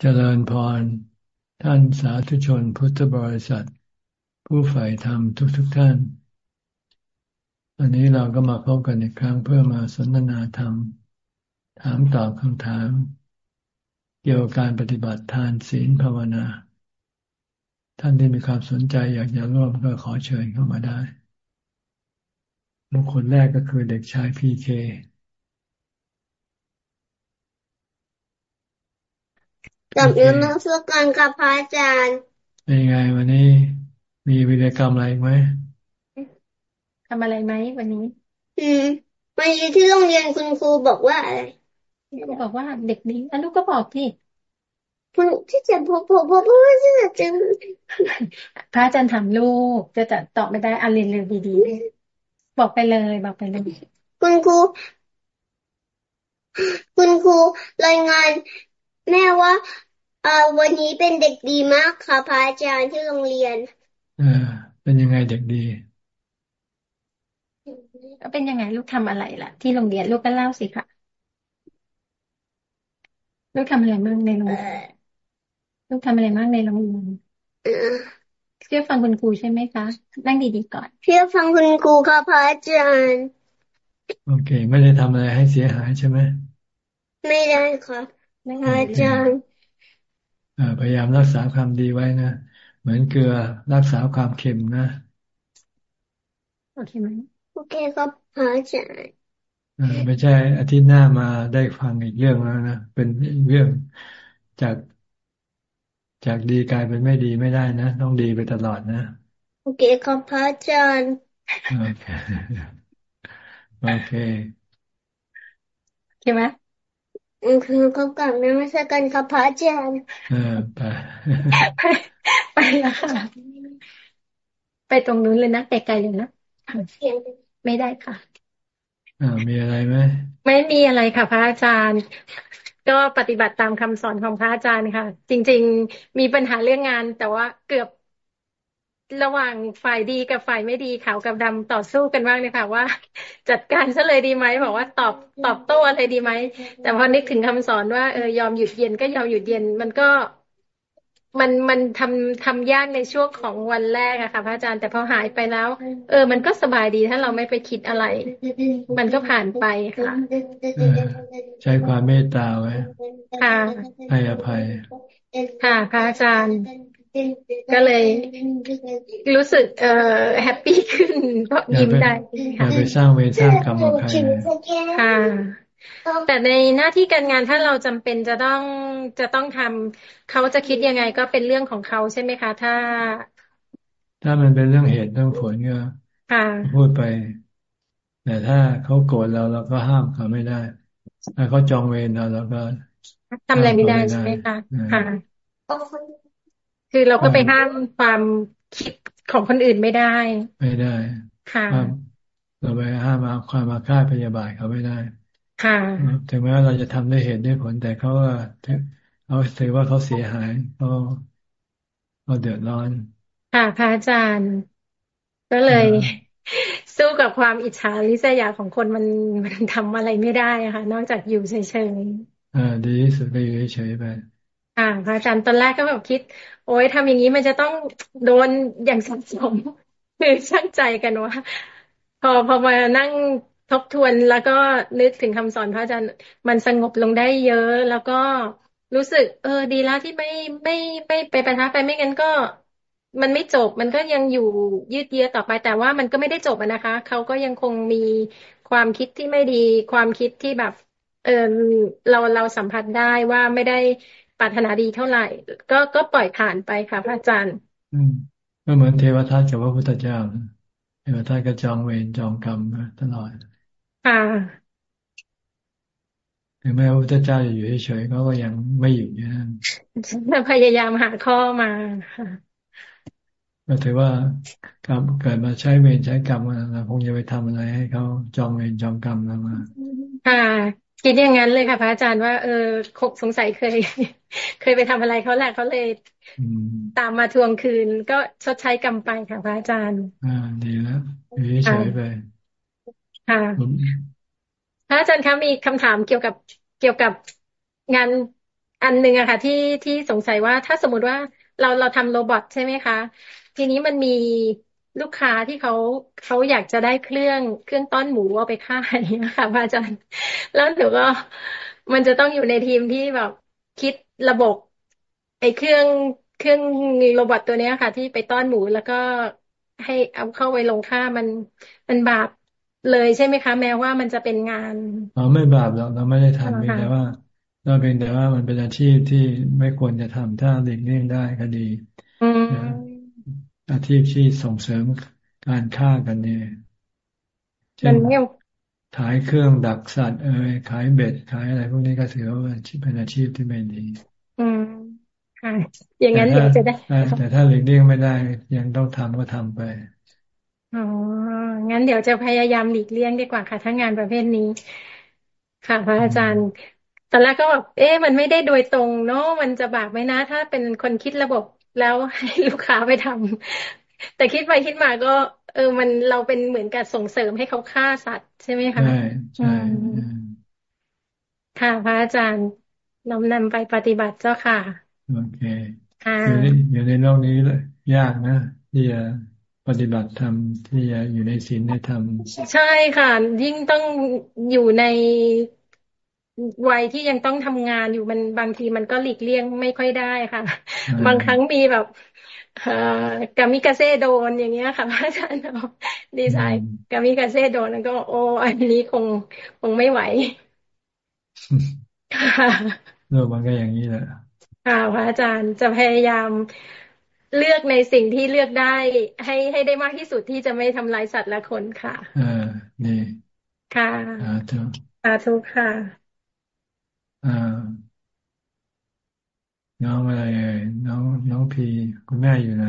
เจริญพร ท่านสาธุชนพุทธบริษัท ผู้ใฝ่ธรรมทุกๆทท่านวันนี้เราก็มาพบกันอีกครั้งเพื่อมาสนทนาธรรม ถามตอบคำถาม เกี่ยวกับการปฏิบัติทานศีลภาวนา ท่านที่มีความสนใจอยากจะร่วมก็ขอเชิญเข้ามาได้บุคคลแรกก็คือเด็กชายพีเค กับยืมหนังสือกันกับพระอาจารย์เป็นไงวันนี้ มีวิธีกรรมอะไรไหมทำอะไรไหมวันนี้ อืมวันนี้ที่โรงเรียนคุณครูบอกว่าอะไรก็บอกว่าเด็กนี้อันลูกก็บอกที่คุณที่จะพบพบพบว่าที่จะเจอพระอาจารย์ถามลูกจะจะตอบไม่ได้อันเรียนเร็วดีๆบอกไปเลยบอกไปเลยคุณครูคุณครูรายงานแม่ว่าเอ่อวันนี้เป็นเด็กดีมากค่ะพระอาจารย์ที่โรงเรียนเออเป็นยังไงเด็กดีก็เป็นยังไงลูกทำอะไรล่ะ ที่โรงเรียนลูกก็เล่าสิค่ะ ลูกทำอะไรบ้างในโรงเรียนลูกทำอะไรบ้างในโรงเรียนเชื่อฟังคุณครูใช่ไหมคะนั่งดีๆก่อนเชื่อฟังคุณครูค่ะพระอาจารย์โอเค ไม่ได้ทำอะไรให้เสียหายใช่ไหมไม่ได้ค่ะอาจารย์ พยายามรักษาความดีไว้นะ เหมือนเกลือรักษาความเค็มนะ โอเคไหมโอเคครับอาจารย์ไม่ใช่อาทิตย์หน้ามาได้ฟังอีกเรื่องแล้วนะ เป็นเรื่องจากจากดีกลายเป็นไม่ดีไม่ได้นะ ต้องดีไปตลอดนะ โอเคครับพระอาจารย์โอเคโอเคใช่ไหม คือเขากลับไม่ใช่กันกับพระอาจารย์เออไปไปแล้วค่ะไปตรงนู้นเลยนะไกลๆเลยนะไม่ได้ค่ะอ่ามีอะไรไหมไม่มีอะไรค่ะ พระอาจารย์ ก็ปฏิบัติตามคำสอนของพระอาจารย์ค่ะ จริง ๆ มีปัญหาเรื่องงาน แต่ว่าเกือบ ระหว่างฝ่ายดีกับฝ่ายไม่ดีขาวกับดำต่อสู้กันมากเลยค่ะว่า จัดการซะเลยดีไหมบอกว่าตอบตอบโต้อะไรดีไหมแต่พอนึกถึงคำสอนว่าเออยอมหยุดเย็นก็ยอมหยุดเย็น มันก็มันมันทำทำยากในช่วงของวันแรกอะค่ะ พระอาจารย์แต่พอหายไปแล้ว เออ มันก็สบายดีถ้าเราไม่ไปคิดอะไร มันก็ผ่านไปค่ะใช้ความเมตตาไว้ค่ะให้อภัยค่ะพระอาจารย์ ก็เลย รู้สึกเอ่อแฮปปี้ขึ้นเพราะยิ้มได้ค่ะไปสร้างเวรสร้างกรรมกับใครค่ะแต่ในหน้าที่การงานถ้าเราจำเป็นจะต้องจะต้องทำเขาจะคิดยังไงก็เป็นเรื่องของเขาใช่ไหมคะ ถ้า ถ้ามันเป็นเรื่องเหตุเรื่องผลก็พูดไป แต่ถ้าเขาโกรธเราเราก็ห้ามเขาไม่ได้ถ้าเขาจองเวรเราเราก็ทำอะไรไม่ได้ใช่ไหมคะค่ะ คือเราก็ไปห้ามความคิดของคนอื่นไม่ได้ ไม่ได้ ค่ะ เราไปห้ามความมาฆ่าพยาบาทเขาไม่ได้ ค่ะ ถึงแม้เราจะทำด้วยเหตุด้วยผล แต่เขาว่าเขาถือว่าเขาเสียหายเขาเขาเดือดร้อน ค่ะพระอาจารย์ ก็เลยสู้กับความอิจฉาริษยาของคนมันมันทำอะไรไม่ได้ค่ะ นอกจากอยู่เฉยๆอ่าดีที่สุดก็อยู่เฉยๆไป ค่ะพระอาจารย์ตอนแรกก็แบบคิด โอ้ยทำอย่างนี้มันจะต้องโดนอย่างสะสมคือช่างใจกันว่าพอพอมานั่งทบทวนแล้วก็นึกถึงคำสอนพระอาจารย์ มันสงบลงได้เยอะแล้วก็รู้สึก เออ ดีแล้วที่ไม่ไม่ไม่ไปประทับไปไม่งั้นก็ มันไม่จบมันก็ยังอยู่ยืดเยื้อต่อไปแต่ว่ามันก็ไม่ได้จบนะคะเขาก็ยังคงมีความคิดที่ไม่ดี ความคิดที่แบบ เออเราเราสัมผัสได้ว่าไม่ได้ ปรารถนาดีเท่าไหร่ ก็ก็ปล่อยผ่านไปค่ะ พระอาจารย์ อืมก็เหมือนเทวทัตกับพระพุทธเจ้าเทวทัตก็จองเวรจองกรรมตลอดค่ะถึงแม้พระพุทธเจ้าจะอยู่เฉยๆเขาก็ยังไม่หยุดอยู่นั่นพยายามหาข้อมาค่ะก็ถือว่ากรรมเกิดมาใช้เวรใช้กรรมเราคงจะไปทำอะไรให้เขาจองเวรจองกรรมแล้วมาค่ะ คิดอย่างนั้นเลยค่ะพระอาจารย์ว่าเออคกสงสัยเคย เคยไปทำอะไรเขาแหละเขาเลยตามมาทวงคืน ก็ชดใช้กรรมไปค่ะพระอาจารย์ อ่าดีแล้วเฉยไปค่ะพระอาจารย์คะมีคำถามเกี่ยวกับเกี่ยวกับงานอันหนึ่งอะค่ะ ที่ที่สงสัยว่าถ้าสมมติว่าเราเราทำโรบอทใช่ไหมคะ ทีนี้มันมี ลูกค้าที่เขาเขาอยากจะได้เครื่องเครื่องต้อนหมูเอาไปฆ่าอย่างนี้ยค่ะพระอาจารย์แล้วหนูก็มันจะต้องอยู่ในทีมที่แบบคิดระบบ ไอ้เครื่องเครื่องโรบอทตัวเนี้ยค่ะ ที่ไปต้อนหมูแล้วก็ให้เอาเข้าไปลงฆ่ามันมันบาปเลยใช่ไหมคะ แม้ว่ามันจะเป็นงานเราไม่บาปหรอกเราไม่ได้ใช่ไหมทำเพียงคะแต่ว่าเราเพียงแต่ว่ามันเป็นอาชีพที่ไม่ควรจะทำถ้าหลีกเลี่ยงได้ก็ดี อืนะมอาชีพที่ส่งเสริมการฆ่ากันเนี่ยเช่นมันไม่ขายเครื่องดักสัตว์เอ่ยขายเบ็ดขายอะไรพวกนี้ก็ถือว่าเป็นอาชีพที่ไม่ดีอืมค่ะ อย่างนั้นแต่ถ้าเดี๋ยวจะได้ แต่ถ้าหลีกเลี่ยงไม่ได้ ยังต้องทำก็ทำไปอ๋องั้นเดี๋ยวจะพยายามหลีกเลี่ยงดีกว่าค่ะถ้างานประเภทนี้ ค่ะ พระอือาจารย์มตอนแรกก็แบบเอ๊ะมันไม่ได้โดยตรงเนาะมันจะบาปไหมนะ ถ้าเป็นคนคิดระบบ แล้วให้ลูกค้าไปทำแต่คิดไปคิดมาก็ เออ มันเราเป็นเหมือนกับส่งเสริมให้เขาฆ่าสัตว์ใช่ไหมคะใช่อืใช่มอืมค่ะพระอาจารย์น้อมนำไปปฏิบัติเจ้าค่ะโอเคค่อยู่ในะอยู่ในโลกนี้เลยยากนะที่จะปฏิบัติธรรมที่จะอยู่ในศีลในธรรม ใช่ค่ะ ยิ่งต้องอยู่ใน วัยที่ยังต้องทำงานอยู่มันบางทีมันก็หลีกเลี่ยงไม่ค่อยได้ค่ะอ่บางครั้งามีแบบเอ่อกามิกาเซ่โดนอย่างเงี้ยค่ะพระอาจารย์ดีอืไซน์มกามิกาเซ่โดนแล้วก็ โอ้อันนี้คงคงไม่ไหวค่ะโลกมันก็อย่างนี้แหละค่ะพระอาจารย์จะพยายามเลือกในสิ่งที่เลือกได้ ให้ให้ได้มากที่สุดที่จะไม่ทำลายสัตว์และคนค่ะอ่านี่ค่อ่าะถูกสาธุค่ะอ่า น้องอะไรเอ่ยน้องน้องพีคุณแม่อยู่ไหน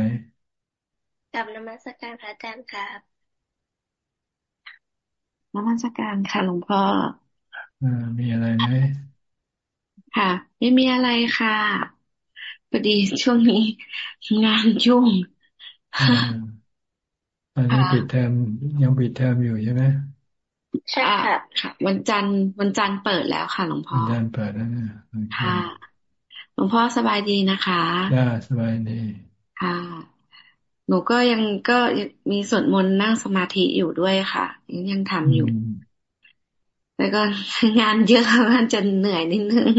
กับนมัสการพระอาจารย์ครับนมัสการค่ะหลวงพ่ออ่ามีอะไรไหมค่ะ ไม่มีอะไรค่ะพอดีช่วงนี้งานยุ่งอ่าตอนนี้ค่ะปิดเทอมยังปิดเทอมอยู่ใช่ไหม ใช่ค่ะค่ะ วันจันทร์วันจันทร์เปิดแล้วค่ะ หลวงพ่อวันจันทร์เปิดแล้วนะโอเคค่ะหลวงพ่อสบายดีนะคะได้สบายดีค่ะหนูก็ยังก็มีสวดมนต์นั่งสมาธิอยู่ด้วยค่ะ ยังยังอืทำอยู่มแล้วก็งานเยอะมันจะเหนื่อยนิดนึง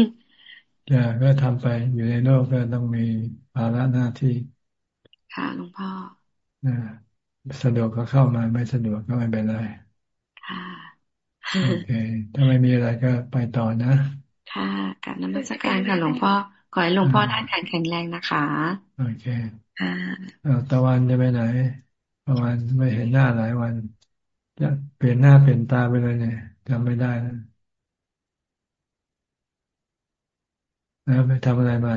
จะก็ทำไปอยู่ในโลกก็ต้องมีภาระหน้าที่ ค่ะหลวงพ่อนะสะดวกก็เข้ามาไม่สะดวกก็ไม่เป็นไรค่ะ โอเคถ้าไม่มีอะไรก็ไปต่อนะ ค่ะกราบนมัสการค่ะหลวงพ่อขอให้หลวงพ่อท่านแข็งแรงนะคะ โอเคค่ะเอาตะวันจะไปไหนตะวันไม่เห็นหน้าหลายวันจะเปลี่ยนหน้าเปลี่ยนตาไปเลยเนี่ยจำไม่ได้นะแล้วไปทำอะไรมา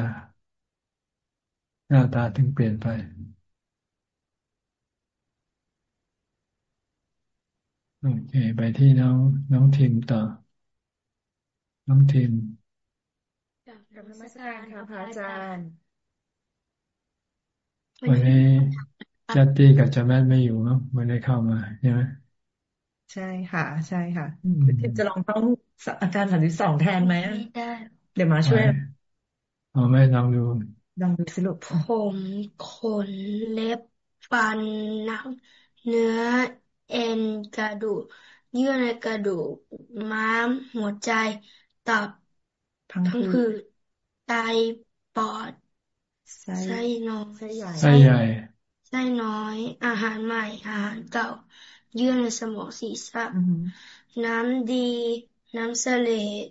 หน้าตาถึงเปลี่ยนไป โอเค ไปที่น้องน้องทิมต่อ น้องทิมกับนมัสการค่ะพระอาจารย์วันนี้จัตตี้กับจาแมนไม่อยู่เนาะไม่ได้เข้ามาใช่ไหมใช่ค่ะ ใช่ค่ะอืทิพจะลมองต้องอาจารย์สันติสองแทนไหมไม่ได้เดี๋ยวมาไช่วยปเอาไหม่ลองดูลองดูสิลูกผมขนเล็บฟันหนังเนื้อ เอ็นกระดูก เยื่อในกระดูกม้าม หัวใจ ตับพังผืดทั้งผืดไตปอดไส้ไส้น้อยไส้ใหญ่ไส้ไส้ใหญ่ไส้น้อย อาหารใหม่ อาหารเก่า เยื่อในสมองศีรษะอือหือน้ำดี น้ำเสลด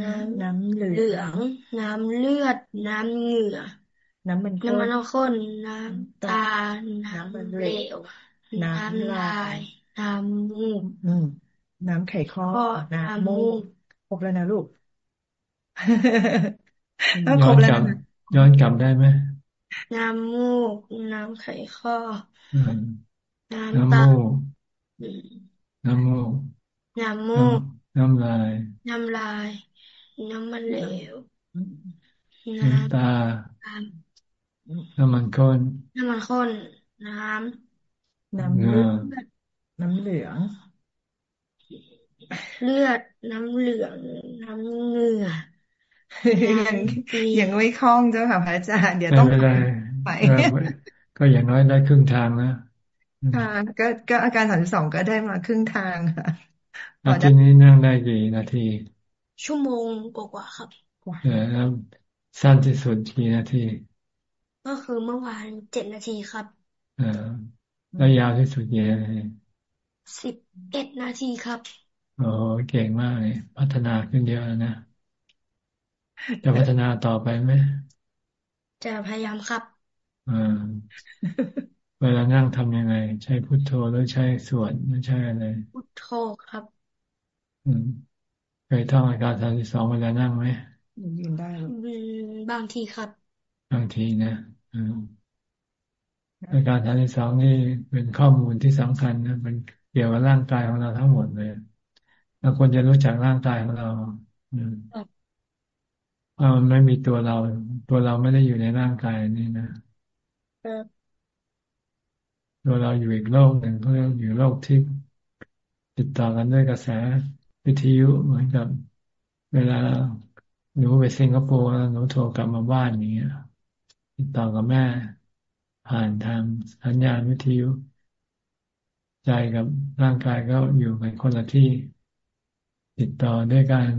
น้น้ำเหลืำเหลืององ น้ำเลือด น้ำเหงื่อ น้ำมันข้น้ำมันนข้น น้น้ำำตาตา น้น้ำมันำเหลเหล็กว น้น้ำำลาลายยน้ำมูกอืมน้ำไข่ข้อข้อน้ำมูน้ำมูกกครบแล้วนะลูกต้องคย้อนกลับรบแล้วนะย้อนกลับได้ไหมน้ำมูก น้ำไขข้ออืมน้ำตาน้ำมูกอืมน้ำมูกน้ำมูน้กำน้ำลาย น้ำลาย น้ำมันเหลน้วำน้น้ำตาำน้น้ำมันข้นำน้ำมันข้นน้ น้ำเหงื่อเลือดน้ำเหลืองำเลือดน้ำเหลือง น้ำเหงื่อยังยังไม่คล่องเจ้าค่ะพระอาจารย์เดี๋ยวต้องไปก็อย่างน้อยได้ครึ่งทางนะค่ะก็ก็อาการสามสองก็ได้มาครึ่งทางค่ะอาทิตย์นี้นั่งได้กี่นาที ชั่วโมงกว่าครับเออแล้วสั้นที่สุดกี่นาที ก็คือเมื่อวานเจ็ดนาทีครับเออ แล้วยาวที่สุดกี่นาทีสิบเอ็ดนาทีครับโอ้เก่งมากเลย พัฒนาขึ้นเยอะนะ จะพัฒนาต่อไปไหม จะพยายามครับอ่าเวลานั่งทำยังไง ใช้พุทโธหรือใช้สวดหรือใช้อะไร พุทโธครับ อืมเคยท่องอาการสามสิบสองเวลานั่งไหมยืนได้บางทีครับ บางทีนะอืม อาการสามสิบสองนี่เป็นข้อมูลที่สำคัญนะเป็นเกี่ยวกับร่างกายของเราทั้งหมดเลยเราควรจะรู้จักร่างกายของเราอืมว่ามันไม่มีตัวเรา ตัวเราไม่ได้อยู่ในร่างกายนี้นะตัวเราอยู่อีกโลกหนึ่งเขาเรียกอยู่โลกที่ติดต่อกันด้วยกระแสวิทยุเหมือนกับ เวลาหนูไปสิงคโปร์หนูโทรกลับมาบ้านอย่างเงี้ยติดต่อกับแม่ ผ่านทางสัญญาณวิทยุ ใจกับร่างกายก็อยู่กันคนละที่ ติดต่อด้วยการ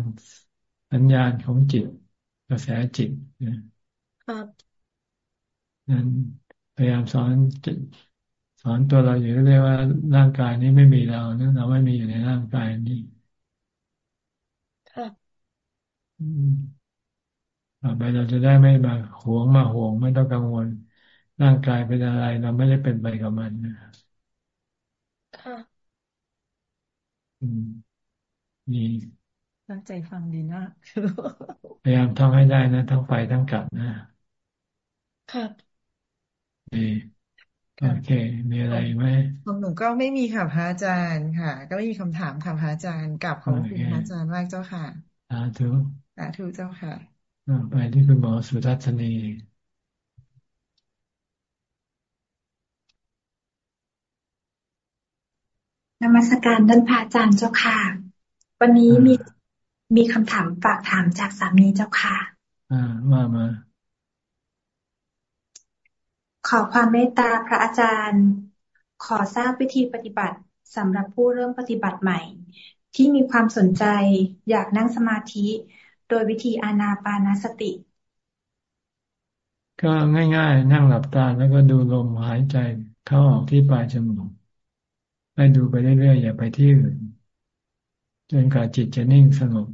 สัญญาณของจิต กระแสจิตครับนั้นพยายามสอนสอนตัวเราอยู่เรื่อยว่าร่างกายนี้ไม่มีเราเนื่องเราไม่มีอยู่ในร่างกายนี้ครับต่อไปเราจะได้ไม่มาหวงมาห่วงไม่ต้องกังวล ร่างกายเป็นอะไร เราไม่ได้เป็นไปกับมันนะค่ะอืมนี่ตั้งใจฟังดีนะพยายามท่องให้ได้นะทั้งไปทั้งกลับนะครับดีโอเค มีอะไรไหมของหนูก็ไม่มีค่ะพระอาจารย์ค่ะ ก็ไม่มีคำถามค่ะพระอาจารย์กลับขอบคุณพระอาจารย์มากเจ้าค่ะสาธุสาธุเจ้าค่ะไปที่คุณหมอสุทัศนี นมัสการท่านพระอาจารย์เจ้าค่ะ วันนี้มีมีคำถามฝากถามจากสามีเจ้าค่ะ อ่ามามา ขอความเมตตาพระอาจารย์ ขอทราบวิธีปฏิบัติสำหรับผู้เริ่มปฏิบัติใหม่ ที่มีความสนใจอยากนั่งสมาธิ โดยวิธีอานาปานสติ ก็ง่าย ๆ นั่งหลับตาแล้วก็ดูลมหายใจเข้าออกที่ปลายจมูก ไปดูไปเรื่อยๆอย่าไปที่อื่นจนกว่าจิตจะนิ่งสงบ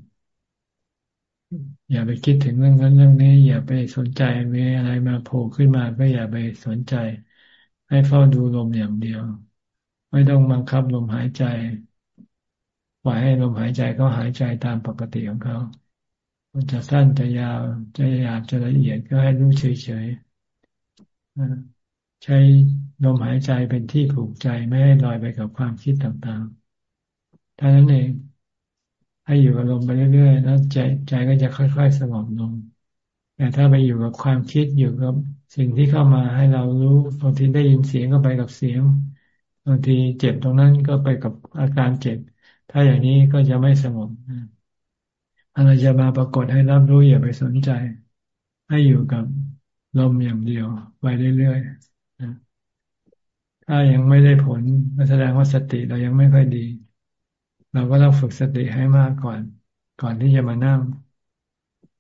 อย่าไปคิดถึงเรื่องนั้นเรื่องนี้ อย่าไปสนใจมีอะไรมาโผล่ขึ้นมา ก็อย่าไปสนใจ ให้เฝ้าดูลมอย่างเดียว ไม่ต้องบังคับลมหายใจปล่อยให้ลมหายใจเขาหายใจตามปกติของเขามันจะสั้นจะยาวจะหยาบจะละเอียดก็ให้รู้เฉยๆใช้ ลมหายใจเป็นที่ผูกใจไม่ให้ลอยไปกับความคิดต่างๆเท่านั้นเอง ให้อยู่กับลมไปเรื่อยๆแล้วใจใจก็จะค่อยๆสงบลง แต่ถ้าไปอยู่กับความคิดอยู่กับสิ่งที่เข้ามาให้เรารู้บางทีได้ยินเสียงก็ไปกับเสียงบางทีเจ็บตรงนั้นก็ไปกับอาการเจ็บ ถ้าอย่างนี้ก็จะไม่สงบอะไรจะมาปรากฏให้รับรู้อย่าไปสนใจ ให้อยู่กับลมอย่างเดียวไปเรื่อยๆ ถ้ายังไม่ได้ผลก็แสดงว่าสติเรายังไม่ค่อยดี เราก็ต้องฝึกสติให้มากก่อน ก่อนที่จะมานั่ง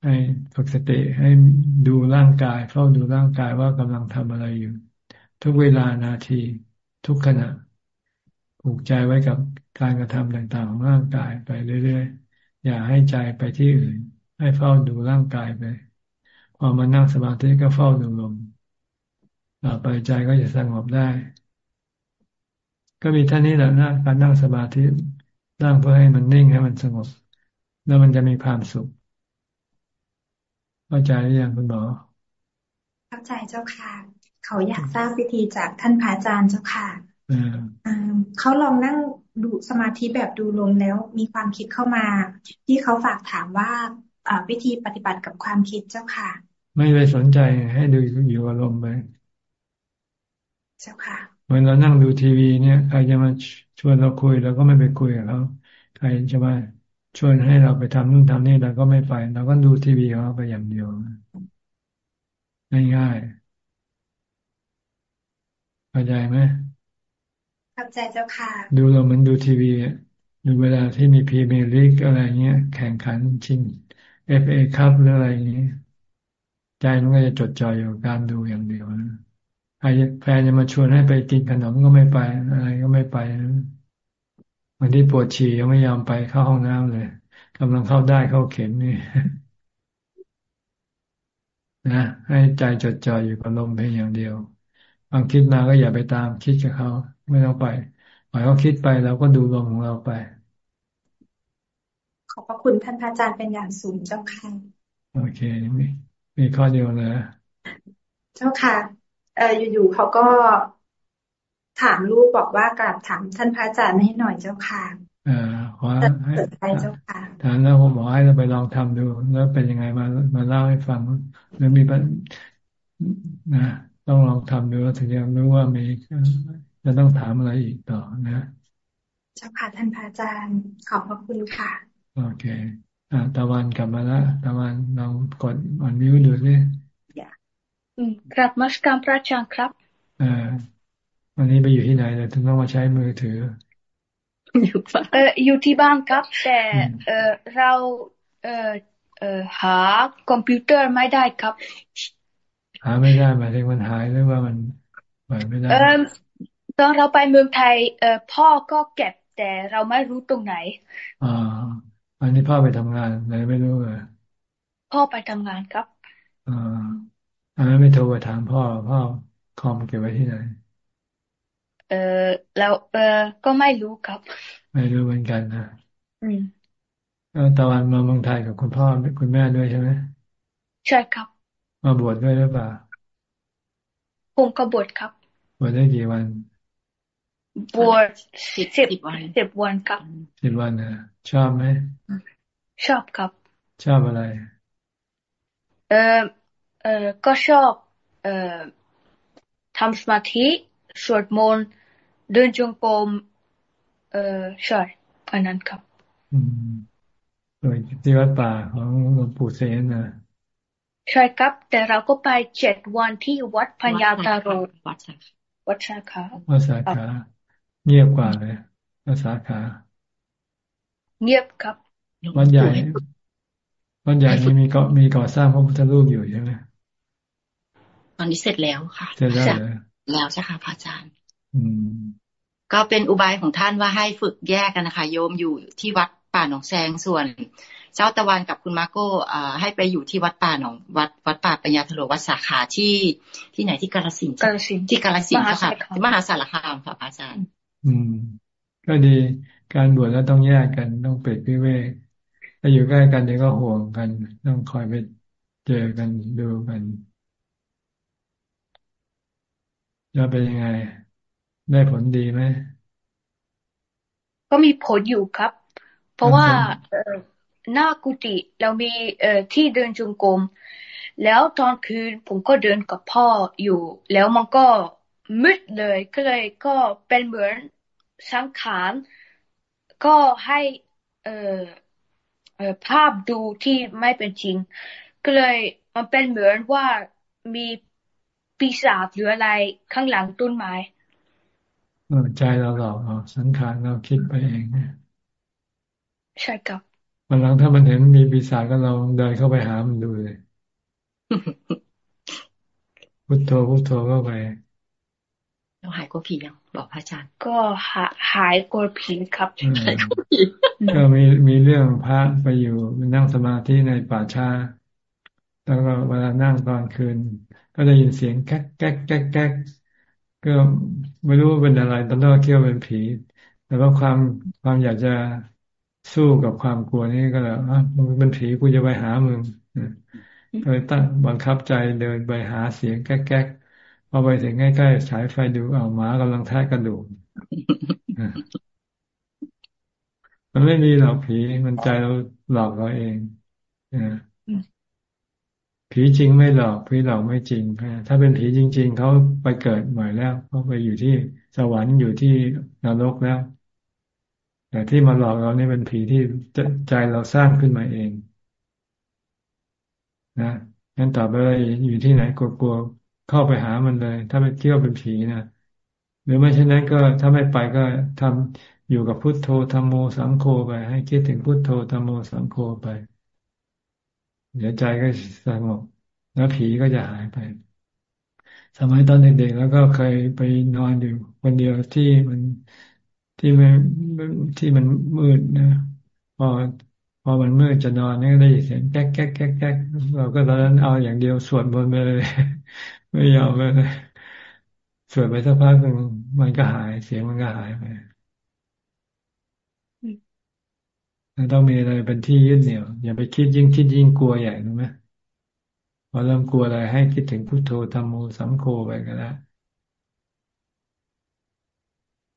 ให้ฝึกสติให้ดูร่างกาย เฝ้าดูร่างกายว่ากำลังทำอะไรอยู่ ทุกเวลานาที ทุกขณะผูกใจไว้กับการกระทำต่างๆของร่างกายไปเรื่อยๆ อย่าให้ใจไปที่อื่น ให้เฝ้าดูร่างกายไป พอมานั่งสมาธิก็เฝ้าดูลมต่อไปใจก็จะสงบได้ ก็มีท่านี้แหละนะการนั่งสมาธินั่งเพื่อให้มันนิ่งให้มันสงบ แล้วมันจะมีความสุขเข้าใจหรือยังคุณหมอเข้าใจเจ้าค่ะ เขาอยากทราบวิธีจากท่านพระอาจารย์เจ้าค่ะเขาลองนั่งดูสมาธิแบบดูลมแล้วมีความคิดเข้ามา ที่เขาฝากถามว่าวิธีปฏิบัติกับความคิดเจ้าค่ะ ไม่ไปสนใจให้ดูอยู่อารมณ์ไปเจ้าค่ะ เหมือนเรานั่งดูทีวีเนี่ย ใครจะมาชวนเราคุยเราก็ไม่ไปคุยกับเขาใครจะมาชวนให้เราไปทำนู่นทำนี่เราก็ไม่ไปเราก็ดูทีวีของเราไปอย่างเดียวง่ายๆเข้าใจไหมเข้าใจเจ้าค่ะ ดูเราเหมือนดูทีวีดูเวลาที่มีพรีเมียร์ลีกอะไรเงี้ย แข่งขันชิงเอฟเอคัพหรืออะไรอย่างนี้ใจมันก็จะจดจ่ออยู่การดูอย่างเดียวนะใคร แฟนจะมาชวนให้ไปกินขนมก็ไม่ไป อะไรก็ไม่ไปวันที่ปวดฉี่ยังไม่ยอมไปเข้าห้องน้ำเลยกำลังเข้าได้เข้าเข็มนี่นะให้ใจจดจ่ออยู่กับลมเพียงอย่างเดียวบางคิดมาก็อย่าไปตามคิดกับเขาไม่ต้องไปปล่อยเขาคิดไปเราก็ดูลมของเราไป ขอบพระคุณท่านพระอาจารย์เป็นอย่างสูงเจ้าค่ะโอเคมีมีข้อเดียวเลยเจ้าค่ะ เอออยู่ๆเขาก็ถามลูกบอกว่ากราบถามท่านพระอาจารย์ให้หน่อยเจ้าค่ะอ่าขอให้เจ้าค่ะถามแล้วผมบอกให้เราไปลองทำดู แล้วเป็นยังไงมามาเล่าให้ฟังหรือมีปัญนะต้องลองทำดูถึงจะรู้ว่ามีจะต้องถามอะไรอีกต่อนะเจ้าค่ะท่านพระอาจารย์ขอบพระคุณค่ะ โอเค อ่าตะวันกลับมาแล้วตะวันลองกดออนวิวดูสิ ครับมัสการพระอาจารย์ครับอ่าวันนี้ไปอยู่ที่ไหนเลยถึงต้องมาใช้มือถือ อยู่เอออยู่ที่บ้านครับ แต่เออเราเออเออหาคอมพิวเตอร์ไม่ได้ครับ หาไม่ได้หมายถึงมันหายหรือว่ามันเปิดไม่ได้ตอนเราไปเมืองไทย เออพ่อก็เก็บ แต่เราไม่รู้ตรงไหนอ่าอันนี้พ่อไปทำงานเลยไม่รู้เลยพ่อไปทำงานครับอ่า อันนั้นไม่โทรไปถามพ่อพ่อคอมเก็บไว้ที่ไหน เออแล้วเออก็ไม่รู้ครับ ไม่รู้เหมือนกันนะอืมตะวันมาเมืองไทยกับคุณพ่อคุณแม่ด้วยใช่ไหมใช่ครับ มาบวชด้วยหรือเปล่าผมก็บวชครับบวชได้กี่วันบวชสิบสิบวันสิบวันครับสิบวันนะชอบไหมชอบครับ ชอบอะไร เออ เออก็ชอบ เออทำสมาธิ สวดมนต์เดินจงกรมเออใช่อันนั้นครับ อืมโดยที่วัดป่าของหลวงปู่เสนนะใช่ครับ แต่เราก็ไปเจ็ดวันที่วัดพัญญาตาโรวัดสาขาวัดสาขาวัดสาขาเงียบกว่าเลยวัดสาขาเงียบครับวัดใหญ่วัดใหญ่นี้มีก็มีก่อสร้างพระพุทธรูปอยู่ใช่ไหม ตอนนี้เสร็จแล้วค่ะเสร็จแล้วแล้วใช่ค่ะพระอาจารย์อืมก็เป็นอุบายของท่านว่าให้ฝึกแยกกันนะคะ โยมอยู่ที่วัดป่าหนองแซงส่วน เจ้าตะวันกับคุณมาโก้ให้ไปอยู่ที่วัดป่าหนองวัดวัดป่าปัญญาทโลวัดสาขาที่ที่ไหนที่กาลสินที่กาลสินค่ะที่มหาสารคามค่ะอาจารย์ อืม ก็ดีการบวชแล้วต้องแยกกันต้องเปิดพิเวกถ้าอยู่ใกล้กันเดี๋ยวก็ห่วงกัน ต้องคอยไปเจอกันดูกัน จะเป็นยังไง ได้ผลดีไหม ก็มีผลอยู่ครับ เพราะว่าหน้ากุฏิเรามีเอ่อที่เดินจงกรมแล้วตอนคืนผมก็เดินกับพ่ออยู่ แล้วมันก็มืดเลยก็เลยก็เป็นเหมือนสังขารก็ให้เอ่อเอ่อภาพดูที่ไม่เป็นจริง ก็เลยมันเป็นเหมือนว่ามี ปีศาจหรืออะไรข้างหลังต้นไม้ใจเราหลอกเราสังขารเราคิดไปเองเนี่ยใช่ครับวันหลังถ้ามันเห็นมีปีศาจก็เราเดินเข้าไปหามันดูเลยพุทโธพุทโธเข้าไปเราหายกลัวผียังบอกพระอาจารย์ ก็หาหายกลัวผีครับก็มีมีเรื่องพระไปอยู่นั่งสมาธิในป่าช้าแล้วก็เวลานั่งตอนคืน ก็ได้ยินเสียงแก๊กแก๊กแก๊กแก๊กก็ไม่รู้ว่าเป็นอะไรตอนแรกคิดว่าเป็นผี แต่ว่าความความอยากจะสู้กับความกลัวนี่ก็เลยมึงเป็นผีกูจะไปหามึงก็เลยตั้งบังคับใจเดินไปหาเสียงแก๊กแก๊กพอไปถึงใกล้ๆฉายไฟดูเอาหมากำลังแทะกระดูกมันไม่มีหรอกผีมันใจเราหลอกเราเองนะ ผีจริงไม่หลอกผีหลอกไม่จริงถ้าเป็นผีจริง ๆเขาไปเกิดใหม่แล้วเขาไปอยู่ที่สวรรค์อยู่ที่นรกแล้ว แต่ที่มาหลอกเราเนี่ยเป็นผีที่ใจเราสร้างขึ้นมาเอง นะงั้นต่อไปอยู่ที่ไหนกลัวๆเข้าไปหามันเลย ถ้าไปเที่ยวเป็นผีนะหรือไม่เช่นนั้นก็ถ้าไม่ไปก็ทำอยู่กับพุทโธธรรมโมสังโฆไป ให้คิดถึงพุทโธธรรมโมสังโฆไป เดี๋ยวใจก็สงบแล้วผีก็จะหายไป สมัยตอนเด็กๆแล้วก็เคยไปนอนอยู่คนเดียวที่มันที่ไม่ที่มันมืดนะพอพอมันมืดจะนอนนี่ก็ได้ยินเสียงแก๊กแก๊กแก๊กแก๊กเราก็ตอนนั้นเอาอย่างเดียวสวดมนไปเลย ไม่ยอมเลยสวดไปสักพักหนึ่งมันก็หายเสียงมันก็หายไป ต้องมีอะไรเป็นที่ยึดเหนี่ยว อย่าไปคิดยิ่งคิดยิ่งกลัวใหญ่รู้ไหมพอเริ่มกลัวอะไรให้คิดถึงพุทโธธรรมโมสังโฆไปก็ได้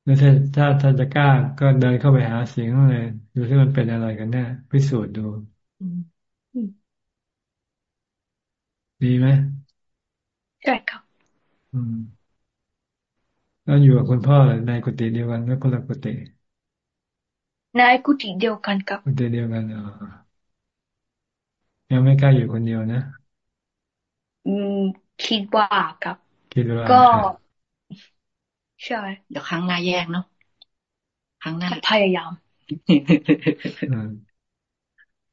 แล้วถ้าถ้าถ้าจะกล้าก็เดินเข้าไปหาเสียงเลยดูที่มันเป็นอะไรกันแน่พิสูจน์ดูดีไหมใช่ครับอืมแล้วอยู่กับคุณพ่อในกุฏิเดียวกันหรือคนละกุฏิ ในกุฏิเดียวกันครับกุฏิเดียวกันอ๋อยังไม่กล้าอยู่คนเดียวนะ อืม คิดว่าครับ คิดว่าก็ใช่เดี๋ยวครั้งหน้าแยกเนาะครั้งหน้าพยายาม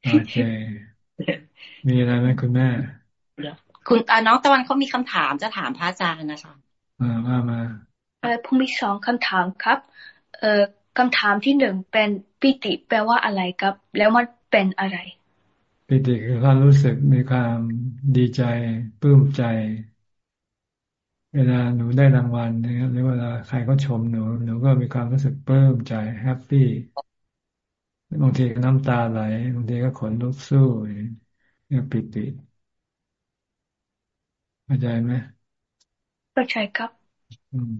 โอเคมีอะไรไหมคุณแม่ คุณน้องตะวันเขามีคำถามจะถามพระอาจารย์นะคะมาว่ามาเออผมมีสองคำถามครับ เอ่อ คำถามที่หนึ่งเป็นปิติแปลว่าอะไรครับ แล้วมันเป็นอะไร ปิติคือความรู้สึกมีความดีใจปลื้มใจ เวลาหนูได้รางวัลนะครับหรือเวลาใครก็ชมหนูหนูก็มีความรู้สึกปลื้มใจแฮปปี้บางทีก็น้ำตาไหลบางทีก็ขนลุกสู้เนี่ยปิติเข้าใจไหมเข้าใจครับอืม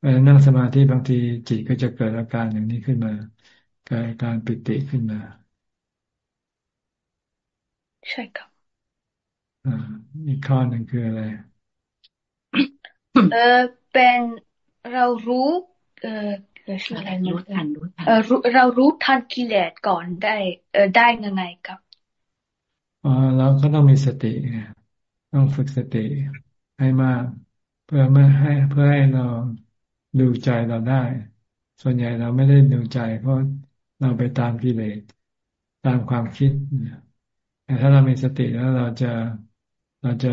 เวลานั่งสมาธิบางทีจิตก็จะเกิดอาการอย่างนี้ขึ้นมาเกิดอาการปิติขึ้นมา ใช่ครับอ่าอีกข้อหนึ่งคืออะไรเออเป็นเรารู้เออชื่ออะไรรู้ทันรู้ทันเออเรารู้ทันกิเลสก่อนได้ เออได้ยังไงครับอ๋อเราก็ต้องมีสติไงต้องฝึกสติให้มากเพื่อไม่ให้เพื่อให้เรา ดูใจเราได้ ส่วนใหญ่เราไม่ได้ดูใจ เพราะเราไปตามกิเลสตามความคิดแต่ถ้าเรามีสติแล้วเราจะเราจะ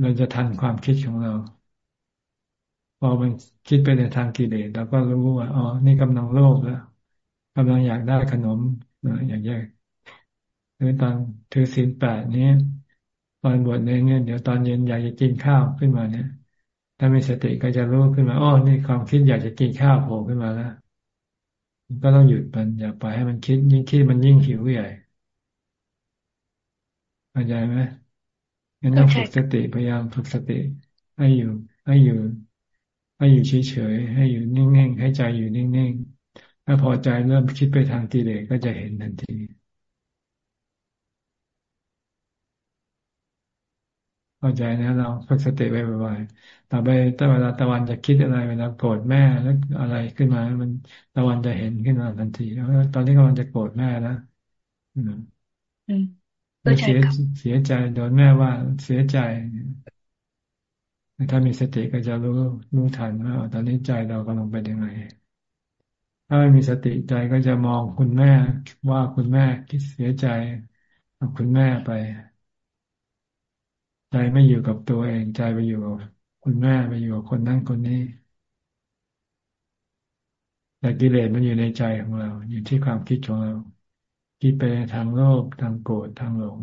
เราจะทันความคิดของเรา พอมันคิดไปในทางกิเลสเราก็รู้ว่าอ๋อนี่กำลังโลภแล้วกำลังอยากได้ขนมอย่างเงี้ยหรือตอนถือศีลแปดนี้ตอนบวชเนี่ยเดี๋ยวตอนเย็นอยากจะกินข้าวขึ้นมาเนี่ย ถ้ามีสติก็จะรู้ขึ้นมาอ๋อนี่ความคิดอยากจะกินข้าวโผล่ขึ้นมาแล้วก็ต้องหยุดมันอย่าไปให้มันคิด ยิ่งคิดมันยิ่งหิวใหญ่เข้าใจไหมงั้นต้องฝึกสติพยายามฝึกสติ ให้อยู่ให้อยู่ ให้อยู่เฉยๆให้อยู่นิ่งๆให้ใจอยู่นิ่งๆถ้าพอใจเริ่มคิดไปทางกิเลสก็จะเห็นทันที เข้าใจนะเราฝึกสติไว้บ่อยๆต่อไปถ้าเวลาตะวันจะคิดอะไรเวลาโกรธแม่แล้วอะไรขึ้นมา มันตะวันจะเห็นขึ้นมาทันทีแล้วตอนนี้กำลังจะโกรธแม่นะอืมเสียเสียใจโดนแม่ว่าเสียใจถ้ามีสติก็จะรู้รู้ทันว่าตอนนี้ใจเรากำลังเป็นยังไงถ้าไม่มีสติใจก็จะมองคุณแม่ว่าคุณแม่คิดเสียใจกับคุณแม่ไป ใจไม่อยู่กับตัวเอง ใจไปอยู่กับคุณแม่ไปอยู่กับคนนั้นคนนี้แต่กิเลสมันอยู่ในใจของเรา อยู่ที่ความคิดของเราคิดไปทางโลภทางโกรธทางหลง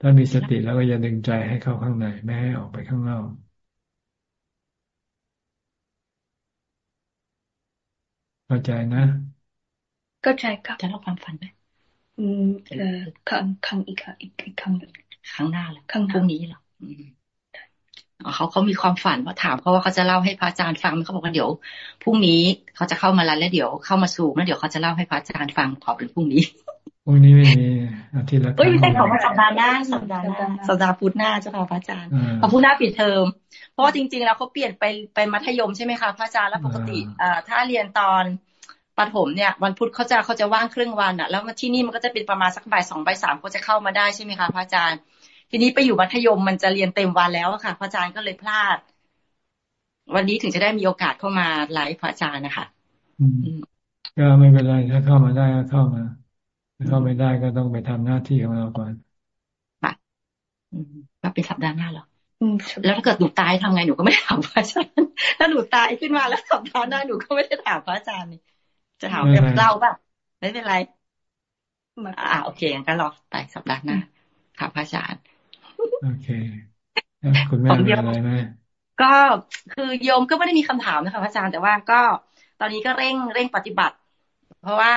ถ้ามีสติแล้วก็อย่าดึงใจให้เข้าข้างในไม่ให้ออกไปข้างนอกเข้าใจนะก็ใจครับจะเล่าความฝันไหม อืมเอ่อครั้งครั้งอีกอีกอีกครั้งหนึ่งครั้งหน้าแหละครั้งพรุ่งนี้เหรอเขาเขามีความฝันว่าถามเขาว่าเขาจะเล่าให้พระอาจารย์ฟังเขาบอกว่าเดี๋ยวพรุ่งนี้เขาจะเข้ามาแล้วแล้วเดี๋ยวเข้ามาสู่แล้วเดี๋ยวเขาจะเล่าให้พระอาจารย์ฟังขอเป็นพรุ่งนี้พรุ่งนี้ไม่มีอาทิตย์ละครั้งเอ้ยไม่ใช่ของสัปดาห์หน้าสัปดาห์หน้าสัปดาห์พุธหน้าเจ้าค่ะพระอาจารย์พอพุธหน้าปิดเทอมเพราะว่าจริง ๆ แล้วเขาเปลี่ยนไปไปมัธยมใช่ไหมคะพระอาจารย์แล้วปกติอ่าถ้าเรียนตอน ประถมเนี่ยวันพุธเขาจะเขาจะว่างครึ่งวันอะแล้วที่นี่มันก็จะเป็นประมาณสักบ่ายสองบ่ายสามเขาจะเข้ามาได้ใช่ไหมคะพระอาจารย์ทีนี้ไปอยู่มัธยมมันจะเรียนเต็มวันแล้วค่ะ พระอาจารย์ก็เลยพลาด วันนี้ถึงจะได้มีโอกาสเข้ามาไลฟ์พระอาจารย์นะคะก็ไม่เป็นไรถ้าเข้ามาได้ก็เข้ามาถ้าเข้าไม่ได้ก็ต้องไปทำหน้าที่ของเราก่อนค่ะก็เป็นสัปดาห์หน้าหรอแล้วถ้าเกิดหนูตายทำไงหนูก็ไม่ได้ถามพระอาจารย์ถ้าหนูตายขึ้นมาแล้วสัปดาห์หน้าหนูก็ไม่ได้ถามพระอาจารย์นี่ จะถามแบบเล่าป่ะไม่เป็นไรอ่าโอเคงั้นก็รอไปสัปดาห์หน้าค่ะพระอาจารย์โอเคคุณแม่มีอะไรไหมก็คือโยมก็ไม่ได้มีคำถามนะคะพระอาจารย์แต่ว่าก็ตอนนี้ก็เร่งเร่งปฏิบัติ เพราะว่า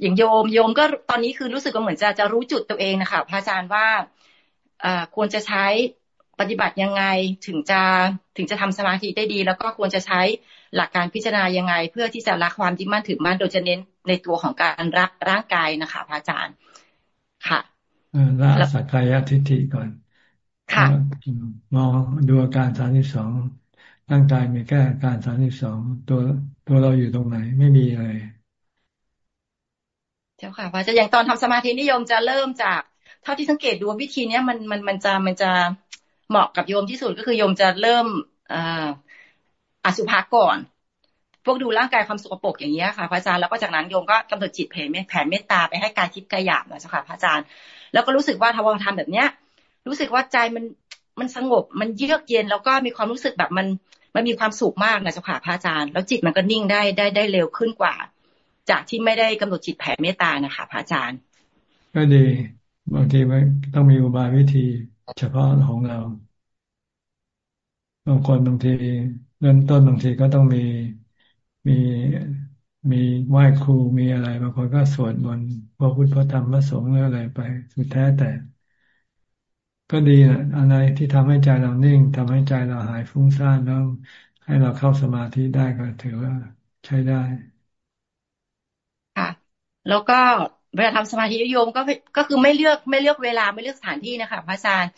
อย่างโยมโยมก็ตอนนี้คือรู้สึกว่าเหมือนจะจะรู้จุดตัวเองนะคะพระอาจารย์ว่าควรจะใช้ปฏิบัติยังไงถึงจะถึงจะทำสมาธิได้ดี แล้วก็ควรจะใช้ หลักการพิจารณายังไง เพื่อที่จะรักความที่มั่นถือมั่นโดยจะเน้นในตัวของการรักร่างกายนะคะพระอาจารย์ ค่ะละสักกายทิฏฐิก่อนค่ะมองดูอาการสามสิบสองร่างกายมีแค่อาการสามสิบสองตัวตัวเราอยู่ตรงไหนไม่มีเลยเจ้าค่ะพระอาจารย์อย่างตอนทำสมาธินิยมจะเริ่มจาก เท่าที่สังเกตดูวิธีเนี้ยมันมันมันจะมันจะเหมาะกับโยมที่สุดก็คือโยมจะเริ่มอ่า อสุภะก่อน พวกดูร่างกายความสกปรกอย่างนี้ค่ะพระอาจารย์แล้วก็จากนั้นโยมก็กำหนดจิตแผ่แผ่เมตตาไปให้กายทิพย์กายหยาบนะเจ้าค่ะพระอาจารย์ แล้วก็รู้สึกว่าทวารทำแบบเนี้ย รู้สึกว่าใจมันมันสงบมันเยือกเย็นแล้วก็มีความรู้สึกแบบมันมันมีความสุขมากนะเจ้าค่ะพระอาจารย์ แล้วจิตมันก็นิ่งได้ได้ได้เร็วขึ้นกว่า จากที่ไม่ได้กำหนดจิตแผ่เมตตานะคะพระอาจารย์ ก็ดี บางทีมันต้องมีอุบายวิธี เฉพาะของเรา บางคนบางทีเริ่มต้นบางทีก็ต้องมีมีมีไหว้ครูมีอะไรบางคนก็สวดมนต์พระพุทธพระธรรมพระสงฆ์ออะไรไป สุดแท้แต่ ก็ดีนะอะไรที่ทำให้ใจเรานิ่งทำให้ใจเราหายฟุ้งซ่านแล้วให้เราเข้าสมาธิได้ก็ถือว่าใช้ได้ค่ะแล้วก็เวลาทำสมาธิโยมก็ก็คือไม่เลือกไม่เลือกเวลาไม่เลือกสถานที่นะคะพระอาจารย์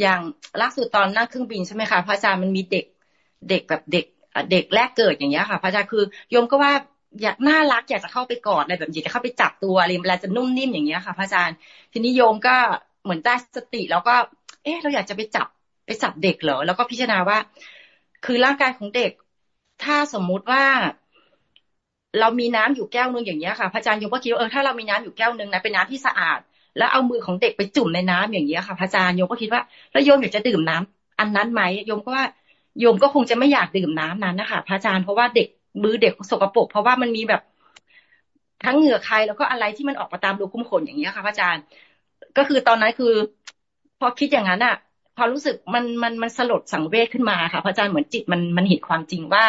อย่างล่าสุดตอนนั่งเครื่องบินใช่ไหมคะพระอาจารย์มันมีเด็กเด็กแบบเด็กเด็กแรกเกิดอย่างเงี้ยค่ะ พระอาจารย์คือโยมก็ว่าอยากน่ารักอยากจะเข้าไปกอดอะไรแบบอยากจะเข้าไปจับตัวอะไรเวลาจะนุ่มนิ่มอย่างเงี้ยค่ะพระอาจารย์ ทีนี้โยมก็เหมือนได้สติแล้วก็ เอ๊เราอยากจะไปจับไปจับเด็กเหรอแล้วก็พิจารณาว่า คือร่างกายของเด็ก ถ้าสมมุติว่า เรามีน้ำอยู่แก้วนึงอย่างเงี้ยค่ะพระอาจารย์โยมก็คิดว่าเออถ้าเรามีน้ำอยู่แก้วนึงนะเป็นน้ำที่สะอาด แล้วเอามือของเด็กไปจุ่มในน้ำอย่างเงี้ยค่ะพระอาจารย์โยมก็คิดว่าแล้วโยมอยากจะดื่มน้ำอันนั้นไหมโยมก็ว่าโยมก็คงจะไม่อยากดื่มน้ำนั้นนะคะพระอาจารย์เพราะว่าเด็กมือเด็กสกปรกเพราะว่ามันมีแบบทั้งเหงื่อใครแล้วก็อะไรที่มันออกมาตามรูคุ้มขนอย่างเงี้ยค่ะพระอาจารย์ ก็คือตอนนั้นคือ พอคิดอย่างนั้นอะพอรู้สึกมันมันมันสลดสังเวชขึ้นมาค่ะพระอาจารย์เหมือนจิตมันมันเห็นความจริงว่า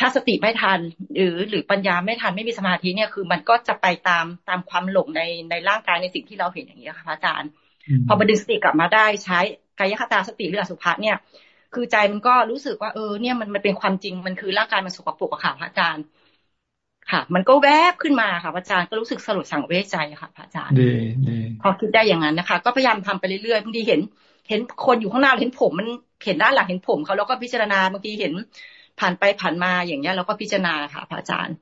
ถ้าสติไม่ทัน หรือหรือปัญญาไม่ทันไม่มีสมาธิเนี่ยคือมันก็จะไปตามตามความหลงในในร่างกายในสิ่งที่เราเห็นอย่างนี้ค่ะอาจารย์ พอมาดึงสติกลับมาได้ใช้กายคตาสติหรืออสุภะเนี่ย คือใจมันก็รู้สึกว่าเออเนี่ยมันมันเป็นความจริงมันคือร่างกายมันสกปรกอะค่ะพระอาจารย์ ค่ะ มันก็แวบขึ้นมาค่ะพระอาจารย์ก็รู้สึกสลดสังเวชใจค่ะพระอาจารย์ดีดีพอคิดได้อย่างนั้นนะคะ ก็พยายามทำไปเรื่อยๆบางทีเห็น เห็นคนอยู่ข้างหน้าเห็นผมมันเห็นด้านหลังเห็นผมเขาแล้วก็พิจารณาบางทีเห็น ผ่านไปผ่านมาอย่างเงี้ยเราก็พิจารณาค่ะพระอาจารย์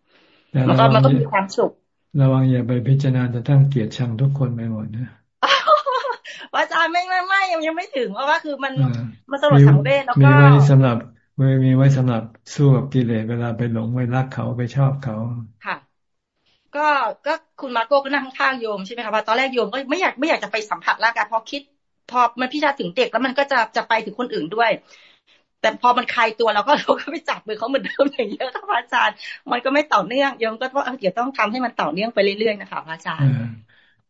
มันก็มันก็มีความสุขระวังอย่าไปพิจารณาจะตั้งเกียรติชังทุกคนไปหมดนะพระอาจารย์ไม่ไม่ไม่ยังยังไม่ถึงเพราะว่าคือมันมันสลดสังเวชแล้วก็มีไว้สำหรับมีไว้สำหรับสู้กับกิเลสเวลาไปหลงไปรักเขาไปชอบเขาค่ะก็ก็คุณมาโก้ก็นั่งข้างโยมใช่ไหมคะว่าตอนแรกโยมก็ไม่อยากไม่อยากจะไปสัมผัสร่างกายพอคิด พอมันพิจารณาถึงเด็กแล้วมันก็จะจะไปถึงคนอื่นด้วย แต่พอมันคลายตัวเราก็เราก็ไปจับมือเขาเหมือนเดิมอย่างเงี้ยค่ะพระอาจารย์มันก็ไม่ต่อเนื่องยมก็ว่าเดี๋ยวต้องทำให้มันต่อเนื่องไปเรื่อยๆนะคะพระอาจารย์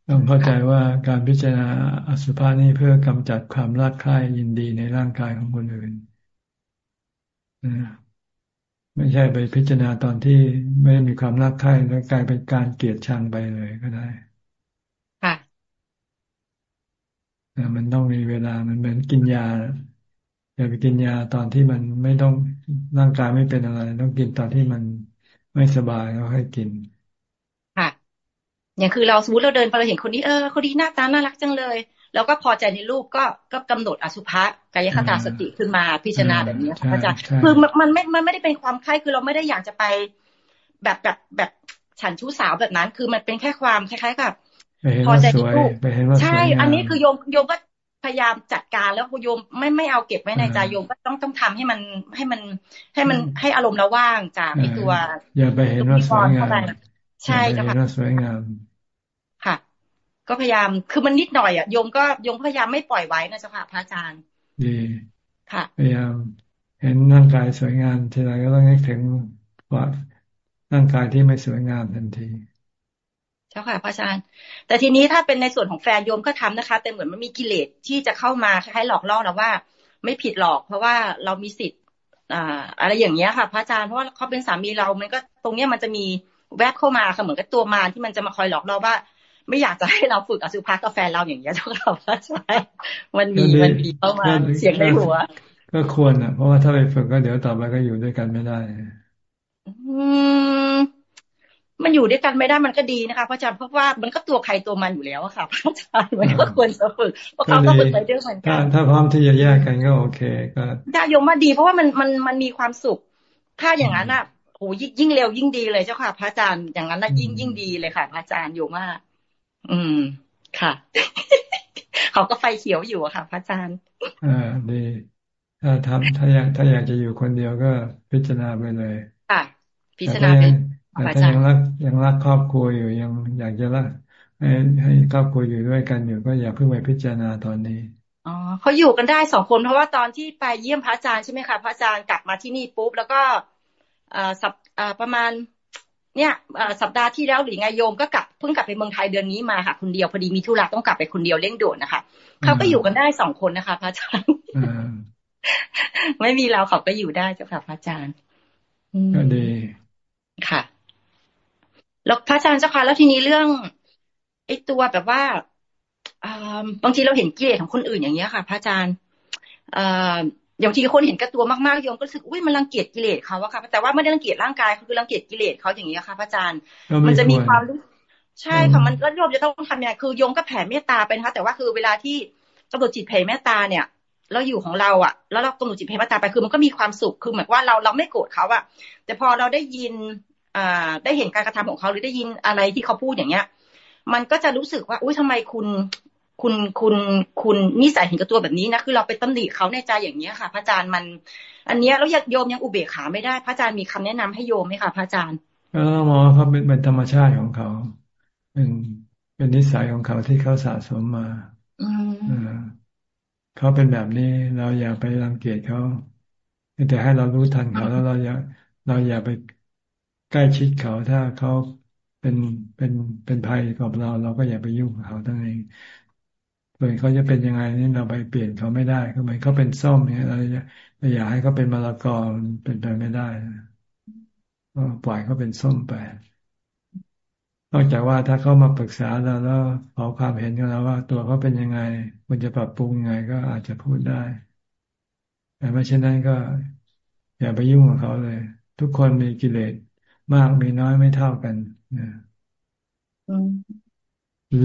ต้องเข้าใจว่าการพิจารณาอสุภะนี้เพื่อกำจัดความรักใคร่ยินดีในร่างกายของคนอื่นไม่ใช่ไปพิจารณาตอนที่ไม่มีความรักใคร่แล้วกลายเป็นการเกลียดชังไปเลยก็ได้ค่ะมันต้องมีเวลามันเหมือนกินยา อย่าไปกินยาตอนที่มันไม่ต้องร่างกายไม่เป็นอะไร ต้องกินตอนที่มันไม่สบายแล้วให้กิน ค่ะ อย่างคือเราสมมติเราเดินไปเราเห็นคนนี้เออคนนี้หน้าตาน่ารักจังเลย แล้วก็พอใจในรูปก็ก็กำหนดอสุภะกายคตาสติขึ้นมาพิจารณาแบบนี้ค่ะอาจารย์คือมันไม่มันไม่ได้เป็นความใคร่คือเราไม่ได้อยากจะไปแบบแบบแบบฉันชู้สาวแบบนั้น คือมันเป็นแค่ความคล้ายๆกับพอใจในรูปใช่ อันนี้คือโยมโยมก็ พยายามจัดการแล้วโยมไม่ไม่เอาเก็บไว้ในใจโยมก็ต้องต้องทำให้มันให้มันให้มันให้อารมณ์เราว่างจากไอ้ตัวอย่าไปเห็นว่าสวยงามใช่ค่ะสวยงามค่ะ ก็พยายามคือมันนิดหน่อยอะโยมก็โยมพยายามไม่ปล่อยไว้นะเจ้าค่ะพระอาจารย์ดีค่ะพยายามเห็นร่างกายสวยงามทีไรก็ต้องนึกถึงว่าร่างกายที่ไม่สวยงามทันทีเจ้าค่ะพระอาจารย์ แต่ทีนี้ถ้าเป็นในส่วนของแฟนโยมก็ทำนะคะ แต่เหมือนมันมีกิเลสที่จะเข้ามาคล้ายๆหลอกล่อเราว่า ไม่ผิดหรอก เพราะว่าเรามีสิทธิ์อ่าอะไรอย่างเงี้ยค่ะพระอาจารย์เพราะว่าเขาเป็นสามีเรา มันก็ตรงเนี้ยมันจะมีแวบเข้ามาค่ะเหมือนกับตัวมารที่มันจะมาคอยหลอกเราว่า ไม่อยากจะให้เราฝึกอสุภะกับแฟนเราอย่างเงี้ยเจ้าค่ะพระอาจารย์มันมีมันมีเข้ามาเสียงในหัว ก็ควรอะ เพราะว่าถ้าไปฝึกก็เดี๋ยวต่อไปก็อยู่ด้วยกันไม่ได้ อืม มันอยู่ด้วยกันไม่ได้มันก็ดีนะคะพระอาจารย์เพราะว่ามันก็ตัวใครตัวมันอยู่แล้วอะค่ะพระอาจารย์มันก็ควรจะฝึกเพราะเขาก็ฝึกไปด้วยเหมือนกันถ้าพร้อมที่จะแยกกันก็โอเคก็ได้ยมมาดีเพราะว่ามันมันมันมีความสุข ถ้าอย่างนั้นอะโอ้ยิ่งเร็วยิ่งดีเลยเจ้าค่ะ พระอาจารย์อย่างนั้นน่ะยิ่งยิ่งดีเลยค่ะ พระอาจารย์โยมากอืมค่ะ เขาก็ไฟเขียวอยู่อะค่ะ พระอาจารย์อ่าดีถ้าทำถ้าอยากถ้าอยากจะอยู่คนเดียวก็พิจารณาไปเลยค่ะพิจารณาไป แต่ถ้ายังรักยังรักครอบครัวอยู่ยังอยากจะรักให้ให้ครอบครัวอยู่ด้วยกันอยู่ก็อย่าเพิ่งไปพิจารณาตอนนี้อ๋อเขาอยู่กันได้สองคนเพราะว่าตอนที่ไปเยี่ยมพระอาจารย์ใช่ไหมคะพระอาจารย์กลับมาที่นี่ปุ๊บแล้วก็อ่าสัปอ่าประมาณ เนี่ยสัปดาห์ที่แล้วหรือไงโยมก็กลับเพิ่งกลับไปเมืองไทยเดือนนี้มาค่ะคนเดียวพอดีมีธุระต้องกลับไปคนเดียวเร่งด่วนนะคะเขาก็อยู่กันได้สองคนนะคะ พระอาจารย์ไม่มีเราเขาก็อยู่ได้เจ้าค่ะพระอาจารย์ก็ดีค่ะ แล้วพระอาจารย์เจ้าค่ะแล้วทีนี้เรื่องไอ้ตัวแบบว่าบางทีเราเห็นกิเลสของคนอื่นอย่างเงี้ยค่ะ พระอาจารย์อย่างทีคนเห็นกระตัวมากๆโยมก็รู้สึกอุ้ยมันรังเกียจกิเลสเขาอะค่ะแต่ว่าไม่ได้รังเกียจร่างกายเขาคือรังเกียจกิเลสเขาอย่างเงี้ยค่ะพระอาจารย์ มันจะมีความรู้ใช่ค่ะมันก็โยมจะต้องทำยังไงคือโยมก็แผ่เมตตาไปนะคะแต่ว่าคือเวลาที่กำหนดจิตแผ่เมตตาเนี่ยเราอยู่ของเราอะแล้วเรากำหนดจิตแผ่เมตตาไปคือมันก็มีความสุขคือเหมือนว่าเราเราไม่โกรธเขาอะแต่พอเราได้ยินอ่า ได้เห็นการกระทำของเขาหรือได้ยินอะไรที่เขาพูดอย่างเงี้ย มันก็จะรู้สึกว่าอุ้ยทำไมคุณคุณคุณคุณนิสัยเห็นกับตัวแบบนี้นะคือเราไปตำหนิเขาในใจอย่างเนี้ยค่ะ พระอาจารย์มัน อันเนี้ยแล้วโยมยังอุเบกขาไม่ได้ พระอาจารย์มีคำแนะนำให้โยมไหมคะพระอาจารย์ก็มองเขาเป็นเป็นธรรมชาติของเขาเป็นเป็นนิสัยของเขาที่เขาสะสมมาอืมเขาเป็นแบบนี้เราอย่าไปรังเกียจเขาแต่ให้เรารู้ทันเขาแล้วเราอย่าเราอย่าไป ใกล้ชิดเขาถ้าเขาเป็นเป็นเป็นภัยกับเรา เราก็อย่าไปยุ่งกับเขาทั้งเองส่วนเขาจะเป็นยังไงนี่เราไปเปลี่ยนเขาไม่ได้เขาเหมือนเขาเป็นส้มเนี่ยเราเราอยากให้เขาเป็นมะละกอเป็นไปไม่ได้ก็ปล่อยเขาเป็นส้มไปนอกจากว่าถ้าเขามาปรึกษาเราแล้วขอความเห็นกับเราว่า ตัวเขาเป็นยังไงควรจะปรับปรุงยังไงก็อาจจะพูดได้ แต่ไม่เช่นนั้นก็ อย่าไปยุ่งกับเขาเลย ทุกคนมีกิเลส มากมีน้อยไม่เท่ากันนะ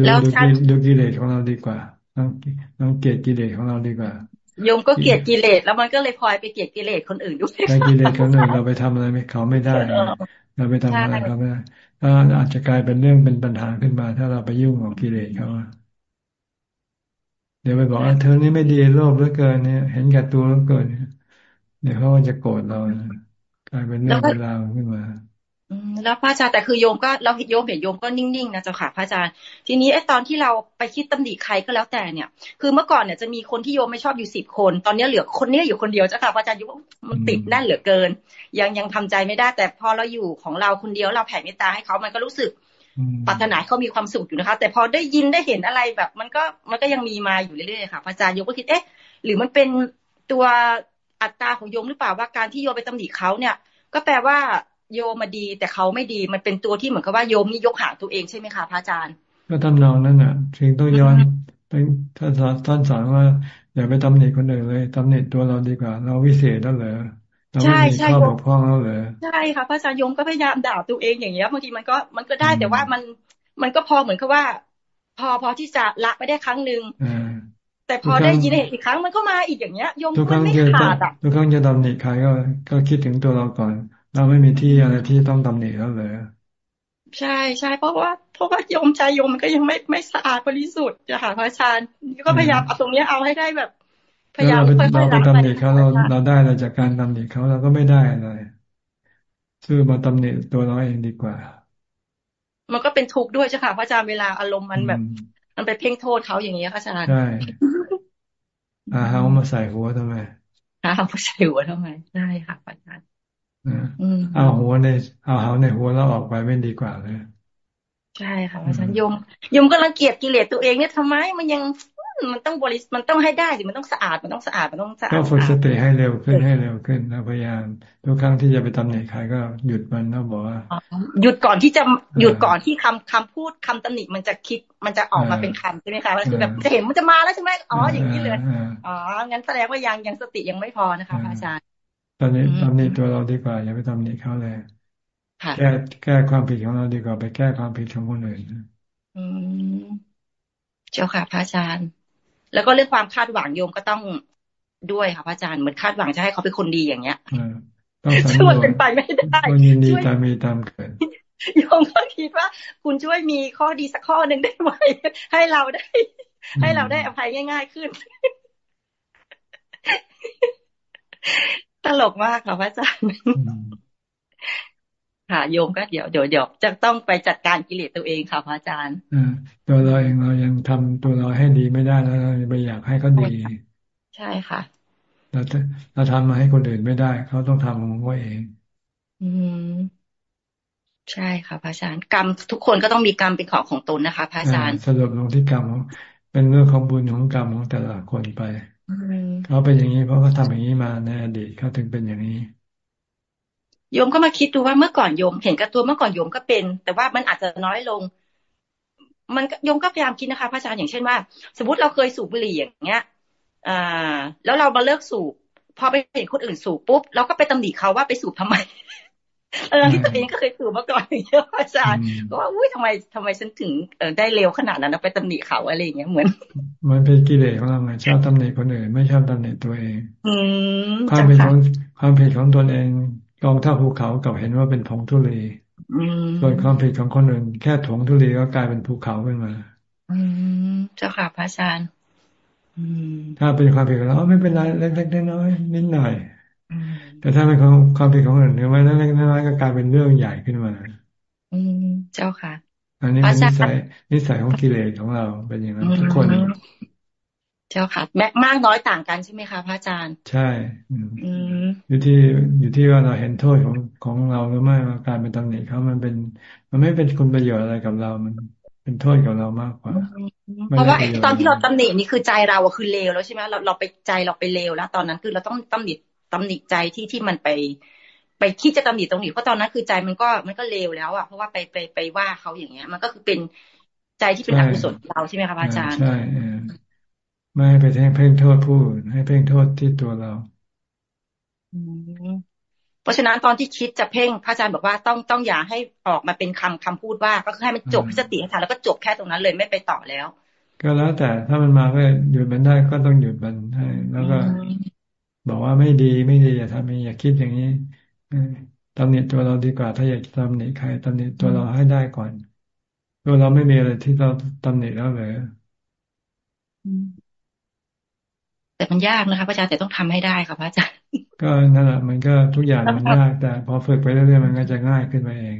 แล้วดูกิเลสของเราดีกว่าต้องต้องเกลียดกิเลสของเราดีกว่าโยมก็เกลียดกิเลสแล้วมันก็เลยพลอยไปเกลียดกิเลสคนอื่นด้วยแต่กิเลสคนอื่นเราไปทำอะไรไม่เขาไม่ได้ เราไปทำอะไรเขาไม่ได้ถ้าอาจจะกลายเป็นเรื่องเป็นปัญหาขึ้นมา ถ้าเราไปยุ่งกับกิเลสเขาเดี๋ยวไปบอกว่าเธอนี่ไม่ดีโลภเหลือเกินเนี่ย เห็นแก่ตัวเหลือเกินเดี๋ยวเขาจะโกรธเรากลายเป็นเรื่องเป็นราวขึ้นมา แล้วพระอาจารย์แต่คือโยมก็เราโยมเห็นโยมก็นิ่งๆนะเจ้าค่ะพระอาจารย์ ทีนี้ไอ้ตอนที่เราไปคิดตำหนิใครก็แล้วแต่เนี่ย คือเมื่อก่อนเนี่ยจะมีคนที่โยมไม่ชอบอยู่สิบคน ตอนนี้เหลือคนนี้อยู่คนเดียวเจ้าค่ะพระอาจารย์โยมมันติดแน่นเหลือเกิน ยังยังทำใจไม่ได้ แต่พอเราอยู่ของเราคนเดียวเราแผ่เมตตาให้เขามันก็รู้สึกปรารถนาเขามีความสุขอยู่นะคะ แต่พอได้ยินได้เห็นอะไรแบบ มันก็มันก็ยังมีมาอยู่เรื่อยๆค่ะพระอาจารย์โยมก็คิดเอ๊ะ หรือมันเป็นตัวอัตตาของโยมหรือเปล่าว่าการที่โยมไปตำหนิเขาเนี่ย ก็แปลว่า โยมมาดีแต่เขาไม่ดีมันเป็นตัวที่เหมือนกับว่าโยมนี่ยกหางตัวเองใช่ไหมคะพระอาจารย์ ก็ทำนองนั้นอะถึงต้องย้อนท่านสอนท่านสอนว่า อย่าไปตำหนิคนอื่นเลยตำหนิตัวเราดีกว่า เราวิเศษแล้วเหรอเราไม่มีข้อบกพร่องแล้วเหรอใช่ค่ะพระอาจารย์โยมก็พยายามด่าตัวเองอย่างเงี้ยบางทีมันก็มันก็ได้แต่ว่ามันมันก็พอเหมือนกับว่า พอพอที่จะละไปได้ครั้งหนึ่งแต่พอได้ยินเห็นอีกครั้งมันก็มาอีกอย่างเงี้ยยมมันไม่ขาดอะทุกครั้งจะตำหนิใครก็ก็คิดถึงตัวเราก่อน เราไม่มีที่อะไรที่ต้องตำหนิแล้วเลยใช่ใช่เพราะว่าเพราะว่าโยมใจโยมมันก็ยังไม่ไม่สะอาดบริสุทธิ์จ้ะค่ะพระอาจารย์ก็พยายามเอาตรงนี้เอาให้ได้แบบ พยายามค่อยๆเราไปตำหนิเขาเราเราได้เราจากการตำหนิเขาเราก็ไม่ได้อะไรซื้อมาตำหนิตัวเราเองดีกว่า มันก็เป็นทุกข์ด้วยจ้ะค่ะพระอาจารย์เวลาอารมณ์มันแบบ มันไปเพ่งโทษเขาอย่างนี้ค่ะอาจารย์ใช่อาเฮามาใส่หัวทำไมอาเฮามาใส่หัวทำไมใช่ค่ะพระอาจารย์ เอาหัวในเอาเฮาในหัวแล้วออกไปไม่ดีกว่าเลยใช่ค่ะอาจารย์ยมยมก็รังเกียจกิเลสตัวเองเนี่ยทำไมมันยังมันต้องบริมันต้องให้ได้สิมันต้องสะอาดมันต้องสะอาดมันต้องสะอาดก็ฝึกสติให้เร็วขึ้นให้เร็วขึ้นนะพยายามทุกครั้งที่จะไปตำหนิใครก็หยุดมันนะบอกว่าหยุดก่อนที่จะหยุดก่อนที่คำคำพูดคำตำหนิมันจะคิดมันจะออกมาเป็นคำใช่ไหมคะว่าคือแบบจะเห็นมันจะมาแล้วใช่ไหมอ๋ออย่างนี้เลยอ๋องั้นแสดงว่ายังยังสติยังไม่พอนะคะอาจารย์ ตอนนี้ตำหนิตัวเราดีกว่า อย่าไปตำหนิเขาเลยแก้แก้ความผิดของเราดีกว่าไปแก้ความผิดของคนอื่นอืมเจ้าค่ะพระอาจารย์ แล้วก็เรื่องความคาดหวังโยมก็ต้องด้วยค่ะพระอาจารย์เหมือนคาดหวังจะให้เขาเป็นคนดีอย่างเงี้ยต้องช่วยเป็นไปไม่ได้ยินดีตามมีตามเกิดโยมก็คิดว่า คุณช่วยมีข้อดีสักข้อหนึ่งได้ไหมให้เราได้ ให้เราได้อภัยง่าย ๆขึ้น ตลกมากค่ะพระอาจารย์ค่ะโยมก็เดี๋ยวเดี๋ยวเดี๋ยวจะต้องไปจัดการกิเลสตัวเองค่ะพระอาจารย์ตัวเราเองเรายังทำตัวเราให้ดีไม่ได้แล้วเราไปอยากให้เขาดี ใช่ค่ะ เราเราทำมาให้คนอื่นไม่ได้ เขาต้องทำของเขาเอง อืมใช่ค่ะพระอาจารย์กรรมทุกคนก็ต้องมีกรรมเป็นของของตนนะคะพระอาจารย์สรุปลงที่กรรมเป็นเรื่องของบุญของกรรมของแต่ละคนไป เขาเป็นอย่างนี้เพราะเขาทาอย่างนี้มาในอดีตเขาถึงเป็นอย่างนี้โยมก็มาคิดดูว่าเมื่อก่อนโยมเห็นกับตัวเมื่อก่อนโยมก็เป็น แต่ว่ามันอาจจะน้อยลง มันโยมก็พยายามคิดนะคะพระอาจารย์อย่างเช่นว่า สมมติเราเคยสูบบุหรี่อย่างเงี้ยอ่าแล้วเรามาเลิกสูบ พอไปเห็นคนอื่นสูบปุ๊บเราก็ไปตำหนิเขาว่าไปสูบทำไม เออที่ตัวเองก็เคยสูบมาก่อนอย่างเงี้ยอาจารย์ก็ว่าอุ้ยทำไมทำไมฉันถึงเออได้เร็วขนาดนั้นไปตำหนิเขาอะไรอย่างเงี้ยเหมือน มันเป็นกิเลสของเราไงชอบตำหนิคนอื่นไม่ชอบตำหนิตัวเองอืมความเป็นของความผิดของตนเองกองท่าภูเขากับเห็นว่าเป็นผงทุลีส่วนความผิดของคนอื่นแค่ถงทุลีก็กลายเป็นภูเขาขึ้นมาอืมเจ้าค่ะพระอาจารย์ถ้าเป็นความผิดของเราไม่เป็นไรเล็กๆน้อยๆนิดหน่อย แต่ถ้าเป็นความความผิดของคนอื่นเนี่ยไม่เล็กๆน้อยๆก็กลายเป็นเรื่องใหญ่ขึ้นมา อืมเจ้าค่ะ อันนี้เป็นนิสัยนิสัยของกิเลสของเราเป็นอย่างนั้นทุกคน เจ้าค่ะแม้มากน้อยต่างกันใช่ไหมคะพระอาจารย์ ใช่อยู่ที่อยู่ที่ว่าเราเห็นโทษของของเราหรือไม่ว่าการเป็นตำหนิเขามันเป็น มันไม่เป็นคุณประโยชน์อะไรกับเรามันเป็นโทษกับเรามากกว่า เพราะว่าตอนที่เราตำหนินี่คือใจเราคือเลวแล้วใช่ไหมเราเราไปใจเราไปเลวแล้ว ตอนนั้นคือเราต้องตำหนิ ตำหนิใจที่ที่มันไป ไปคิดจะตำหนิตรงนี้เพราะตอนนั้นคือใจมันก็มันก็เลวแล้วอะเพราะว่าไปไปไปว่าเขาอย่างเงี้ย มันก็คือเป็นใจที่เป็นอกุศลเราใช่ไหมคะอาจารย์ใช่ไม่ให้ไปแทงเพ่งโทษผู้อื่นให้เพ่งโทษที่ตัวเราเพราะฉะนั้นตอนที่คิดจะเพ่งพระอาจารย์บอกว่าต้องต้องอย่าให้ออกมาเป็นคำคำพูดว่า ก็คือให้มันจบพิสติให้ทันแล้วก็จบแค่ตรงนั้นเลยไม่ไปต่อแล้ว ก็แล้วแต่ถ้ามันมาก็หยุดมันได้ก็ต้องหยุดมันให้แล้วก็ บอกว่าไม่ดีไม่ดีอย่าทำอย่าคิดอย่างนี้ตำหนิตัวเราดีกว่าถ้าอยากตำหนิใครตำหนิตัวเราให้ได้ก่อนตัวเราไม่มีอะไรที่เราตำหนิแล้วเลยแต่มันยากนะคะพระอาจารย์แต่ต้องทำให้ได้ค่ะพระอาจารย์ก็นั่นแหละมันก็ทุกอย่างมันยากแต่พอฝึกไปเรื่อยๆมันก็จะง่ายขึ้นมาเอง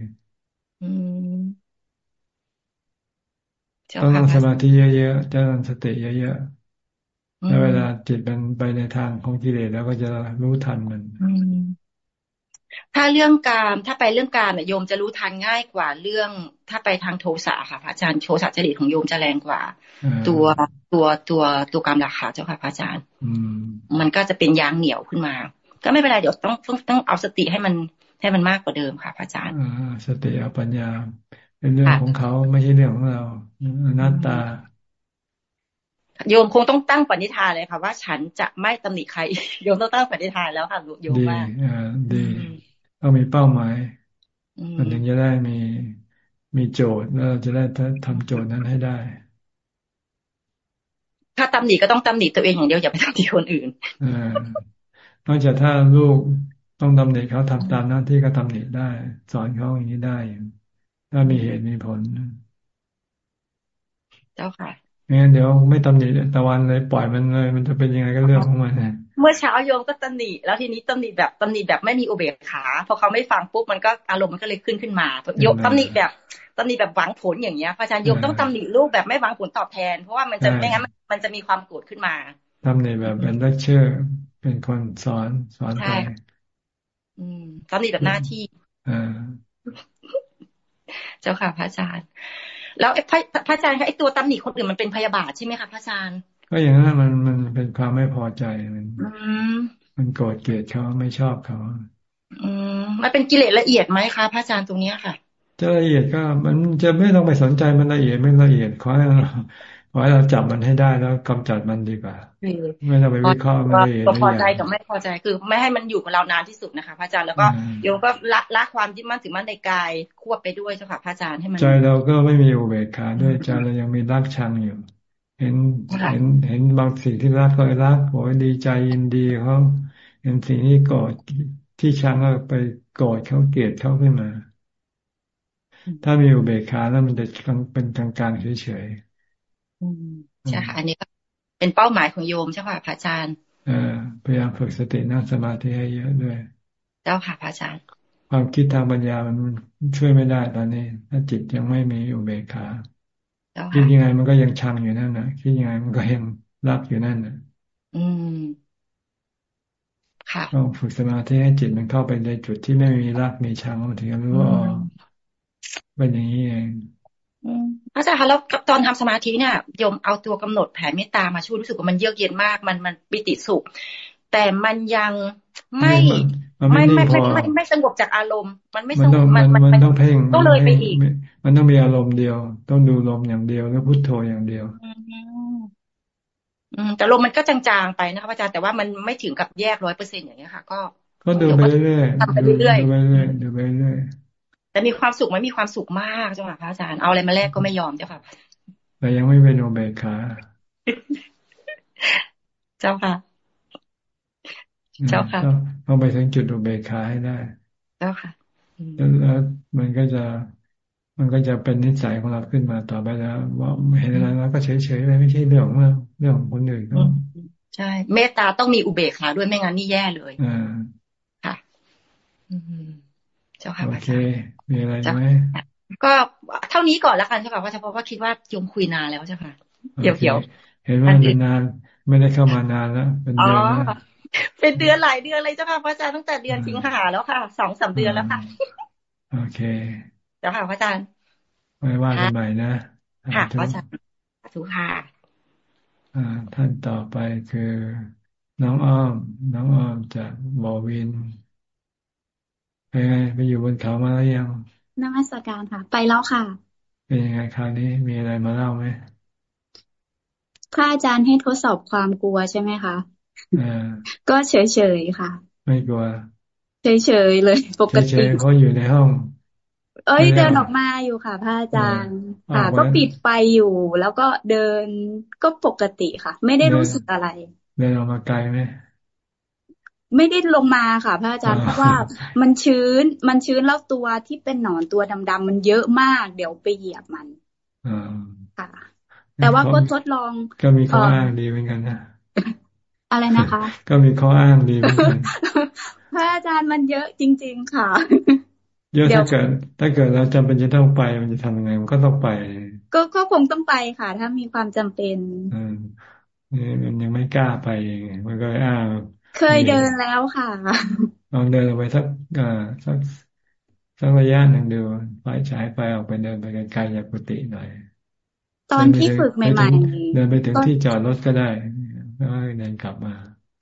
ต้องนั่งสมาธิเยอะๆจะนั่งสติเยอะๆ แล้วเวลาจิตมันไปในทางของกิเลสแล้วก็จะรู้ทันมันถ้าเรื่องการถ้าไปเรื่องการเนี่ยโยมจะรู้ทันง่ายกว่าเรื่อง ถ้าไปทางโทสะค่ะพระอาจารย์โทสะจริตของโยมจะแรงกว่า ตัวตัวตัวตัวกรรมราคาเจ้าค่ะพระอาจารย์มันก็จะเป็นยางเหนียวขึ้นมา ก็ไม่เป็นไรเดี๋ยวต้องต้องต้องเอาสติให้มันให้มันมากกว่าเดิมค่ะพระอาจารย์สติเอาปัญญา เป็นเรื่องของเขาไม่ใช่เรื่องของเราหน้าตา โยมคงต้องตั้งปณิธานเลยค่ะว่าฉันจะไม่ตำหนิใคร โยมต้องตั้งปณิธานแล้วค่ะโยมว่าดีต้องมีเป้าหมายมันถึงจะได้มีมีโจทย์แล้วเราจะได้ทำโจทย์นั้นให้ได้ ถ้าตำหนิก็ต้องตำหนิตัวเองอย่างเดียวอย่าไปตำหนิคนอื่นนอกจากถ้าลูกต้องตำหนิเขาทำตามหน้าที่ก็ตำหนิได้ สอนเขาอย่างนี้ได้ ถ้ามีเหตุมีผล เจ้าค่ะ งั้นเดี๋ยวไม่ตำหนิตะวันเลยปล่อยมันเลย มันจะเป็นยังไงก็เรื่องของมันเมื่อเช้าโยมก็ตำหนิแล้วทีนี้ตำหนิแบบตำหนิแบบไม่มีอุเบกขาพอเขาไม่ฟังปุ๊บมันก็อารมณ์มันก็เลยขึ้นขึ้นมาโยมตำหนิแบบตำหนิแบบหวังผลอย่างเงี้ยพระอาจารย์โยมต้องตำหนิลูกแบบไม่หวังผลตอบแทน เพราะว่ามันจะไม่งั้นมันจะมีความโกรธขึ้นมาตำหนิแบบเป็นเลคเชอร์เป็นคนสอนสอนไปอืมตำหนิแบบหน้าที่อ่าเจ้าค่ะพระอาจารย์ แล้วพระพระอาจารย์คะไอตัวตำหนิคนอื่นมันเป็นพยาบาทใช่ไหมคะพระอาจารย์ ก็อย่างนั้นมันมันเป็นความไม่พอใจมันมันโกรธเกลียดเขาไม่ชอบเขาอืมมันเป็นกิเลสละเอียดไหมคะพระอาจารย์ตรงเนี้ยค่ะจะละเอียดก็มันจะไม่ต้องไปสนใจมันละเอียดไม่ละเอียดขอให้เรา ขอให้เราจับมันให้ได้แล้วกำจัดมันดีกว่าไม่ต้องไปวิเคราะห์มันละเอียดพอใจกับไม่พอใจคือ ไม่ให้มันอยู่กับเรานานที่สุดนะคะพระอาจารย์แล้วก็โยมก็ละละความยึดมั่นถือมั่นในกายควบไปด้วยเจ้าค่ะพระอาจารย์ให้มันใจเราก็ไม่มีอุเบกขาด้วยใจเรายังมีรักชังอยู่ เห็นเห็นเห็นบางสิ่งที่รักก็รักโอยดีใจยินดีเขาเห็นสิ่งที่โกรธที่ชังก็ไปโกรธเขาเกลียดเขาขึ้นมา ถ้ามีอุเบกขาแล้วมันจะเป็นกลางๆเฉยๆ ใช่ค่ะอันนี้ก็เป็นเป้าหมายของโยมใช่ค่ะพระอาจารย์เออพยายามฝึกสตินั่งสมาธิให้เยอะด้วย เจ้าค่ะพระอาจารย์ ความคิดทางปัญญามันช่วยไม่ได้ตอนนี้ ถ้าจิตยังไม่มีอุเบกขาคิดยังไงมันก็ยังชังอยู่นั่นนะคิดยังไงมันก็ยังรักอยู่นั่นนะอืมค่ะต้องฝึกสมาธิให้จิตมันเข้าไปในจุดที่ไม่มีรักมีชังมันถึงจะรู้ว่าเป็นอย่างนี้เอง อาจารย์คะแล้วตอนทำสมาธิเนี่ยโยมเอาตัวกำหนดแผ่เมตตามาช่วยรู้สึกว่ามันเยือกเย็นมาก มันมันปิติสุข แต่มันยังไม่ไม่ไม่ไม่ไม่ไม่สงบจากอารมณ์ มันไม่สงบมันมันต้องเพ่งต้องเลยไปอีก มันต้องมีอารมณ์เดียว ต้องดูลมอย่างเดียวแล้วพุทโธอย่างเดียวอืมแต่ลมมันก็จางๆไปนะคะอาจารย์แต่ว่ามันไม่ถึงกับแยกร้อยเปอร์เซ็นต์อย่างเงี้ยค่ะ ก็ ก็ดูไปเรื่อยๆดูไปเรื่อยๆดูไปเรื่อย แต่มีความสุขไหมมีความสุขมากเจ้าค่ะพระอาจารย์เอาอะไรมาแลกก็ไม่ยอมเจ้าค่ะแต่ยังไม่เป็นโอเบคาเจ้าค่ะ เจ้าค่ะต้องไปถึงจุดอุเบกขาให้ได้ เจ้าค่ะแล้วมันก็จะมันก็จะเป็นนิสัยของเราขึ้นมาต่อไปแล้ว ว่าเห็นอะไรแล้วก็เฉยๆไปไม่ใช่เรื่องของเราเรื่องของคนอื่นก็ใช่เมตตาต้องมีอุเบกขาด้วยไม่งั้นนี่แย่เลยอ่าค่ะ เจ้าค่ะโอเคมีอะไรไหมก็เท่านี้ก่อนแล้วกันเจ้าค่ะเพราะเฉพาะว่าคิดว่าโยมคุยนานแล้วเจ้าค่ะเดี๋ยวเดี๋ยวเห็นว่าเป็นนานไม่ได้เข้ามานานแล้วเป็นเดือนแล้วเป็นเดือนหลายเดือนเลยเจ้าค่ะพระอาจารย์ตั้งแต่เดือนสิงหาแล้วค่ะสองสาเดือนแล้วค่ะโอเคเจ้าค่ะพระอาจารย์ไว้ว่ากันใหม่นะค่ะพระอาจารย์ทุกค่ะอ่าท่านต่อไปคือน้องอ้อม น้องอ้อมจากบอวิน ไปไงไปอยู่บนเขามาแล้วยังนมัสการค่ะ ไปแล้วค่ะ เป็นยังไงคราวนี้มีอะไรมาเล่าไหมพระอาจารย์ให้ทดสอบความกลัวใช่ไหมคะก็เฉยๆค่ะ ไม่กลัว เฉยๆเลย ปกติเฉยๆเขาอยู่ในห้อง เอ้ยเดินออกมาอยู่ค่ะพระอาจารย์ ค่ะ ก็ปิดไฟอยู่ แล้วก็เดินก็ปกติค่ะ ไม่ได้รู้สึกอะไร เดินออกมาไกลไหม ไม่ได้ลงมาค่ะ พระอาจารย์เพราะว่ามันชื้นมันชื้นแล้วตัวที่เป็นหนอนตัวดำๆมันเยอะมาก เดี๋ยวไปเหยียบมันค่ะ แต่ว่าก็ทดลอง ก็มีข้ออ้างดีเหมือนกันนะอะไรนะคะ ก็มีข้ออ้างดีเหมือนกันพระอาจารย์มันเยอะจริง ๆ ค่ะ เยอะถ้าเกิด ถ้าเกิดเราจำเป็นจะต้องไปมันจะทำยังไงมันก็ต้องไป ก็ก็คงต้องไปค่ะ ถ้ามีความจำเป็น อืมนี่มันยังไม่กล้าไปมันก็อ้าง เคยเดินแล้วค่ะ ลองเดินไปสักอ่าสักสักระยะหนึ่งดูไฟฉายไปออกไปเดินไปไกลๆจากกุฏิหน่อย ตอนที่ฝึกใหม่ๆเดินไปถึงที่จอดรถก็ได้แล้วเดินกลับมา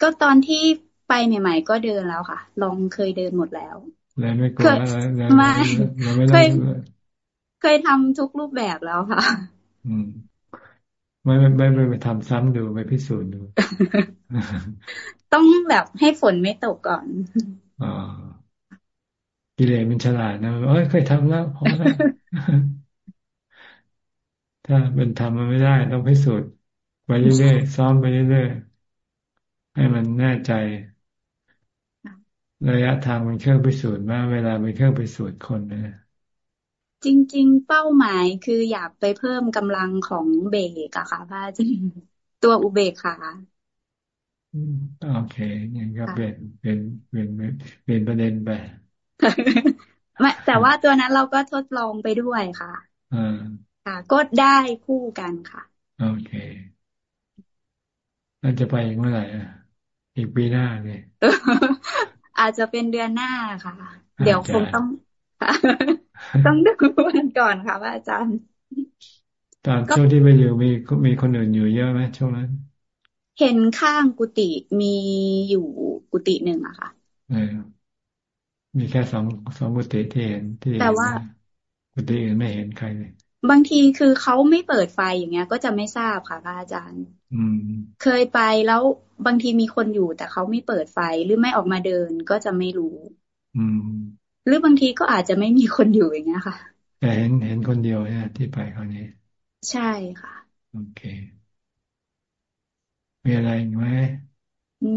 ก็ตอนที่ไปใหม่ ๆ ก็เดินแล้วค่ะ ลองเคยเดินหมดแล้วเลยไม่กลัวแล้วไม่เคยเคยทำทุกรูปแบบแล้วค่ะ อืม ไม่ไม่ไม่ไปทำซ้ำดูไปพิสูจน์ดู ต้องแบบให้ฝนไม่ตกก่อนอกิเลสมันฉลาดนะเอ้ยเคยทำแล้วพอแล้วถ้าเป็นทำมันไม่ได้ ต้องพิสูจน์ไปเรื่อยๆซ้อมไปเรื่อยๆให้มันแน่ใจระยะทางมันเครื่องพิสูจน์มากเวลาเป็นเครื่องพิสูจน์คนนะ จริง ๆ เป้าหมายคืออยากไปเพิ่มกำลังของเบรกอะค่ะพระอาจารย์ตัวอุเบกขาโอเคงั้นก็เป็นเป็นเป็นเป็นประเด็นไปไม่แต่ว่าตัวนั้นเราก็ทดลองไปด้วยค่ะอ่าค่ะ ก็ได้คู่กันค่ะ โอเคน่าจะไปเมื่อไหร่อะอีกปีหน้าเลยอาจจะเป็นเดือนหน้าค่ะ เดี๋ยวคงต้อง ต้องดูกันก่อนค่ะพระอาจารย์ตอนช่วงที่ไปอยู่มีมีคนอื่นอยู่เยอะไหมช่วงนั้น เห็นข้างกุฏิมีอยู่กุฏิหนึ่งอะค่ะมีแค่สองสองกุฏิที่เห็นที่แต่ว่ากุฏิอื่นไม่เห็นใครเลยบางทีคือเขาไม่เปิดไฟอย่างเงี้ย ก็จะไม่ทราบค่ะพระอาจารย์ อืม เคยไปแล้วบางทีมีคนอยู่แต่เขาไม่เปิดไฟหรือไม่ออกมาเดินก็จะไม่รู้ อืม หรือบางทีก็อาจจะไม่มีคนอยู่อย่างเงี้ยค่ะแต่เห็นเห็นคนเดียวเนี่ยที่ไปคราวนี้ ใช่ค่ะ โอเค มีอะไรอีกไหม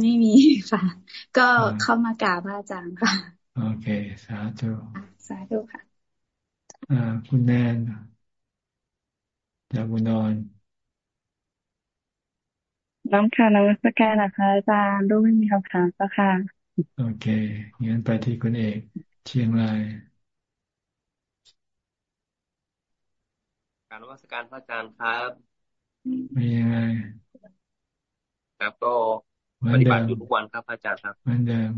ไม่มีค่ะ ก็เข้ามากราบพระอาจารย์ค่ะ โอเค สาธุสาธุค่ะอ่าคุณแนนจากบุนอนน้ำค่ะน้ำสแกนนะคะอาจารย์รูปไม่มีคำถามสักค่ะ โอเค งั้นไปที่คุณเอก เชียงราย การวัสการพระอาจารย์ครับมียังไงครับก็ปฏิบัติอยู่ทุกวันครับอาจารย์ครับเหมือนเดิม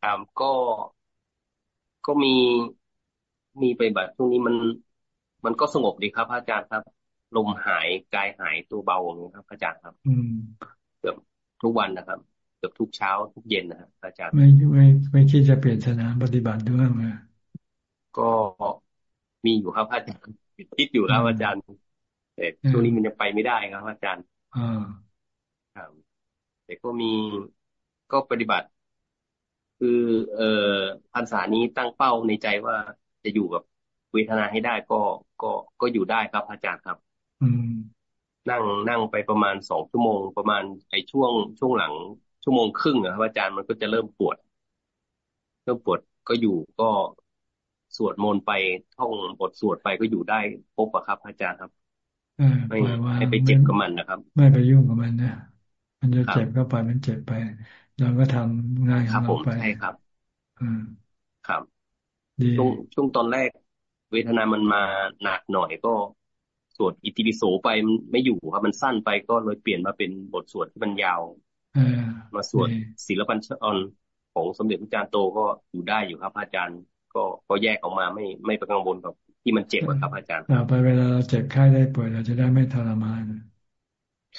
ครับก็ก็มีมีปฏิบัติช่วงนี้มัน มันก็สงบดีครับอาจารย์ครับลมหายกายหายตัวเบาอย่างนี้ครับอาจารย์ครับ อืมเกือบทุกวันนะครับเกือบทุกเช้าทุกเย็นนะครับอาจารย์ไม่ไม่ไม่คิดจะเปลี่ยนสนามปฏิบัติด้วยไหมก็มีอยู่ครับอาจารย์คิดอยู่ครับอาจารย์แต่ช่วงนี้มันจะไปไม่ได้ครับอาจารย์อ่าครับแต่ก็มีก็ปฏิบัติ คือเอ่อพรรษานี้ตั้งเป้าในใจว่าจะอยู่กับเวทนาให้ได้ก็ก็ก็อยู่ได้ครับอาจารย์ครับ อืมนั่งนั่งไปประมาณสองชั่วโมง ประมาณไอ้ช่วงช่วงหลัง ชั่วโมงครึ่งนะครับอาจารย์มันก็จะเริ่มปวด เริ่มปวดก็อยู่ก็สวดมนต์ไปท่องบทสวดไปก็อยู่ได้พบอะครับ อาจารย์ครับไม่ไม่ไปเจ็บกับมันนะครับ ไม่ไปยุ่งกับมันนะมันจะเจ็บก็ปล่อยมันเจ็บไปเราก็ทำงานของเราไปใช่ครับ อืมครับช่วงช่วงตอนแรก เวทนามันมาหนักหน่อยก็สวดอิติปิโสไปมันไม่อยู่ครับ มันสั้นไปก็เลยเปลี่ยนมาเป็นบทสวดที่มันยาว มาสวดศิลปัญชรของสมเด็จพระอาจารย์โตก็อยู่ได้อยู่ครับอาจารย์ ก็ก็แยกออกมาไม่ไม่ไปกังวลกับที่มันเจ็บครับอาจารย์ต่อไปเวลาเราเจ็บไข้ได้ป่วยเราจะได้ไม่ทรมาน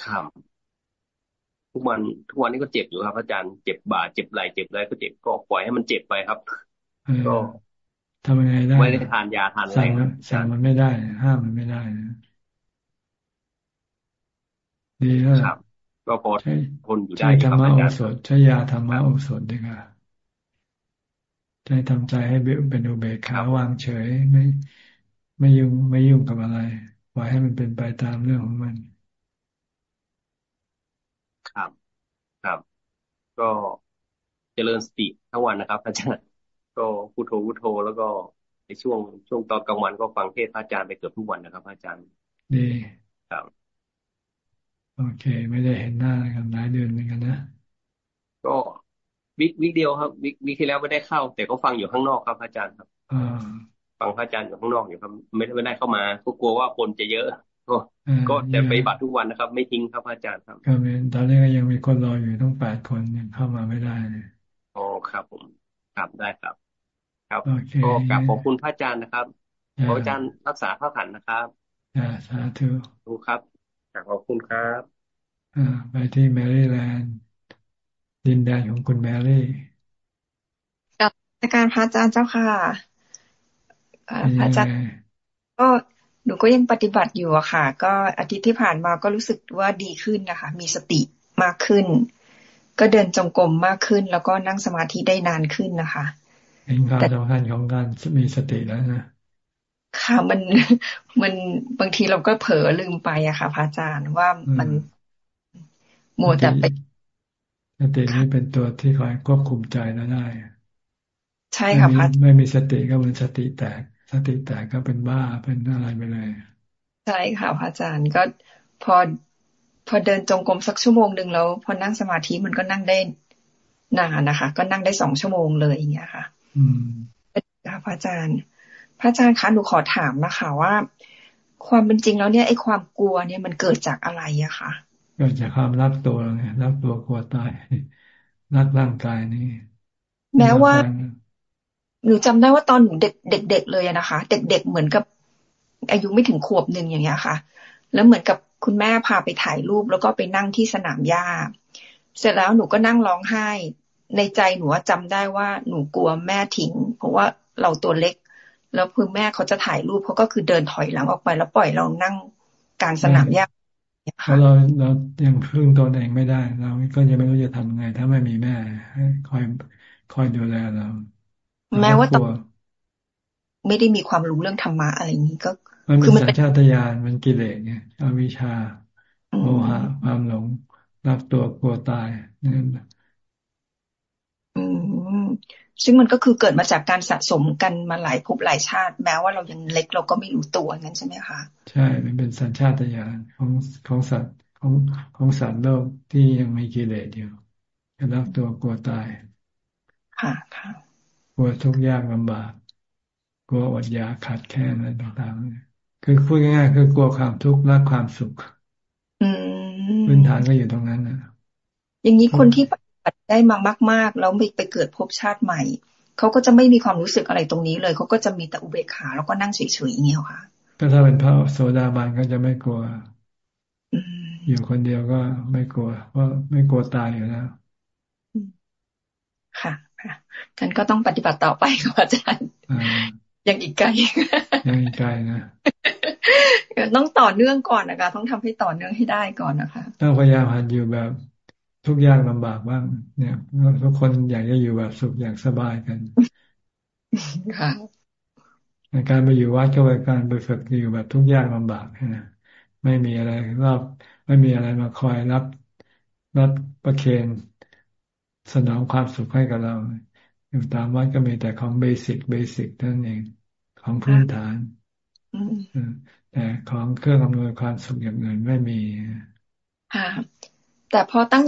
ครับทุกวันทุกวันนี้ก็เจ็บอยู่ครับอาจารย์เจ็บบ่าเจ็บไหล่เจ็บอะไรก็เจ็บก็ปล่อยให้มันเจ็บไปครับก็ทำยังไงได้ไม่ได้ทานยาทานอะไรสั่งมันไม่ได้ ห้ามมันไม่ได้ดีแล้วครับ ก็พอทนอยู่ได้ใช้ธรรมะโอสถใช้ยาธรรมะโอสถดีกว่าใจทำใจให้เป็นอุเบกขาวางเฉยไม่ไม่ยุ่งไม่ยุ่งกับอะไรปล่อยให้มันเป็นไปตามเรื่องของมัน ครับครับ ก็เจริญสติทั้งวันนะครับ อาจารย์ก็พุทโธพุทโธแล้วก็ในช่วงช่วงตอนกลางวันก็ฟังเทศพระอาจารย์ไปเกือบทุกวันนะครับ อาจารย์ดีครับ โอเค ไม่ได้เห็นหน้ากันหลายเดือนเหมือนกันนะ ก็วิวิเดียวครับ วิวิที่แล้วไม่ได้เข้า แต่ก็ฟังอยู่ข้างนอกครับอาจารย์ครับฟังพระอาจารย์อยู่ข้างนอกอยู่ครับ ไม่ได้ไม่ได้เข้ามาก็กลัวว่าคนจะเยอะก็ก็จะปฏิบัติทุกวันนะครับ ไม่ทิ้งครับอาจารย์ครับก็มีตอนนี้ก็ยังมีคนรออยู่ตั้งแปดคนยังเข้ามาไม่ได้เลยอ๋อครับผมครับได้ครับ ครับก็กราบขอบคุณพระอาจารย์นะครับขออาจารย์รักษาธาตุขันธ์นะครับอ่าสาธุดูครับกราบ ขอบคุณครับอ่าไปที่แมรี่แลนด์ดินแดนของคุณแมรี่กราบนมัสการพระอาจารย์เจ้าค่ะพระอาจารย์ก็หนูก็ยังปฏิบัติอยู่อะค่ะ ก็อาทิตย์ที่ผ่านมาก็รู้สึกว่าดีขึ้นนะคะ มีสติมากขึ้น ก็เดินจงกรมมากขึ้น แล้วก็นั่งสมาธิได้นานขึ้นนะคะเห็นความสำคัญของการมีสติแล้วนะ ค่ะมันมันบางทีเราก็เผลอลืมไปอะค่ะพระอาจารย์ว่ามันมัวแต่ไปสตินี้เป็นตัวที่คอยควบคุมใจเราได้ ใช่ค่ะพระไม่มีสติก็เป็นสติแตก สติแตกก็เป็นบ้าเป็นอะไรไปเลย ใช่ค่ะพระอาจารย์ก็พอพอเดินจงกรมสักชั่วโมงหนึ่งแล้ว พอนั่งสมาธิมันก็นั่งได้นานนะคะ ก็นั่งได้สองชั่วโมงเลยอย่างเงี้ยค่ะ อืมค่ะพระอาจารย์พ ระอาจารย์คะหนูขอถามนะคะว่า ความเป็นจริงแล้วเนี่ยไอ้ความกลัวเนี่ยมันเกิดจากอะไรอะคะเกิดจากความรักตัวไงรักตัวกลัวตายรักร่างกายนี่แม้ว่า หนูจำได้ว่าตอนหนูเด็กเด็ก ๆ เลยนะคะ เด็ก ๆ เหมือนกับ อายุไม่ถึงขวบหนึ่งอย่างเงี้ยค่ะ แล้วเหมือนกับคุณแม่พาไปถ่ายรูปแล้วก็ไปนั่งที่สนามหญ้า เสร็จแล้วหนูก็นั่งร้องไห้ ในใจหนูว่าจำได้ว่าหนูกลัวแม่ทิ้ง เพราะว่าเราตัวเล็ก แล้วคือแม่เขาจะถ่ายรูปเขาก็คือเดินถอยหลังออกไป แล้วปล่อยเรานั่งกลางสนามหญ้าเพราะเราเรายังพึ่งตัวเองไม่ได้ เราก็ยังไม่รู้จะทำไง ถ้าไม่มีแม่คอยคอยดูแลเรา แม้ว่าต้องไม่ได้มีความรู้เรื่องธรรมะอะไรอย่างนี้ก็มันเป็นสัญชาตญาณมันกิเลสไงอวิชชาโมหะความหลงรักตัวกลัวตายนั่นอืม ซึ่งมันก็คือเกิดมาจากการสะสมกันมาหลายภพหลายชาติ แม้ว่าเรายังเล็กเราก็ไม่รู้ตัวงั้นใช่ไหมคะ ใช่ มันเป็นสัญชาตญาณของของสัตว์ของของสัตว์โลกที่ยังมีกิเลสอยู่รักตัวกลัวตาย ค่ะค่ะกลัวทุกข์ยากลำบาก กลัวอดอยากขาดแคลนอะไรต่างๆ คือพูดง่ายๆคือกลัวความทุกข์และความสุขพื้นฐานก็อยู่ตรงนั้นนะอย่างนี้คนที่ปฏิบัติ ได้มามาก ๆ แล้วไปไปเกิดภพชาติใหม่ เขาก็จะไม่มีความรู้สึกอะไรตรงนี้เลย เขาก็จะมีแต่อุเบกขาแล้วก็นั่งเฉยๆอย่างนี้ค่ะก็ถ้าเป็นพระโสดาบันก็จะไม่กลัวอยู่คนเดียวก็ไม่กลัวเพราะไม่กลัวตายอยู่แล้วค่ะค่ะกันก็ต้องปฏิบัติต่อไปครับอาจารย์ยังอีกไกลยังอีกไกลนะต้องต่อเนื่องก่อนนะคะ ต้องทำให้ต่อเนื่องให้ได้ก่อนนะคะต้องพยายามหันอยู่แบบ ทุกยากลำบากบ้าง เนี่ยทุกคนอยากจะอยู่แบบสุขอย่างสบายกันค่ะในการไปอยู่วัดก็เป็นการไปฝึกอยู่แบบทุกยากลำบากนะไม่มีอะไรรอบไม่มีอะไรมาคอยรับรับประเคนสนองความสุขให้กับเรา อยู่ตามวัดก็มีแต่ของเบสิกเบสิกนั่นเอง ของพื้นฐานแต่ของเครื่องอำนวยความสุขอย่างอื่นไม่มีค่ะแต่พอตั้ง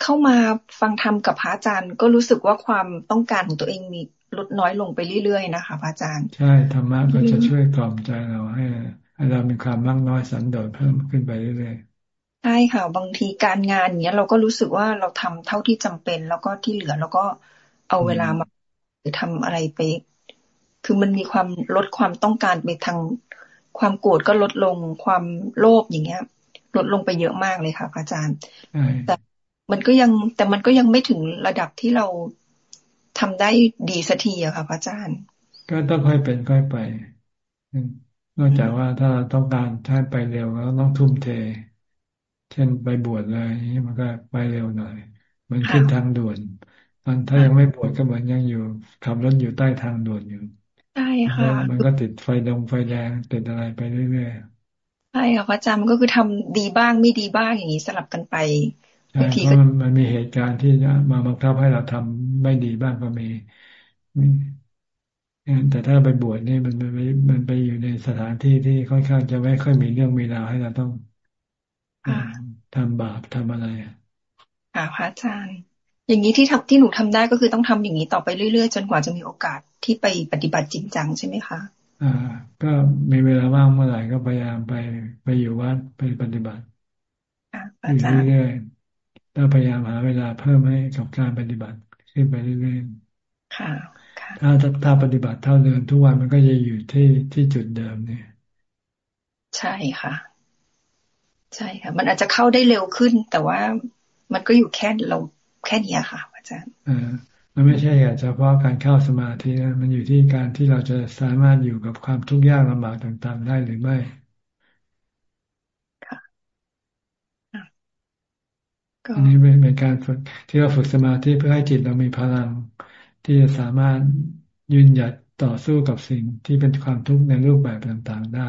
เข้ามาฟังธรรมกับพระอาจารย์ ก็รู้สึกว่าความต้องการของตัวเองมีลดน้อยลงไปเรื่อยๆนะคะพระอาจารย์ ใช่ธรรมะก็จะช่วยกล่อมใจเราให้ให้เรามีความมั่งน้อยสันโดษเพิ่มขึ้นไปเรื่อยๆใช่ค่ะบางทีการงานเนี้ยเราก็รู้สึกว่าเราทำเท่าที่จำเป็น แล้วก็ที่เหลือเราก็เอาเวลามาหรือทำอะไรไป คือมันมีความลดความต้องการไปทางความโกรธก็ลดลงความโลภอย่างเงี้ย ลดลงไปเยอะมากเลยค่ะอาจารย์แต่ มันก็ยังแต่มันก็ยังไม่ถึงระดับที่เราทำได้ดีสักทีอะค่ะพระอาจารย์ ก็ต้องค่อยเป็นค่อยไปนอกจากว่าถ้าเราต้องการท่านไปเร็วก็ต้องทุ่มเท เช่นไปบวชเลยนี่มันก็ไปเร็วหน่อยมันขึ้นทางด่วนตอนถ้ายังไม่บวชก็เหมือนยังอยู่ขับรถอยู่ใต้ทางด่วนอยู่ใช่ค่ะมันก็ติดไฟดงไฟแดงติดอะไรไปเรื่อยๆใช่ค่ะพระอาจารย์มันก็คือทำดีบ้างไม่ดีบ้างอย่างนี้สลับกันไป บางทีก็มันมีเหตุการณ์ที่จะมาบังคับให้เราทำไม่ดีบ้างก็มีแต่ถ้าไปบวชนี่มันมันมันไปอยู่ในสถานที่ที่ค่อนข้างจะไม่ค่อยมีเรื่องมีราวให้เราต้องทำบาปทำอะไรค่ะพระอาจารย์ อย่างนี้ที่ทำที่หนูทำได้ก็คือต้องทำอย่างนี้ต่อไปเรื่อยๆ จนกว่าจะมีโอกาสที่ไปปฏิบัติจริงจังใช่ไหมคะอ่า ก็มีเวลาว่างเมื่อไหร่ก็พยายามไปไปอยู่วัดไปปฏิบัติอยู่เรื่อยๆ ต้องพยายามหาเวลาเพิ่มให้กับการปฏิบัติขึ้นไปเรื่อยๆค่ะถ้าถ้าปฏิบัติเท่าเดิมทุกวันมันก็จะอยู่ที่ที่จุดเดิมเนี่ย ใช่ค่ะ ใช่ค่ะ มันอาจจะเข้าได้เร็วขึ้น แต่ว่ามันก็อยู่แค่เราแค่นี้ค่ะ อาจารย์อ่ามันไม่ใช่เฉพาะการเข้าสมาธินะมันอยู่ที่การที่เราจะสามารถอยู่กับความทุกข์ยากลำบากต่างๆ ได้หรือไม่ อันนี้เป็นการฝึกที่เราฝึกสมาธิเพื่อให้จิตเรามีพลัง ที่จะสามารถยืนหยัดต่อสู้กับสิ่งที่เป็นความทุกข์ในรูปแบบต่างๆได้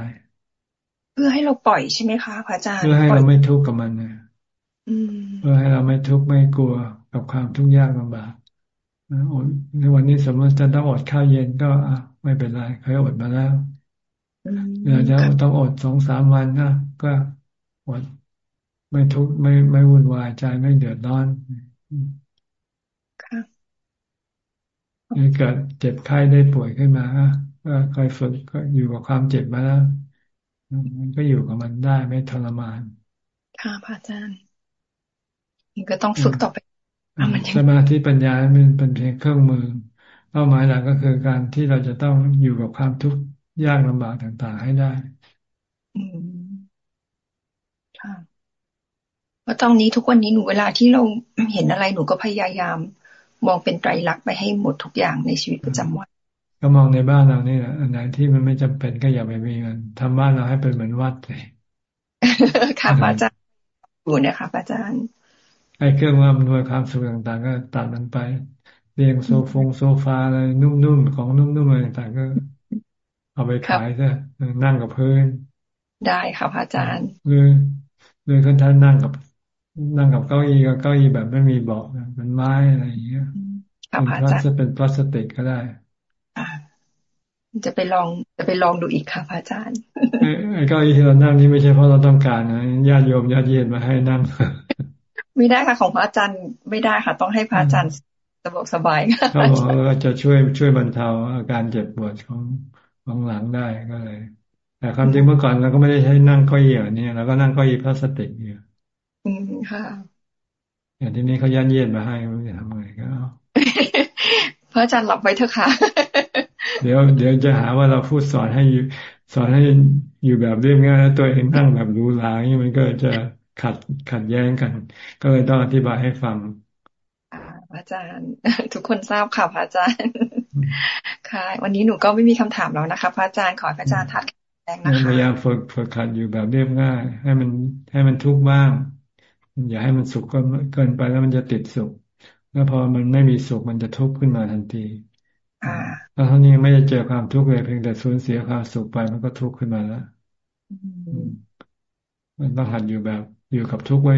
เพื่อให้เราปล่อยใช่ไหมคะพระอาจารย์เพื่อให้เราไม่ทุกข์กับมันเนี่ยเพื่อให้เราไม่ทุกข์ไม่กลัวกับความทุกข์ยากลำบากในวันนี้สมมติจะต้องอดข้าวเย็นก็อะไม่เป็นไรเคยอดมาแล้วเดี๋ยวจะต้องอดสองสามวันนะก็อด ไม่ทุกข์ไม่ไม่วุ่นวายใจไม่เดือดร้อนนี่เกิดเจ็บไข้ได้ป่วยขึ้นมาก็คอยฝึกก็อยู่กับความเจ็บมาแล้วมันก็อยู่กับมันได้ไม่ทรมาน ค่ะพระอาจารย์นี่ก็ต้องฝึกต่อไปสมาธิปัญญามันเป็นเพียงเครื่องมือเป้าหมายหลักก็คือการที่เราจะต้องอยู่กับความทุกข์ยากลำบากต่างๆให้ได้ อืมค่ะ เพราะตอนนี้ทุกวันนี้หนูเวลาที่เราเห็นอะไรหนูก็พยายาม มองเป็นไตรลักษณ์ไปให้หมดทุกอย่างในชีวิตประจำวัน ก็มองในบ้านเรานี่แหละอันไหนที่มันไม่จำเป็นก็อย่าไปมีมันทำบ้านเราให้เป็นเหมือนวัดเลยค่ะพระอาจารย์อยู่เนี่ยค่ะอาจารย์ไอ้เครื่องว่ามันด้วยความสุขต่างๆ ก็ตัดมันไปเรียงโซฟงโซฟาอะไรนุ่มๆของนุ่มๆอะไรต่างๆก็ เอาไปขายซะนั่งกับพื้นได้ค่ะพระอาจารย์หรือหรือคนท่านนั่งกับ นั่งกับเก้าอี้กับเก้าอี้แบบไม่มีเบาะเป็นไม้อะไรอย่างเงี้ยเป็นพลาสเป็นพลาสติกก็ได้จะไปลองจะไปลองดูอีกค่ะพระอาจารย์ไอ้เก้าอี้ที่เรานั่งนี้ไม่ใช่เพราะเราต้องการนะญาติโยมญาติเย็นมาให้นั่งไม่ได้ค่ะของพระอาจารย์ไม่ได้ค่ะ ต้องให้พระอาจารย์สบายสบายค่ะเขาบอกว่าจะช่วยช่วยบรรเทาอาการเจ็บปวดของของหลังได้ก็เลย แต่ความจริงเมื่อก่อนเราก็ไม่ได้ใช้นั่งก้อยเหย่เนี่ยเราก็นั่งก้อยพลาสติกเนี่ยอืม ค่ะอย่างที่นี้เขายันเย็นมาให้ไม่รู้จะทำไงก็พระอาจารย์หลับไปเถอะค่ะ เดี๋ยว เดี๋ยวจะหาว่าเราพูดสอนให้สอนให้อยู่แบบเรียบง่ายแล้วตัวเองนั่งแบบรู้ลาอย่างนี้มันก็จะขัดขัดแย้งกัน ก็เลยต้องอธิบายให้ฟังอาจารย์ ทุกคนทราบค่ะพระอาจารย์ค่ะ วันนี้หนูก็ไม่มีคำถามแล้วนะคะพระอาจารย์ขอพระอาจารย์ทัดแรงนะคะพยายามฝึกฝึกขัดอยู่แบบเรียบง่าย ให้มันให้มันทุกข์บ้าง อย่าให้มันสุขเกินไปแล้วมันจะติดสุข แล้วพอมันไม่มีสุขมันจะทุกข์ขึ้นมาทันทีแล้วเท่านี้ไม่ได้เจอความทุกข์เลยเพียงแต่สูญเสียความสุขไปมันก็ทุกข์ขึ้นมาแล้วมันต้องหัดอยู่แบบอยู่กับทุกข์ไว้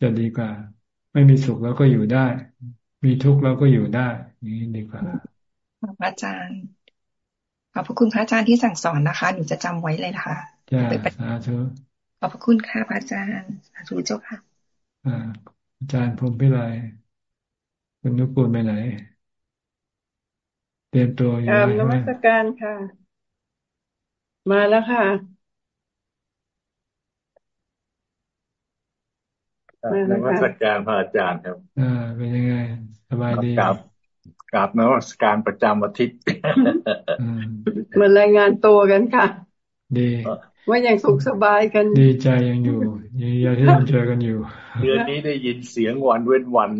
จะดีกว่า ไม่มีสุขแล้วก็อยู่ได้ มีทุกข์แล้วก็อยู่ได้ นี่ดีกว่าพระอาจารย์ขอบพระคุณพระอาจารย์ที่สั่งสอนนะคะหนูจะจำไว้เลยค่ะจ้าสาธุ ขอบพระคุณค่ะพระอาจารย์สาธุเจ้าค่ะอ่าอาจารย์พรมพิไลคุณนุกูลไปไหน เตรียมตัวอยู่ไหมนมัสการค่ะ มาแล้วค่ะนวัตการพระอาจารย์ครับอ่าเป็นยังไง สบายดีกับกับนวัตการประจำอาทิตย์มารายงานตัวกันค่ะ ดี ว่ายังสุขสบายกัน ดีใจยังอยู่ยังยังที่เราเจอกันอยู่เดือนนี้ได้ยินเสียงวันเว้นวัน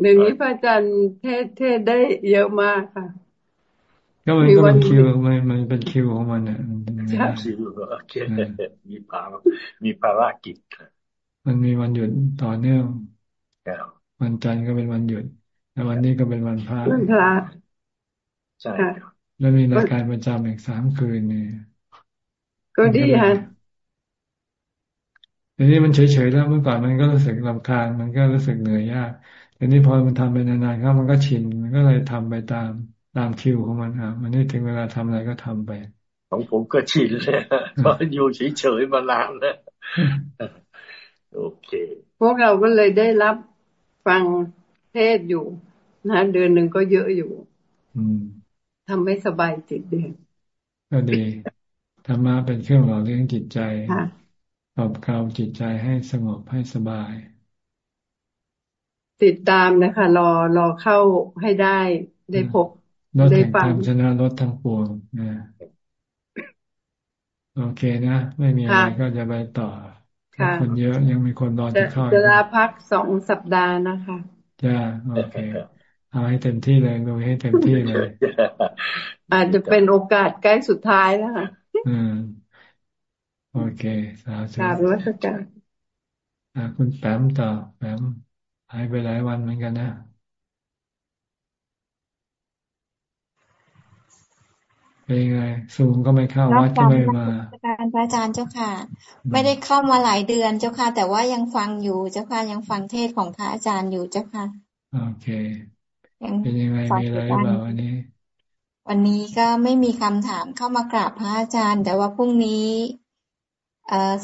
เดือนนี้พระอาจารย์เทศเทศได้เยอะมากค่ะ ก็มันก็เป็นคิวมันมันเป็นคิวของมันเนี่ยใช่คิวโอเคมีภาระมีภารกิจ มันมีวันหยุดต่อเนื่องวันจันทร์ก็เป็นวันหยุด แล้ววันนี้ก็เป็นวันพระวันพระใช่ แล้วมีรายการประจำอีกสามคืนนี่ก็ดีค่ะทีนี้มันเฉยๆแล้วเมื่อก่อนมันก็รู้สึกลำคาญมันก็รู้สึกเหนื่อยยากทีนี้พอมันทำไปนานๆก็มันก็ชินมันก็เลยทำไปตามตามคิวของมันอะมันนี่ถึงเวลาทำอะไรก็ทำไป ของผมก็ชินเลยเพราะอยู่เฉยๆมานานแล้วโอเค พวกเราก็เลยได้รับฟังเทศอยู่นะเดือนหนึ่งก็เยอะอยู่ อืม ทำให้สบายจิตเดือนก็ดีธรรมะเป็นเครื่องหล่อเลี้ยงจิตใจปรับเกลาจิตใจให้สงบให้สบาย ติดตามนะคะ รอรอเข้าให้ได้ได้พบรถแห่งธรรมชนะรถทั้งปวงนะโอเคนะ ไม่มีอะไรก็จะไปต่อคนเยอะยังมีคนรอจะเข้าจะลาพักสองสัปดาห์นะคะ จ้า โอเค เอาให้เต็มที่เลยลงให้เต็มที่เลย อาจจะเป็นโอกาสใกล้สุดท้ายแล้วค่ะอืมโอเคสาธุสาธุวัสกาคุณแปมต่อแปมหายไปหลายวันเหมือนกันนะเป็นไงสูงก็ไม่เข้าวัดก็ไม่มาการพระอาจารย์เจ้าค่ะ ไม่ได้เข้ามาหลายเดือนเจ้าค่ะ แต่ว่ายังฟังอยู่เจ้าค่ะยังฟังเทศของพระอาจารย์อยู่เจ้าค่ะ โอเค เป็นยังไงมีอะไรบ้างวันนี้ วันนี้ก็ไม่มีคำถามเข้ามากราบพระอาจารย์ แต่ว่าพรุ่งนี้ เอ่อ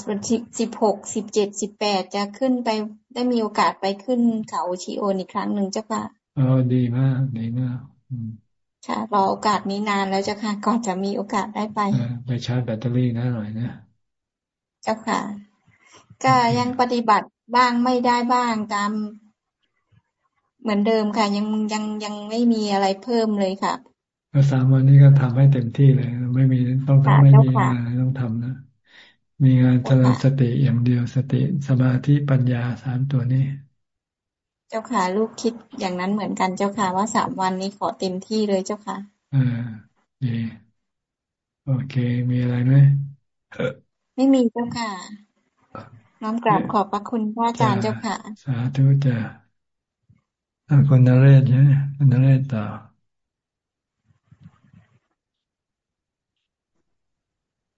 สิบหกสิบเจ็ดสิบแปดจะขึ้นไปได้มีโอกาสไปขึ้นเขาชีโอนอีกครั้งหนึ่งเจ้าค่ะอ๋อดีมากดีมากค่ะรอโอกาสนี้นานแล้วเจ้าค่ะ ก่อนจะมีโอกาสได้ไปไปชาร์จแบตเตอรี่นะหน่อยนะเจ้าค่ะ ก็ยังปฏิบัติบ้างไม่ได้บ้างตาม เหมือนเดิมค่ะ ยังยังยังไม่มีอะไรเพิ่มเลยค่ะก็สามวันนี้ก็ทำให้เต็มที่เลย ไม่มีต้องทำไม่มีงานต้องทำนะ มีงานเจริญสติอย่างเดียวสติสมาธิปัญญาสามตัวนี้ เจ้าค่ะ ลูกคิดอย่างนั้นเหมือนกันเจ้าค่ะ ว่าสามวันนี้ขอเต็มที่เลยเจ้าค่ะอ่าดีโอเค มีอะไรไหมไม่มีเจ้าค่ะ น้อมกราบขอบพระคุณพระอาจารย์เจ้าค่ะ สาธุจ้า คุณนเรศใช่ไหมคุณนเรศต่อ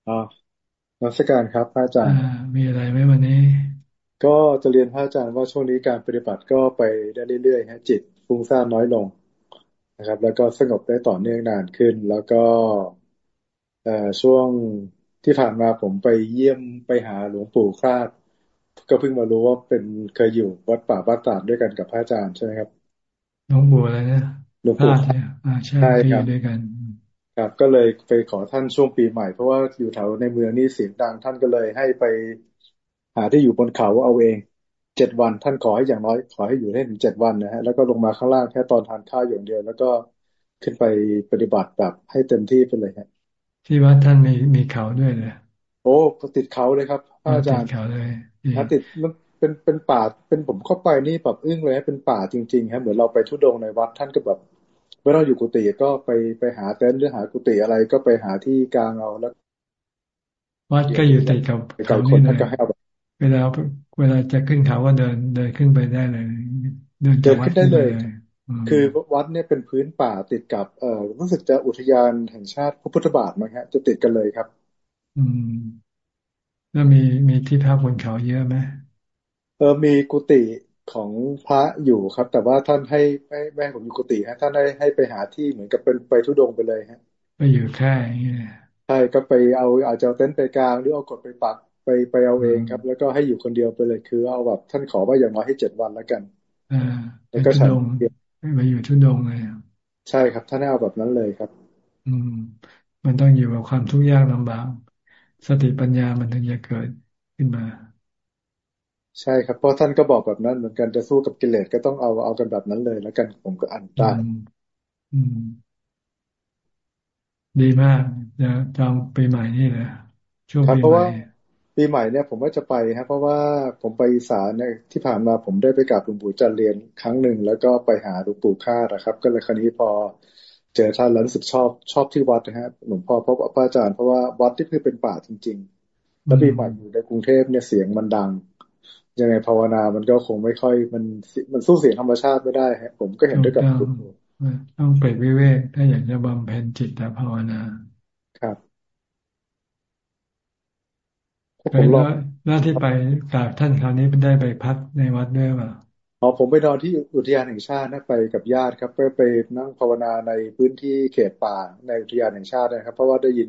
อ๋อนักสการครับพระอาจารย์มีอะไรไหมวันนี้ ก็จะเรียนพระอาจารย์ว่าช่วงนี้การปฏิบัติก็ไปได้เรื่อยๆฮะจิตฟุ้งซ่านน้อยลงนะครับ แล้วก็สงบได้ต่อเนื่องนานขึ้น แล้วก็ช่วงที่ผ่านมาผมไปเยี่ยมไปหาหลวงปู่คราด ก็เพิ่งมารู้ว่าเป็นเคยอยู่วัดป่าบ้านตาดด้วยกันกับพระอาจารย์ใช่ไหมครับ หลวงปู่อะไรนะหลวงปู่ใช่ครับด้วยกัน ครับ ก็เลยไปขอท่านช่วงปีใหม่ เพราะว่าอยู่แถวในเมืองนี่เสียงดัง ท่านก็เลยให้ไปหาที่อยู่บนเขาเอาเองเจ็ดวัน ท่านขอให้อย่างน้อย ขอให้อยู่ได้ถึงเจ็ดวันนะฮะแล้วก็ลงมาข้างล่างแค่ตอนทานข้าวอย่างเดียว แล้วก็ขึ้นไปปฏิบัติแบบให้เต็มที่ไปเลยฮะที่วัดท่านมีมีเขาด้วยเลยโอ้ติดเขาเลยครับอาจารย์ติดเขาเลยนะติดมัน เป็นเป็นป่าเป็นผมเข้าไปนี่แบบอึ้งเลยเป็นป่าจริงๆฮะเหมือนเราไปทุดงในวัดท่านก็แบบมื่อเราอยู่กุฏิก็ไปไปหาเต็นท์หรือหากุฏิอะไรก็ไปหาที่กลางเอาแล้ว วัดก็อยู่ติดกับเขานี่เลยเวลาเวลาจะขึ้นเขาก็เดินเดินขึ้นไปได้เลย เดินจากวัดได้เลย คือวัดเนี่ยเป็นพื้นป่าติดกับเอ่อรู้สึกจะอุทยานแห่งชาติพระพุทธบาทมั้งฮะจะติดกันเลยครับ อืมแล้วมีมีที่พักบนเขาเยอะไหม เออมีกุฏิของพระอยู่ครับ แต่ว่าท่านให้ไม่ไม่ให้ผมอยู่กุฏิฮะท่านให้ให้ไปหาที่เหมือนกับเป็นไปทุดงไปเลยฮะไปอยู่แค่ใช่ก็ไปเอาอาจจะเต็นท์ไปกลางหรือเอากดไปปักไปไปเอาเองครับ แล้วก็ให้อยู่คนเดียวไปเลยคือ เอาแบบท่านขอว่าอย่างน้อยให้เจ็ดวันแล้วกันอ่าแล้วก็ฉันไปอยู่ทุดงเลยใช่ครับท่านให้เอาแบบนั้นเลยครับ อืม มันต้องอยู่กับความทุกข์ยากลำบากสติปัญญามันถึงจะเกิดขึ้นมา ใช่ครับเพราะท่านก็บอกแบบนั้นเหมือนกันจะสู้กับกิเลสก็ต้องเอาเอากันแบบนั้นเลย แล้วกันผมก็อ่านได้ดีมากจะจองปีใหม่นี่แหละช่วงปีใหม่ปีใหม่เนี่ย ผมว่าจะไปครับเพราะว่าผมไปอีสานเนี่ยที่ผ่านมาผมได้ไปกราบหลวงปู่จันเรียนครั้งหนึ่งแล้วก็ไปหาหลวงปู่ค่านะครับ ก็เลยครั้นี้พอเจอท่านแล้วรู้สึกชอบชอบที่วัดนะฮะหลวงพ่อเพราะพระอาจารย์เพราะว่าวัดที่คือเป็นป่าจริง ๆ แล้วปีใหม่อยู่ในกรุงเทพเนี่ยเสียงมันดัง ยังไงภาวนามันก็คงไม่ค่อยมันมันสู้เสียงธรรมชาติไม่ได้ฮะผมก็เห็นด้วยกับคุณต้องเปิดวิเวกถ้าอยากจะบำเพ็ญจิตแต่ภาวนาครับผมรอหน้าที่ไปกราบท่านคราวนี้ได้ไปพักในวัดด้วยป่ะอ๋อผมไปนอนที่อุทยานแห่งชาตินะไปกับญาติครับไปไปนั่งภาวนาในพื้นที่เขตป่าในอุทยานแห่งชาตินะครับ เพราะว่าได้ยิน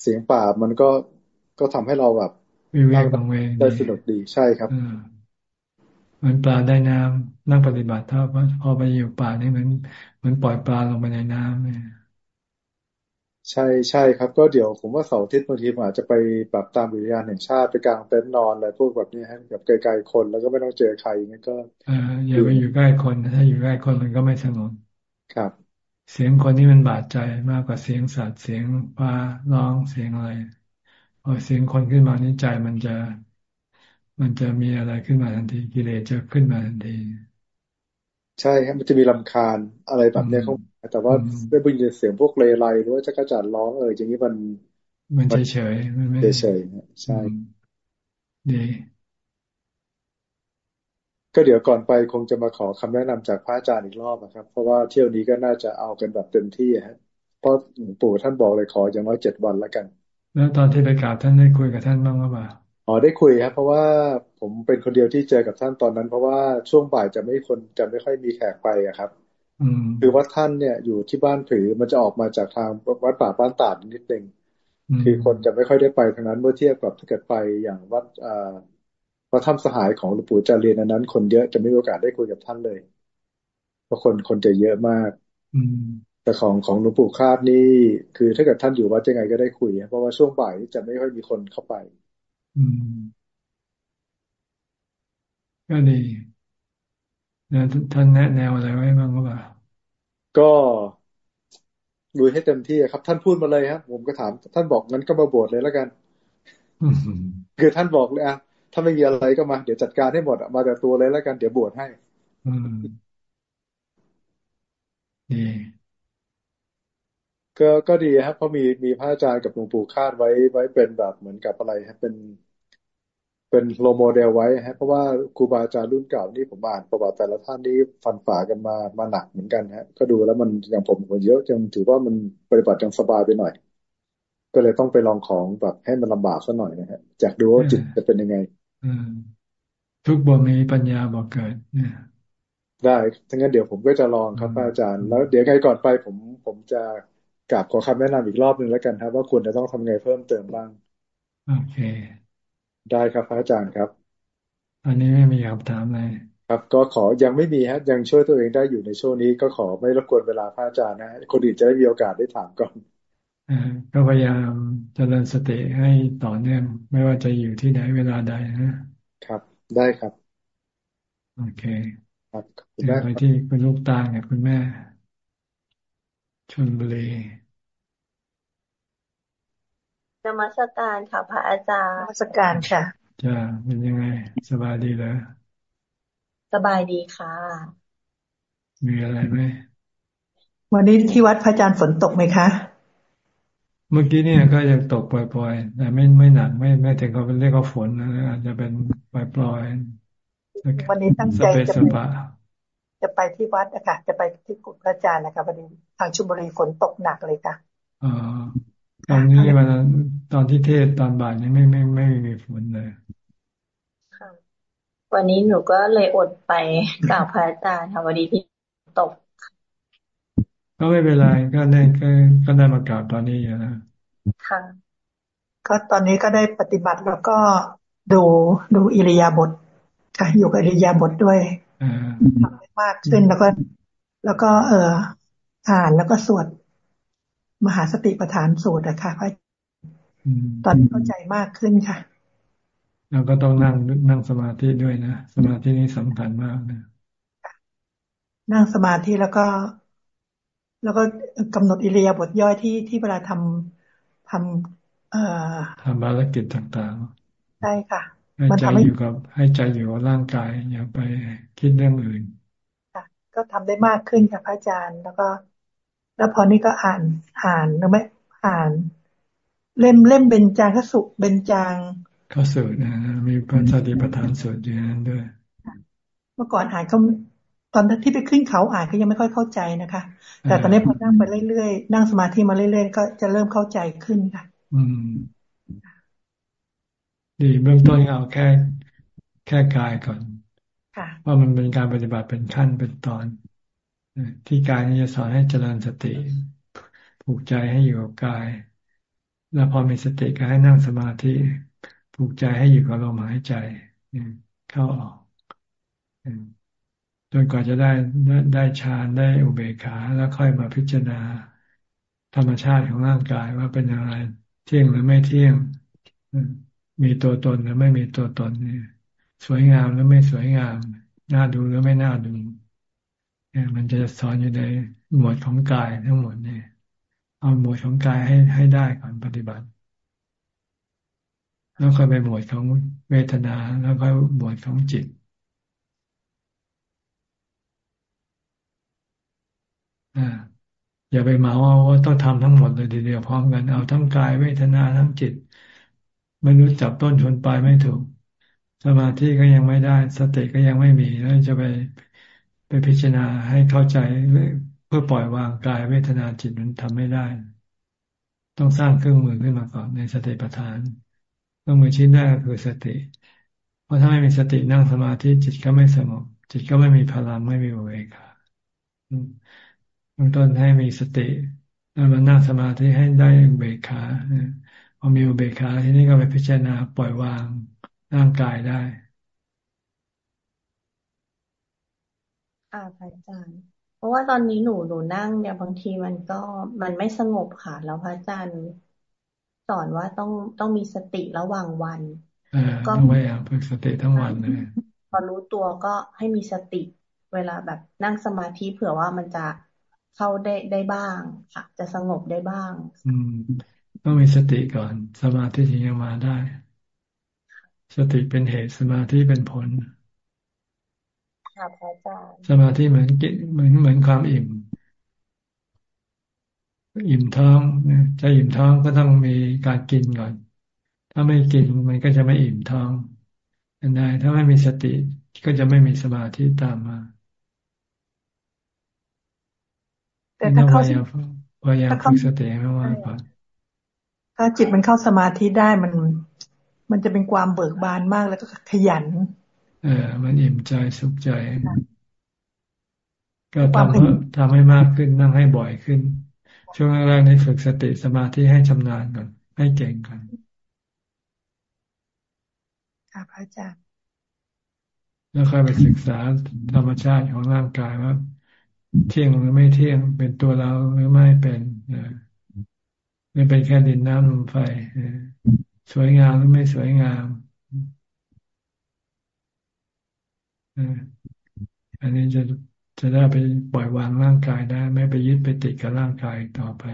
เสียงป่ามันก็ก็ทำให้เราแบบ วิเวกบางเวงได้สนุกดีใช่ครับเหมือนปลาได้น้ำนั่งปฏิบัติถ้าพอไปอยู่ป่านี่เหมือนเหมือนปล่อยปลาลงไปในน้ำเนี่ยใช่ใช่ครับ ก็เดี๋ยวผมว่าเสาร์อาทิตย์บางทีอาจจะไปแบบตามอุทยานแห่งชาติไปกลางเต็นท์นอนอะไรพวกแบบนี้ให้แบบไกลๆคนแล้วก็ไม่ต้องเจอใครอย่างนี้ก็ออย่าไปอยู่ใกล้คนถ้าอยู่ใกล้คนมันก็ไม่สงบครับ เสียงคนนี่มันบาดใจมากกว่าเสียงสัตว์เสียงปลาร้องเสียงอะไร พอเสียงคนขึ้นมานี่ใจมันจะ มันจะมีอะไรขึ้นมาทันทีกิเลสจะขึ้นมาทันที ใช่ครับมันจะมีลำคาญอะไรแบบนี้เขาแต่ว่าได้บินเสียงพวกเลไลหรือว่าจักรจันร้องเอออย่างนี้มัน มันเฉยเฉยมันไม่เฉยใช่ดีก็เดี๋ยวก่อนไปคงจะมาขอคำแนะนำจากพระอาจารย์อีกรอบนะครับ เพราะว่าเที่ยวนี้ก็น่าจะเอากันแบบเต็มที่ฮะเพราะหลวงปู่ท่านบอกเลยขออย่างน้อยเจ็ดวันแล้วกัน แล้วตอนที่ไปกราบท่านได้คุยกับท่านบ้างหรือเปล่าอ๋อได้คุยครับเพราะว่าผมเป็นคนเดียวที่เจอกับท่านตอนนั้น เพราะว่าช่วงบ่ายจะไม่คนจะไม่ค่อยมีแขกไปอะครับคือว่าท่านเนี่ยอยู่ที่บ้านผือมันจะออกมาจากทางวัดป่าบ้านตาดนิดนึงคือคนจะไม่ค่อยได้ไปทางนั้นเมื่อเทียบกับถ้าเกิดไปอย่างวัดอ่าวัดถ้ำสหายของหลวงปู่จารียนนั้น คนเยอะจะไม่มีโอกาสได้คุยกับท่านเลยเพราะคนคนจะเยอะมาก อื แต่ของของหลวงปู่คาดนี่คือ ถ้าเกิดท่านอยู่วัดยังไงก็ได้คุยเพราะว่าช่วงบ่ายจะไม่ค่อยมีคนเข้าไป อืม ก็ดีนะท่านแนะแนวอะไรไว้บ้างก็บ่าก็ดูให้เต็มที่ครับ ท่านพูดมาเลยครับผมก็ถาม ท่านบอกงั้นก็มาบวชเลยแล้วกันคือท่านบอกเลยอะถ้าไม่มีอะไรก็มาเดี๋ยวจัดการให้หมดมาแต่ตัวเลยแล้วกันเดี๋ยวบวชให้ อืมดี ก็ก็ดีครับเพราะมีมีพระอาจารย์กับหลวงปู่คาดไว้ไว้เป็นแบบเหมือนกับอะไรครับเป็นเป็นโลโมเดลไว้ฮะเพราะว่าครูบาอาจารย์รุ่นเก่านี่ผมอ่านประวัติแต่ละท่านนี่ฟันฝ่ากันมามาหนักเหมือนกันฮะก็ดูแล้วมันอย่างผมคนเยอะจังถือว่ามันปฏิบัติจังสบายไปหน่อย ก็เลยต้องไปลองของแบบให้มันลำบากซะหน่อยนะฮะจากดูว่าจิตจะเป็นยังไงทุกบทมีปัญญาบอกเกิดเนี่ยได้ทั้งนั้นเดี๋ยวผมก็จะลองครับอาจารย์ แล้ว เดี๋ยวไงก่อนไปผมผมจะ กราบขอคำแนะนำอีกรอบหนึ่งแล้วกันครับ ว่าควรจะต้องทำไงเพิ่มเติมบ้าง โอเค ได้ครับพระอาจารย์ครับ อันนี้ไม่มีคำถามเลยครับ ก็ขอยังไม่มีฮะ ยังช่วยตัวเองได้อยู่ในช่วงนี้ ก็ขอไม่รบกวนเวลาพระอาจารย์นะคนอื่นจะได้มีโอกาสได้ถามก่อนก็พยายามเจริญสติให้ต่อเนื่องไม่ว่าจะอยู่ที่ไหนเวลาใดนะครับ ได้ครับ โอเค ครับไปที่คุณลูกตาเนี่ยคุณแม่ ชนบุรีนมัสการค่ะพระอาจารย์นมัสการค่ะจ้าเป็นยังไง สบายดีเหรอสบายดีค่ะ มีอะไรไหมวันนี้ที่วัดพระอาจารย์ฝนตกไหมคะ เมื่อกี้เนี่ยก็ยังตกปล่อยๆแต่ไม่ไม่หนักไม่ไม่ถึงกับเป็นเรียกว่าฝนนะอาจจะเป็นปล่อยๆวันนี้ตั้งใจจะไป จะไปที่วัดนะคะจะไปที่กุฏพระอาจารย์นะคะวันนี้ทางชุมบุรีฝนตกหนักเลยค่ะอ๋อตอนนี้วันตอนที่เทศตอนบ่ายนี้ไม่ไม่ไม่มีฝนเลยค่ะวันนี้หนูก็เลยอดไปกราบพระอาจารย์ค่ะวันนี้ที่ตก ก็ไม่เป็นไรก็ได้ก็ก็ได้มากราบตอนนี้อยู่นะค่ะก็ตอนนี้ก็ได้ปฏิบัติแล้วก็ดูดูอิริยาบถค่ะอยู่กับอิริยาบถด้วย ทำได้มากขึ้นแล้วก็ แล้วก็ เอออ่านแล้วก็สวดมหาสติปัฏฐานสูตรอะค่ะพระตอนเข้าใจมากขึ้นค่ะเราก็ต้องนั่งนั่งสมาธิด้วยนะ สมาธินี้สำคัญมากนะนั่งสมาธิแล้วก็ แล้วก็กำหนดอิเลียบทย่อยที่ที่เวลาทำทำเอ่อทำภารกิจต่างๆใช่ค่ะ ให้ใจอยู่กับ ให้ใจอยู่กับร่างกาย อย่าไปคิดเรื่องอื่น ค่ะ ก็ทำได้มากขึ้นค่ะพระอาจารย์ แล้วก็ แล้วพอนี้ก็อ่านอ่านหรือไม่อ่าน เล่มเล่มเบญจางขสุเบญจางข้าสูตรนะมีพระสติปัฏฐานสูตรอยู่นั้นด้วย เมื่อก่อนอ่านเขาตอนที่ไปขึ้นเขาอ่านก็ยังไม่ค่อยเข้าใจนะคะ แต่ตอนนี้พอนั่งไปเรื่อยๆนั่งสมาธิมาเรื่อยๆก็จะเริ่มเข้าใจขึ้นค่ะ อืม ดีเบื้องต้นเอาแค่ แค่กายก่อนว่ามันเป็นการปฏิบัติเป็นขั้นเป็นตอนที่กายนี่จะสอนให้เจริญสติ ผูกใจให้อยู่กับกาย แล้วพอมีสติก็ให้นั่งสมาธิผูกใจให้อยู่กับลมหายใจเข้าออกจนกว่าจะได้ได้ฌานได้อุเบกขาแล้วค่อยมาพิจารณา ธรรมชาติของร่างกายว่าเป็นอย่างไร เที่ยงหรือไม่เที่ยง มีตัวตนหรือไม่มีตัวตนเนี่ยสวยงามหรือไม่สวยงาม น่าดูหรือไม่น่าดูเนี่ยมันจะสอนอยู่ในหมวดของกายทั้งหมดเนี่ยเอาหมวดของกายให้ให้ได้ก่อนปฏิบัติ แล้วก็ไปหมวดของเวทนาแล้วก็หมวดของจิตอ่าอย่าไปเหมาว่าต้องทำทั้งหมดเลยทีเดียวพร้อมกันเอาทั้งกายเวทนาทั้งจิต ไม่รู้จับต้นชนปลายไม่ถูก สมาธิก็ยังไม่ได้ สติก็ยังไม่มีแล้วจะไปไปพิจารณาให้เข้าใจเพื่อปล่อยวางกายเวทนาจิตมันทำไม่ได้ ต้องสร้างเครื่องมือขึ้นมาก่อนในสติปัฏฐานเครื่องมือชิ้นแรกคือสติ เพราะถ้าไม่มีสตินั่งสมาธิจิตก็ไม่สงบจิตก็ไม่มีพลังไม่มีอุเบกขาเบื้องต้นให้มีสติแล้วมานั่งสมาธิให้ได้อุเบกขาพ อมีอุเบกขาทีนี้ก็ไปพิจารณาปล่อยวางร่างกายได้อ่าพระอาจารย์เพราะว่าตอนนี้หนูหนูนั่งเนี่ยบางทีมันก็มันไม่สงบค่ะแล้วพระอาจารย์สอนว่าต้องต้องมีสติระหว่างวันก็พยายามฝึกสติทั้งวันเลยพอรู้ตัวก็ให้มีสติ เวลาแบบนั่งสมาธิเผื่อว่ามันจะเข้าได้ได้บ้างค่ะจะสงบได้บ้าง อืม ต้องมีสติก่อน สมาธิถึงจะมาได้ สติเป็นเหตุสมาธิเป็นผลค่ะพระอาจารย์สมาธิเหมือนกินเหมือนเหมือนความอิ่ม อิ่มท้องจะอิ่มท้องก็ต้องมีการกินก่อน ถ้าไม่กินมันก็จะไม่อิ่มท้องอันใดถ้าไม่มีสติก็จะไม่มีสมาธิตามมาแต่ถ้าเขาพยายามฝึกสติไม่ว่าก่อน ถ้าจิตมันเข้าสมาธิได้มัน มันจะเป็นความเบิกบานมากแล้วก็ขยัน เออ มันอิ่มใจสุขใจ ก็ทำเพิ่มทำให้มากขึ้นนั่งให้บ่อยขึ้น ช่วงแรกในฝึกสติสมาธิให้ชำนาญก่อน ให้เก่งก่อนค่ะพระอาจารย์แล้วค่อยไปศึกษาธรรมชาติของร่างกายว่า เที่ยงหรือไม่เที่ยงเป็นตัวเราหรือไม่เป็น ไม่เป็นแค่ดินน้ำลมไฟสวยงามหรือไม่สวยงามอันนี้จะจะได้ไปปล่อยวางร่างกายได้ ไม่ไปยึดไปติดกับร่างกายต่อไป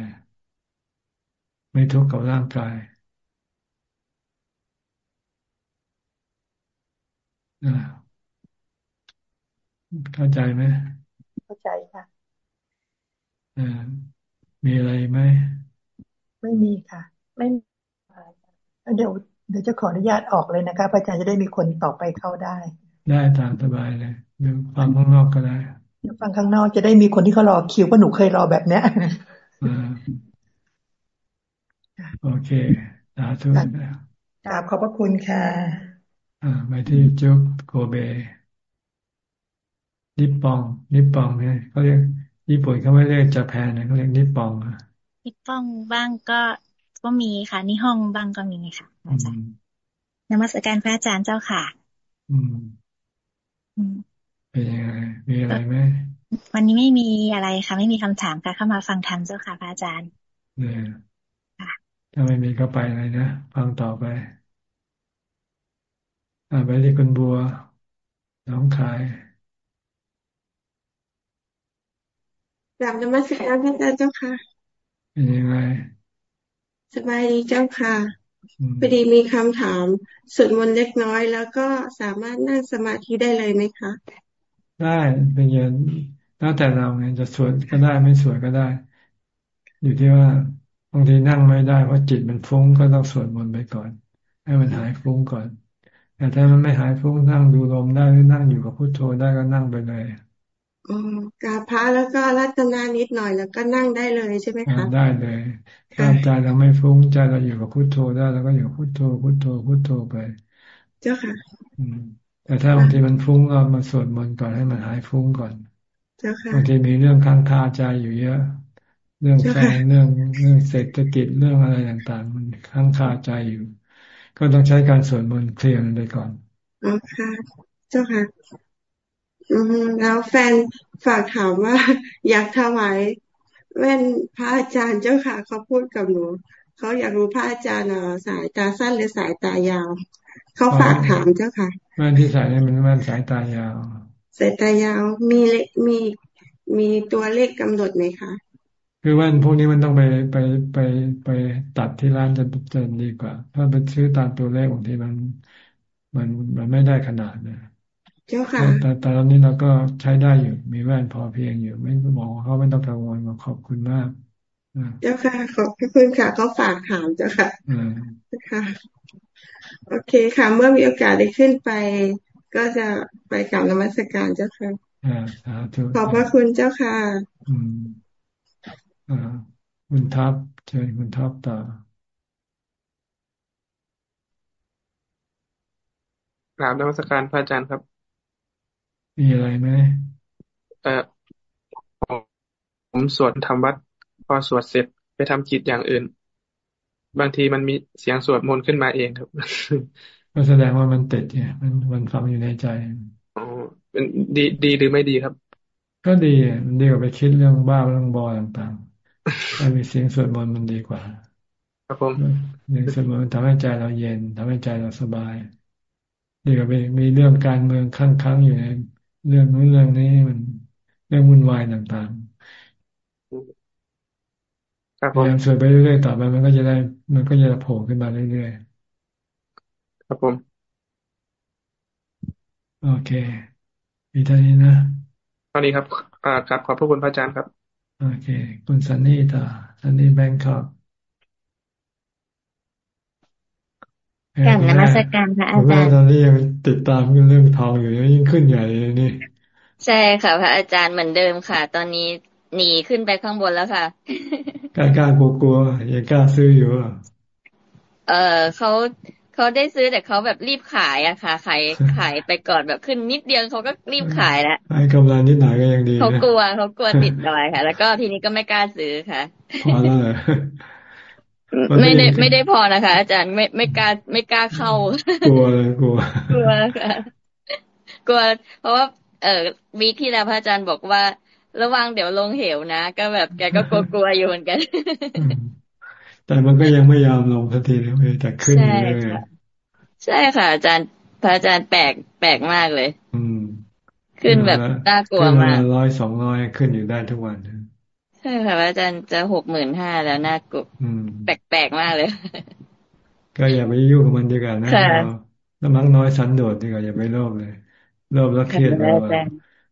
ไม่ทุกข์กับร่างกายเข้าใจไหมเข้าใจค่ะอ่ามีอะไรไหม ไม่มีค่ะ ไม่เดี๋ยวเดี๋ยวจะขออนุญาตออกเลยนะคะอาจารย์จะได้มีคนต่อไปเข้าได้ ได้ตามสบายเลยเดี๋ยวฟังข้างนอกก็ได้เดี๋ยวฟังข้างนอกจะได้มีคนที่เขารอคิวว่าหนูเคยรอแบบเนี้ยโอเคสาธุกราบขอบพระคุณค่ะ อ่าไปที่จุ๊บโกเบนิปปอง นิปปองเนี่ยเขาเรียกญี่ปุ่นเขาไม่เรียกจะแพนนะเขาเรียกนิปปองอะ นิปปองบ้างก็ก็มีค่ะนี่ห้องบ้างก็มีค่ะอาจารย์นมัสการพระอาจารย์เจ้าค่ะ อืมเป็นยังไงมีอะไรไหมวันนี้ไม่มีอะไรค่ะ ไม่มีคำถามค่ะเข้ามาฟังธรรมเจ้าค่ะพระอาจารย์เนี่ยถ้าไม่มีก็ไปเลยนะฟังต่อไป อ่าไปที่คุณบัว น้องขายกลับนมัสการพระอาจารย์เจ้าค่ะ เป็นยังไงสบายดีเจ้าค่ะพอดีมีคำถามสวดมนต์เล็กน้อยแล้วก็สามารถนั่งสมาธิได้เลยไหมคะ ได้เป็นยันแล้วแต่เราไงจะสวดก็ได้ไม่สวดก็ได้ อยู่ที่ว่าบางทีนั่งไม่ได้เพราะจิตมันฟุ้งก็ต้องสวดมนต์ไปก่อน ให้มันหายฟุ้งก่อน แต่ถ้ามันไม่หายฟุ้งนั่งดูลมได้หรือนั่งอยู่กับพุทโธได้ก็นั่งไปเลย อ๋อกาพระแล้วก็รัตนานิดหน่อยแล้วก็นั่งได้เลยใช่ไหมคะได้เลยถ้าใจเราไม่ฟุ้งใจเราอยู่กับพุทโธได้แล้วก็อยู่พุทโธพุทโธพุทโธไป เจ้าค่ะแต่ถ้าบางทีมันฟุ้งก็มาสวดมนต์ก่อนให้มันหายฟุ้งก่อน เจ้าค่ะบางทีมีเรื่องค้างคาใจอยู่เยอะ เรื่องแฟนเรื่องเรื่องเศรษฐกิจเรื่องอะไรต่างๆ มันค้างคาใจอยู่ ก็ต้องใช้การสวดมนต์เคลียร์มันไปก่อนอ๋อค่ะ เจ้าค่ะอืม แล้วแฟนฝากถามว่า อยากถวายแว่นพระอาจารย์เจ้าค่ะเขาพูดกับหนูเขาอยากรู้พระอาจารย์สายตาสั้นหรือสายตายาวเขาฝากถามเจ้าค่ะแว่นที่ใส่เนี่ยมันแว่นสายตายาว สายตายาวมีเลมีมีตัวเลขกำหนดไหมคะคือแว่นพวกนี้มันต้องไปไปไปไปตัดที่ร้านจะจะดีกว่า ถ้าไปซื้อตามตัวเลขบางทีมัน มันมันไม่ได้ขนาดนะ เจ้าค่ะแต่แต่ตอนนี้เราก็ใช้ได้อยู่ มีแว่นพอเพียงอยู่ ไม่มองเขาไม่ต้องกังวลขอบคุณมากเจ้าค่ะ ขอบคุณค่ะเขาฝากถามเจ้าค่ะค่ะ โอเคค่ะ เมื่อมีโอกาสได้ขึ้นไป ก็จะไปกลับนมัสการเจ้าค่ะขอบพระคุณเจ้าค่ะ อืมอ่าคุณทับเชิญคุณทับต่อกราบนมัสการพระอาจารย์ครับ มีอะไรไหมเออผมสวดทำวัด พอสวดเสร็จไปทำกิจอย่างอื่น บางทีมันมีเสียงสวดมนต์ขึ้นมาเองครับก็แสดงว่ามันติดเนี่ยมันมันฟังอยู่ในใจอ๋อเป็นดีดีหรือไม่ดีครับ ก็ดีมันดีกว่าไปคิดเรื่องบ้าเรื่องบอต่างๆถ้ามีเสียงสวดมนต์มันดีกว่า ครับผมเสียงสวดมนต์ทำให้ใจเราเย็นทำให้ใจเราสบายดีกว่าไปมีเรื่องการเมืองค้างค้างอยู่ใน เรื่องนู้นเรื่องนี้มันเรื่องวุ่นวายต่างๆพยายามสวดไปเรื่อยๆต่อไปมันก็จะได้ มันก็จะโผล่ขึ้นมาเรื่อยๆครับผมโอเค มีเท่านี้นะตอนนี้ครับอ่าครับขอบพระคุณพระอาจารย์ครับ โอเค คุณซันนี่ต่อซันนี่แบงค์ครั กลับนมัสการพระอาจารย์ตอนนี้ยังติดตามเรื่องทองอยู่ยิ่งขึ้นใหญ่เลยนี่ ใช่ค่ะ พระอาจารย์เหมือนเดิมค่ะ ตอนนี้หนีขึ้นไปข้างบนแล้วค่ะกล้ากล้ากลัวกลัวยังกล้าซื้ออยู่อะเออเขาเขาได้ซื้อแต่เขาแบบรีบขายอะค่ะ ขายขายไปก่อนแบบขึ้นนิดเดียวเขาก็รีบขายแล้วให้กำไรนิดหน่อยก็ยังดีเขากลัวเขากลัวติดดอยค่ะ แล้วก็ทีนี้ก็ไม่กล้าซื้อค่ะพอแล้ว ไม่ได้ไม่ได้พอนะคะ อาจารย์ไม่ไม่กล้าไม่กล้าเข้า กลัวเลยกลัวกลัวค่ะกลัว เพราะว่า เออวีที่แล้วพระอาจารย์บอกว่า ระวังเดี๋ยวลงเหวนะ ก็แบบแกก็กลัวๆอยู่เหมือนกัน แต่มันก็ยังไม่ยอมลงทันทีเลยแต่ขึ้นเรื่อยใช่ค่ะ อาจารย์พระอาจารย์แปลกแปลกมากเลย อืม ขึ้นแบบน่ากลัวมากร้อยสองร้อยขึ้นอยู่ได้ทุกวัน ใช่ค่ะอาจารย์จะหกหมื่นห้าแล้วน่ากลัวแปลกๆมากเลย ก็อย่าไปยุ่งกับมันดีกว่านะเราน้ำมักน้อยสันโดษดีกว่าอย่าไปโลภเลยโลภแล้วเครียดเรา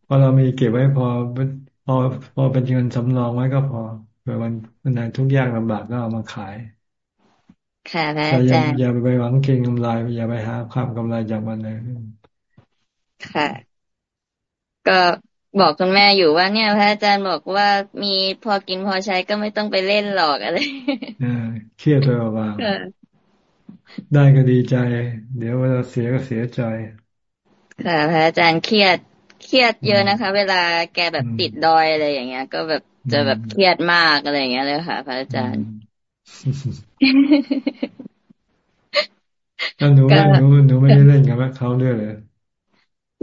พอเรามีเก็บไว้พอพอพอเป็นเงินสำรองไว้ก็พอเผื่อมันมันนานทุกอย่างลำบากก็เอามาขาย ค่ะพระอาจารย์อย่าไปหวังเก็งกำไรอย่าไปหาความกำไรจากมันเลยค่ะ ก็ บอกคุณแม่อยู่ว่าเนี่ยพระอาจารย์บอกว่ามีพอกินพอใช้ก็ไม่ต้องไปเล่นหรอกอะไรเครียดไปว่าได้ก็ดีใจ เดี๋ยวเวลาเสียก็เสียใจ ค่ะพระอาจารย์เครียดเครียดเยอะนะคะ เวลาแกแบบติดดอยอะไรอย่างเงี้ย ก็แบบจะแบบเครียดมากอะไรอย่างเงี้ยเลยค่ะ พระอาจารย์หนูไม่หนูหนูไม่ได้เล่นกับเขาด้วยเลย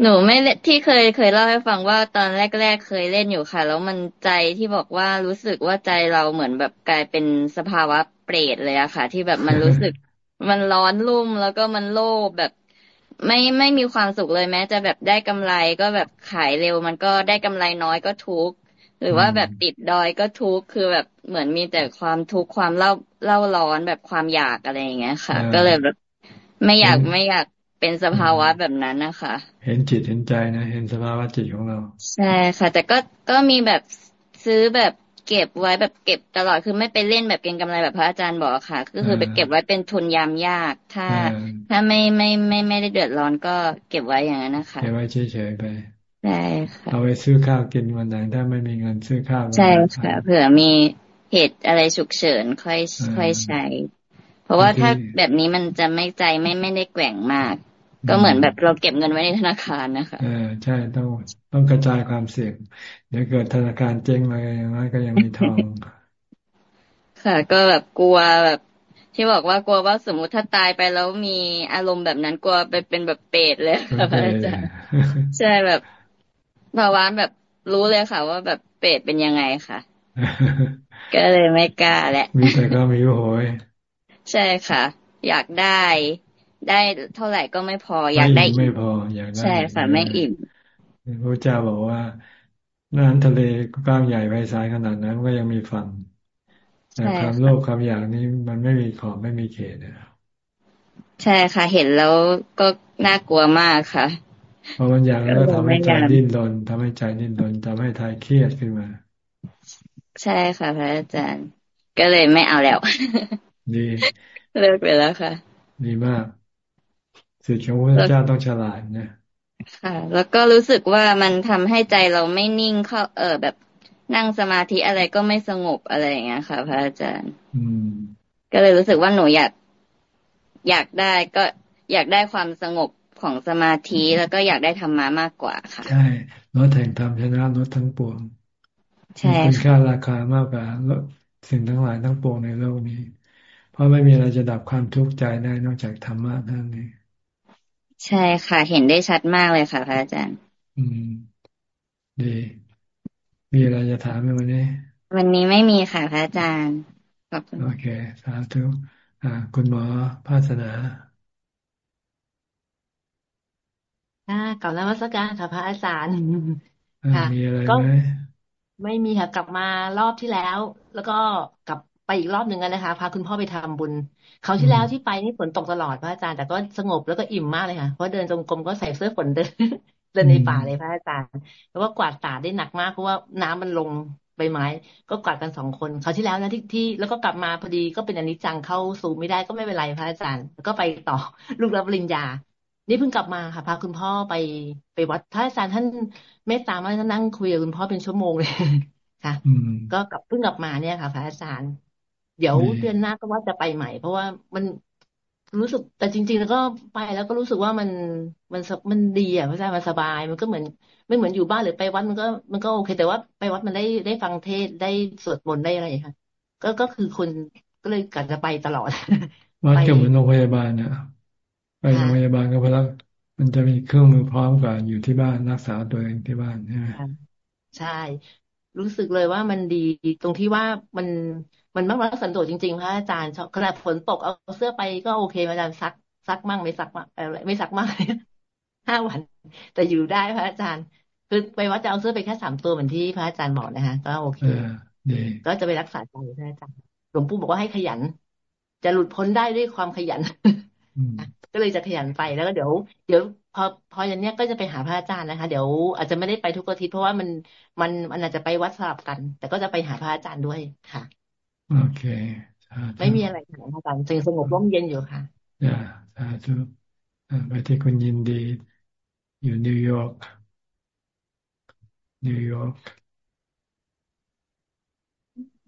หนูไม่ที่เคยเคยเล่าให้ฟังว่าตอนแรก ๆ เคยเล่นอยู่ค่ะ แล้วมันใจที่บอกว่ารู้สึกว่าใจเราเหมือนแบบกลายเป็นสภาวะเปรตเลยอะค่ะ ที่แบบมันรู้สึกมันร้อนรุ่มแล้วก็มันโลภแบบ ไม่ไม่มีความสุขเลยแม้ จะแบบได้กำไรก็แบบขายเร็ว มันก็ได้กำไรน้อยก็ทุกข์หรือว่าแบบติดดอยก็ทุกข์คือแบบเหมือนมีแต่ความทุกข์ความเล่าเล่าร้อนแบบความอยากอะไรอย่างเงี้ยค่ะ ก็เลยแบบไม่อยากไม่อยาก เป็นสภาวะแบบนั้นนะคะ เห็นจิตเห็นใจนะ เห็นสภาวะจิตของเรา ใช่ค่ะ แต่ก็ก็มีแบบซื้อแบบเก็บไว้แบบเก็บตลอดคือไม่ไปเล่นแบบเก็งกำไรแบบพระอาจารย์บอกค่ะ ก็คือไปเก็บไว้เป็นทุนยามยาก ถ้า ถ้าไม่ไม่ไม่ไม่ได้เดือดร้อนก็เก็บไว้อย่างนั้นนะคะเก็บไว้เฉยๆไปใช่ค่ะเอาไว้ซื้อข้าวกินวันไหนถ้าไม่มีเงินซื้อข้าวใช่ค่ะเผื่อมีเหตุอะไรฉุกเฉินค่อยค่อยใช้ เพราะว่าถ้าแบบนี้มันจะไม่ใจไม่ไม่ได้แกว่งมาก ก็เหมือนแบบเราเก็บเงินไว้ในธนาคารนะคะเออใช่ต้องต้องกระจายความเสี่ยง เดี๋ยวเกิดธนาคารเจ๊งอะไรอย่างน้อยก็ยังมีทอง ค่ะ ก็แบบกลัวแบบที่บอกว่ากลัวว่าสมมุติถ้าตายไปแล้วมีอารมณ์แบบนั้นกลัวไปเป็นแบบเปรตเลยค่ะพระอาจารย์ใช่แบบภาวะแบบรู้เลยค่ะ ว่าแบบเปรตเป็นยังไงค่ะ ก็เลยไม่กล้าแหละมีแต่ก็มีโหย ใช่ค่ะ อยากได้ ได้เท่าไหร่ก็ไม่พอ อยากได้ไม่พออยากได้ใช่ค่ะไม่อิ่มพระเจ้าบอกว่าน้ำทะเลกว้างใหญ่ไพศาลขนาดนั้นก็ยังมีฝั่งแต่ความโลภความอยากนี้มันไม่มีขอบไม่มีเขตนะใช่ค่ะ เห็นแล้วก็น่ากลัวมากค่ะพอมันอยากแล้วทำให้ใจดิ้นรนทำให้ใจดิ้นรนทำให้ทายเครียดขึ้นมา ใช่ค่ะพระอาจารย์ ก็เลยไม่เอาแล้ว ดีเลิกไปแล้วค่ะ ดีมากสิทธิ์ของพระเจ้าต้องฉลาดนะค่ะ แล้วก็รู้สึกว่ามันทำให้ใจเราไม่นิ่งเข้า เออแบบนั่งสมาธิอะไรก็ไม่สงบอะไรอย่างเงี้ยค่ะ พระอาจารย์ อืม ก็เลยรู้สึกว่าหนูอยาก อยากได้ก็อยากได้ความสงบของสมาธิแล้วก็อยากได้ธรรมะมากกว่าค่ะ ใช่ลดแห่งธรรมชนะลดทั้งปวงใช่คุณค่าราคามากกว่าสิ่งทั้งหลายทั้งปวงในโลกนี้ เพราะไม่มีอะไรจะดับความทุกข์ใจได้นอกจากธรรมะนั่นเองใช่ค่ะ เห็นได้ชัดมากเลยค่ะพระอาจารย์ อืม ดี มีอะไรจะถามไหมวันนี้ วันนี้ไม่มีค่ะพระอาจารย์ขอบคุณโอเค สาธุอ่า คุณหมอภาสนาค่ะกับนมัสการค่ะพระอาจารย์ค่ะมีอะไรไหมไม่มีค่ะกลับมารอบที่แล้ว แล้วก็กลับ ไปอีกรอบหนึ่งกันนะคะ พาคุณพ่อไปทำบุญเขาที่แล้วที่ไปนี่ฝนตกตลอดพระอาจารย์แต่ก็สงบแล้วก็อิ่มมากเลยค่ะเพราะเดินจงกรมก็ใส่เสื้อฝนเดินเดินในป่าเลยพระอาจารย์แล้วก็กวาดตาได้หนักมากเพราะว่าน้ำมันลงใบไม้ ก็กวาดกันสองคนเขาที่แล้วนะที่ที่แล้วก็กลับมาพอดีก็เป็นอนิจจังเข้าสู่ไม่ได้ก็ไม่เป็นไรพระอาจารย์ แล้วก็ไปต่อลูกรับปริญญานี่เพิ่งกลับมาค่ะพาคุณพ่อไปไปวัดท่านอาจารย์ท่านเมตตามากท่านนั่งคุยกับคุณพ่อเป็นชั่วโมงเลยค่ะก็กลับเพิ่งกลับมาเนี่ยค่ะพระอาจารย์ เดี๋ยวเดือนหน้าก็ว่าจะไปใหม่ เพราะว่ามันรู้สึกแต่จริง ๆ แล้วก็ไปแล้วก็รู้สึกว่ามันมันมันดีอะพระอาจารย์มันสบาย มันก็เหมือนไม่เหมือนอยู่บ้านหรือไปวัดมันก็มันก็โอเค แต่ว่าไปวัดมันได้ได้ฟังเทศได้สวดมนต์ได้อะไรค่ะก็ก็คือคนก็เลยกะจะไปตลอดวัดก็เหมือนโรงพยาบาลเนี่ยไปโรงพยาบาลก็เพราะมันจะมีเครื่องมือพร้อมกว่าอยู่ที่บ้านรักษาตัวเองที่บ้านใช่ไหมใช่ รู้สึกเลยว่ามันดีตรงที่ว่ามัน มันมากรักสันโดษจริงๆพระอาจารย์ขณะฝนตกเอาเสื้อไปก็โอเคอาจารย์ซักซักมั่งไม่ซักมั่งอะไรไม่ซักมั่งห้าวัน แต่อยู่ได้พระอาจารย์ คือไปว่าจะเอาเสื้อไปแค่สามตัวเหมือนที่พระอาจารย์บอกนะคะก็โอเคก็จะไปรักษาใจพระอาจารย์หลวงปู่บอกว่าให้ขยัน จะหลุดพ้นได้ด้วยความขยันก็เลยจะขยันไปแล้วก็เดี๋ยว เดี๋ยวพอพออย่างเนี้ยก็จะไปหาพระอาจารย์นะคะ เดี๋ยวอาจจะไม่ได้ไปทุกอาทิตย์เพราะว่ามันมันมันอาจจะไปวัดสลับกัน แต่ก็จะไปหาพระอาจารย์ด้วยค่ะ โอเคไม่มีอะไรค่ะอาจารย์จึงสงบร่มเย็นอยู่ค่ะอ่าสาธุไปที่คุณยินดี อยู่นิวยอร์กนิวยอร์ก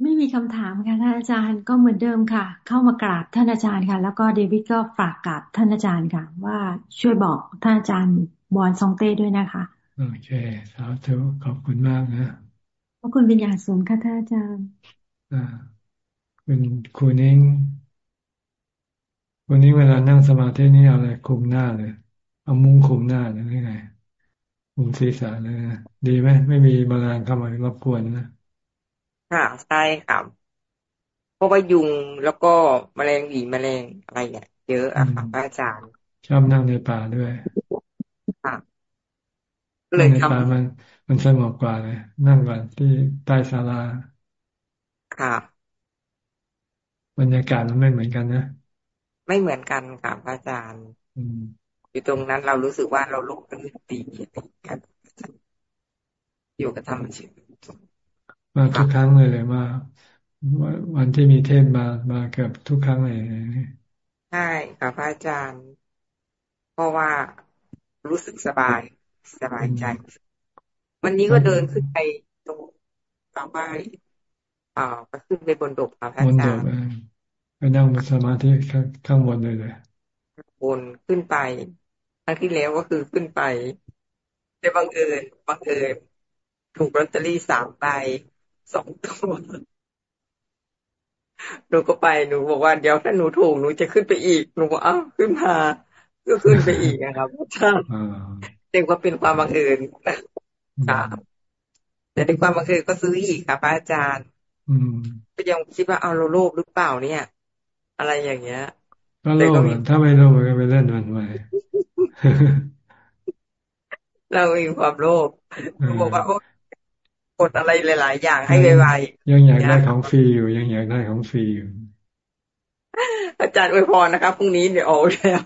ไม่มีคำถามค่ะท่านอาจารย์ก็เหมือนเดิมค่ะ เข้ามากราบท่านอาจารย์ค่ะ แล้วก็เดวิดก็ฝากกราบท่านอาจารย์ค่ะ ว่าช่วยบอกท่านอาจารย์บอลซองเต้ด้วยนะคะโอเคสาธุขอบคุณมากนะขอบคุณเป็นอย่างสูงค่ะท่านอาจารย์อ่า คุณครูนิ่งวันนี้เวลานั่งสมาธินี่เอาอะไรคุมหน้าเลย เอามุ้งคุมหน้าเลยได้ไงคุมศีรษะเลยนะดีไหมไม่มีแมลงเข้ามารบกวนนะค่ะใช่ค่ะเพราะว่ายุงแล้วก็แมลงหวีแมลงอะไรเนี่ยเยอะอะค่ะอาจารย์ ชอบนั่งในป่าด้วยค่ะเลยทำมัน มันสงบกว่าเลย นั่งก่อนที่ใต้ศาลาค่ะ บรรยากาศมันไม่เหมือนกันนะไม่เหมือนกันค่ะพระอาจารย์อยู่ตรงนั้นเรารู้สึกว่าเราลงกันดีกันอยู่กับธรรมชาติมาทุกครั้งเลยเลยมาวันที่มีเทศมามาเกือบทุกครั้งเลยใช่ค่ะพระอาจารย์ เพราะว่ารู้สึกสบายสบายใจ วันนี้ก็เดินขึ้นไปตรงต่อไป อ่าไปขึ้นไปบนดบค่ะพระอาจารย์ไปนั่งสมาธิข้างบนเลยเลยบนขึ้นไปครั้งที่แล้วก็คือขึ้นไปแต่บังเอิญบังเอิญถูกลอตเตอรี่สามใบสองตัวหนูก็ไปหนูบอกว่าเดี๋ยวถ้าหนูถูกหนูจะขึ้นไปอีกหนูบอกอ้าวขึ้นมาก็ขึ้นไปอีกนะครับใช่เรียกว่าเป็นความบังเอิญค่ะแต่ในความบังเอิญก็ซื้ออีกค่ะพระอาจารย์ ก็ยังคิดว่าเอาเราโลภหรือเปล่าเนี่ย อะไรอย่างเงี้ยก็โลภถ้าไม่โลภก็ไปเล่นมันไปเรามีความโลภบอกว่ากดอะไรหลาย ๆ อย่างให้ไวๆยังอยากได้ของฟรีอยู่ยังอยากได้ของฟรีอยู่อาจารย์อวยพรนะครับพรุ่งนี้เดี๋ยวโอ้แล้ว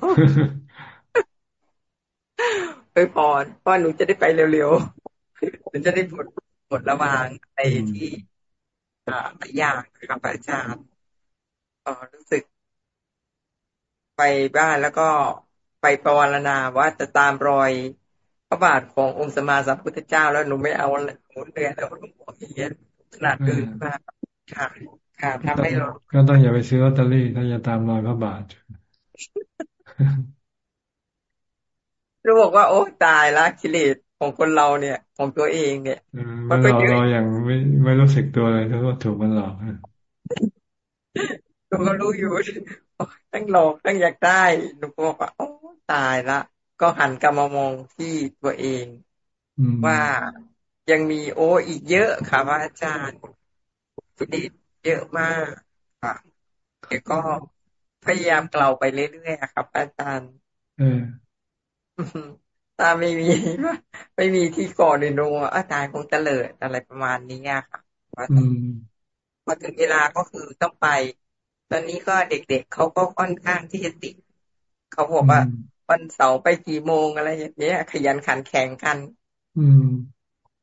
อวยพรเพราะหนูจะได้ไปเร็วๆหนูจะได้หมดหมดระวางไอ้ที่ หลายอย่างครับอาจารย์รู้สึก ไปบ้านแล้วก็ไปปวารณาว่าจะตามรอยพระบาทขององค์สมมาสัมพุทธเจ้า แล้วหนูไม่เอาเลยหนูเดือยแล้วหนูบอกอย่างเงี้ขนาดเกินมาค่ะ ค่ะทำให้เราก็ต้องอย่าไปซื้อลอตเตอรี่ถ้าจะตามรอยพระบาทรู้บอกว่าโอ้ตายละกิเลส ของคนเราเนี่ย ของตัวเองเนี่ยมันหลอกเราอย่างไม่ไม่รู้สึกตัวเลยถ้าว่าถูกมันหลอกหนูก็รู้อยู่ตั้งหลอกตั้งอยากได้หนูบอกว่าโอ้ตายละ ก็หันกลับมามองที่ตัวเองว่ายังมีโอ้อีกเยอะค่ะพระอาจารย์กิเลสเยอะมากค่ะแต่ก็พยายามเกล่าไปเรื่อยๆครับ อาจารย์ ตาไม่มีไม่มีที่ก่อนเลยโนอาจารย์คงเตลิดอะไรประมาณนี้ค่ะว่าพอถึงเวลาก็คือต้องไป ตอนนี้ก็เด็กๆเขาก็ค่อนข้างที่จะติดเขาบอกว่าวันเสาร์ไปกี่โมงอะไรอย่างเงี้ย ขยันขันแข่งกัน อืม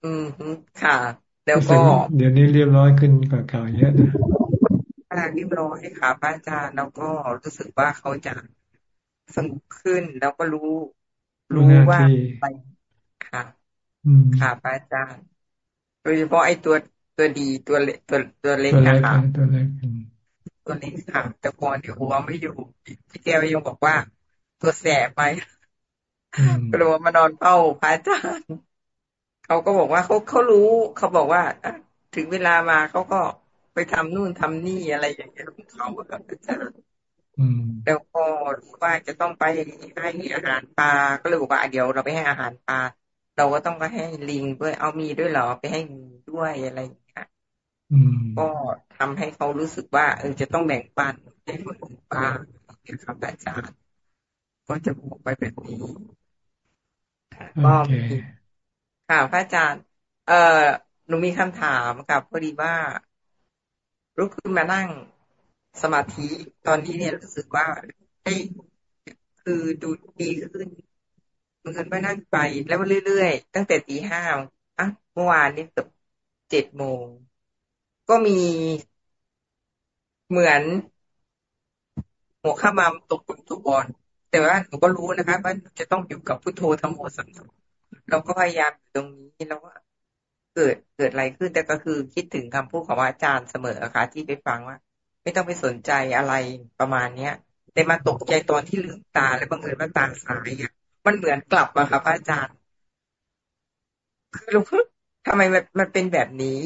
อืมค่ะ แล้วก็ เดี๋ยวนี้เรียบร้อยขึ้นกว่าเก่าเยอะนะเรียบร้อยค่ะพระอาจารย์แล้วก็รู้สึกว่าเขาจะสงบขึ้นแล้วก็รู้ รู้ว่าไปค่ะค่ะพระอาจารย์โดยเฉพาะไอ้ตัวตัวดีตัวเล็กตัวตัวเล็กนะคะตัวเล็กตัวเล็กค่ะแต่ก่อนเดี๋ยวหัวไม่อยู่พี่แก้วยังบอกว่า ตัวแสบไปกลัวมานอนเฝ้าพระอาจารย์เขาก็บอกว่าเขาเขารู้เขาบอกว่าถึงเวลามาเขาก็ไปทำนู่นทำนี่อะไรอย่างเงี้ยของเขาแบบอาจารย์ แล้วก็รู้ว่าจะต้องไปให้อาหารปลาก็เลยบอกว่าเดี๋ยวเราไปให้อาหารปลาเราก็ต้องไปให้ลิงด้วยเอามีด้วยเหรอไปให้มีด้วยอะไรอย่างเงี้ยก็ทำให้เขารู้สึกว่าเออจะต้องแบ่งปันให้คนอื่นบ้างนะครับอาจารย์ก็จะบอกไปแบบนี้ก็ค่ะพระอาจารย์ เอ่อหนูมีคำถามกับพอดีว่าลุกขึ้นมานั่ง สมาธิตอนนี้เนี่ยรู้สึกว่าได้คือดูดีขึ้นเหมือนไปนั่งไปแล้วเรื่อยๆ ตั้งแต่ตีห้าอะเมื่อวานนี้เกือบเจ็ดโมง ก็มีเหมือนหัวข้ามาตกบนตัวบอลแต่ว่าหนูก็รู้นะคะว่าจะต้องอยู่กับพุทโธธรรมโมสังเราก็พยายามอยู่ตรงนี้แล้วว่าเกิดเกิดอะไรขึ้นแต่ก็คือคิดถึงคำพูดของอาจารย์เสมอค่ะที่ไปฟังว่า ไม่ต้องไปสนใจอะไรประมาณเนี้ย แต่มาตกใจตอนที่ลืมตาแล้วบังเอิญว่าตาสายอะมันเหมือนกลับมาค่ะพระอาจารย์ คือเราทำไมมันมันเป็นแบบนี้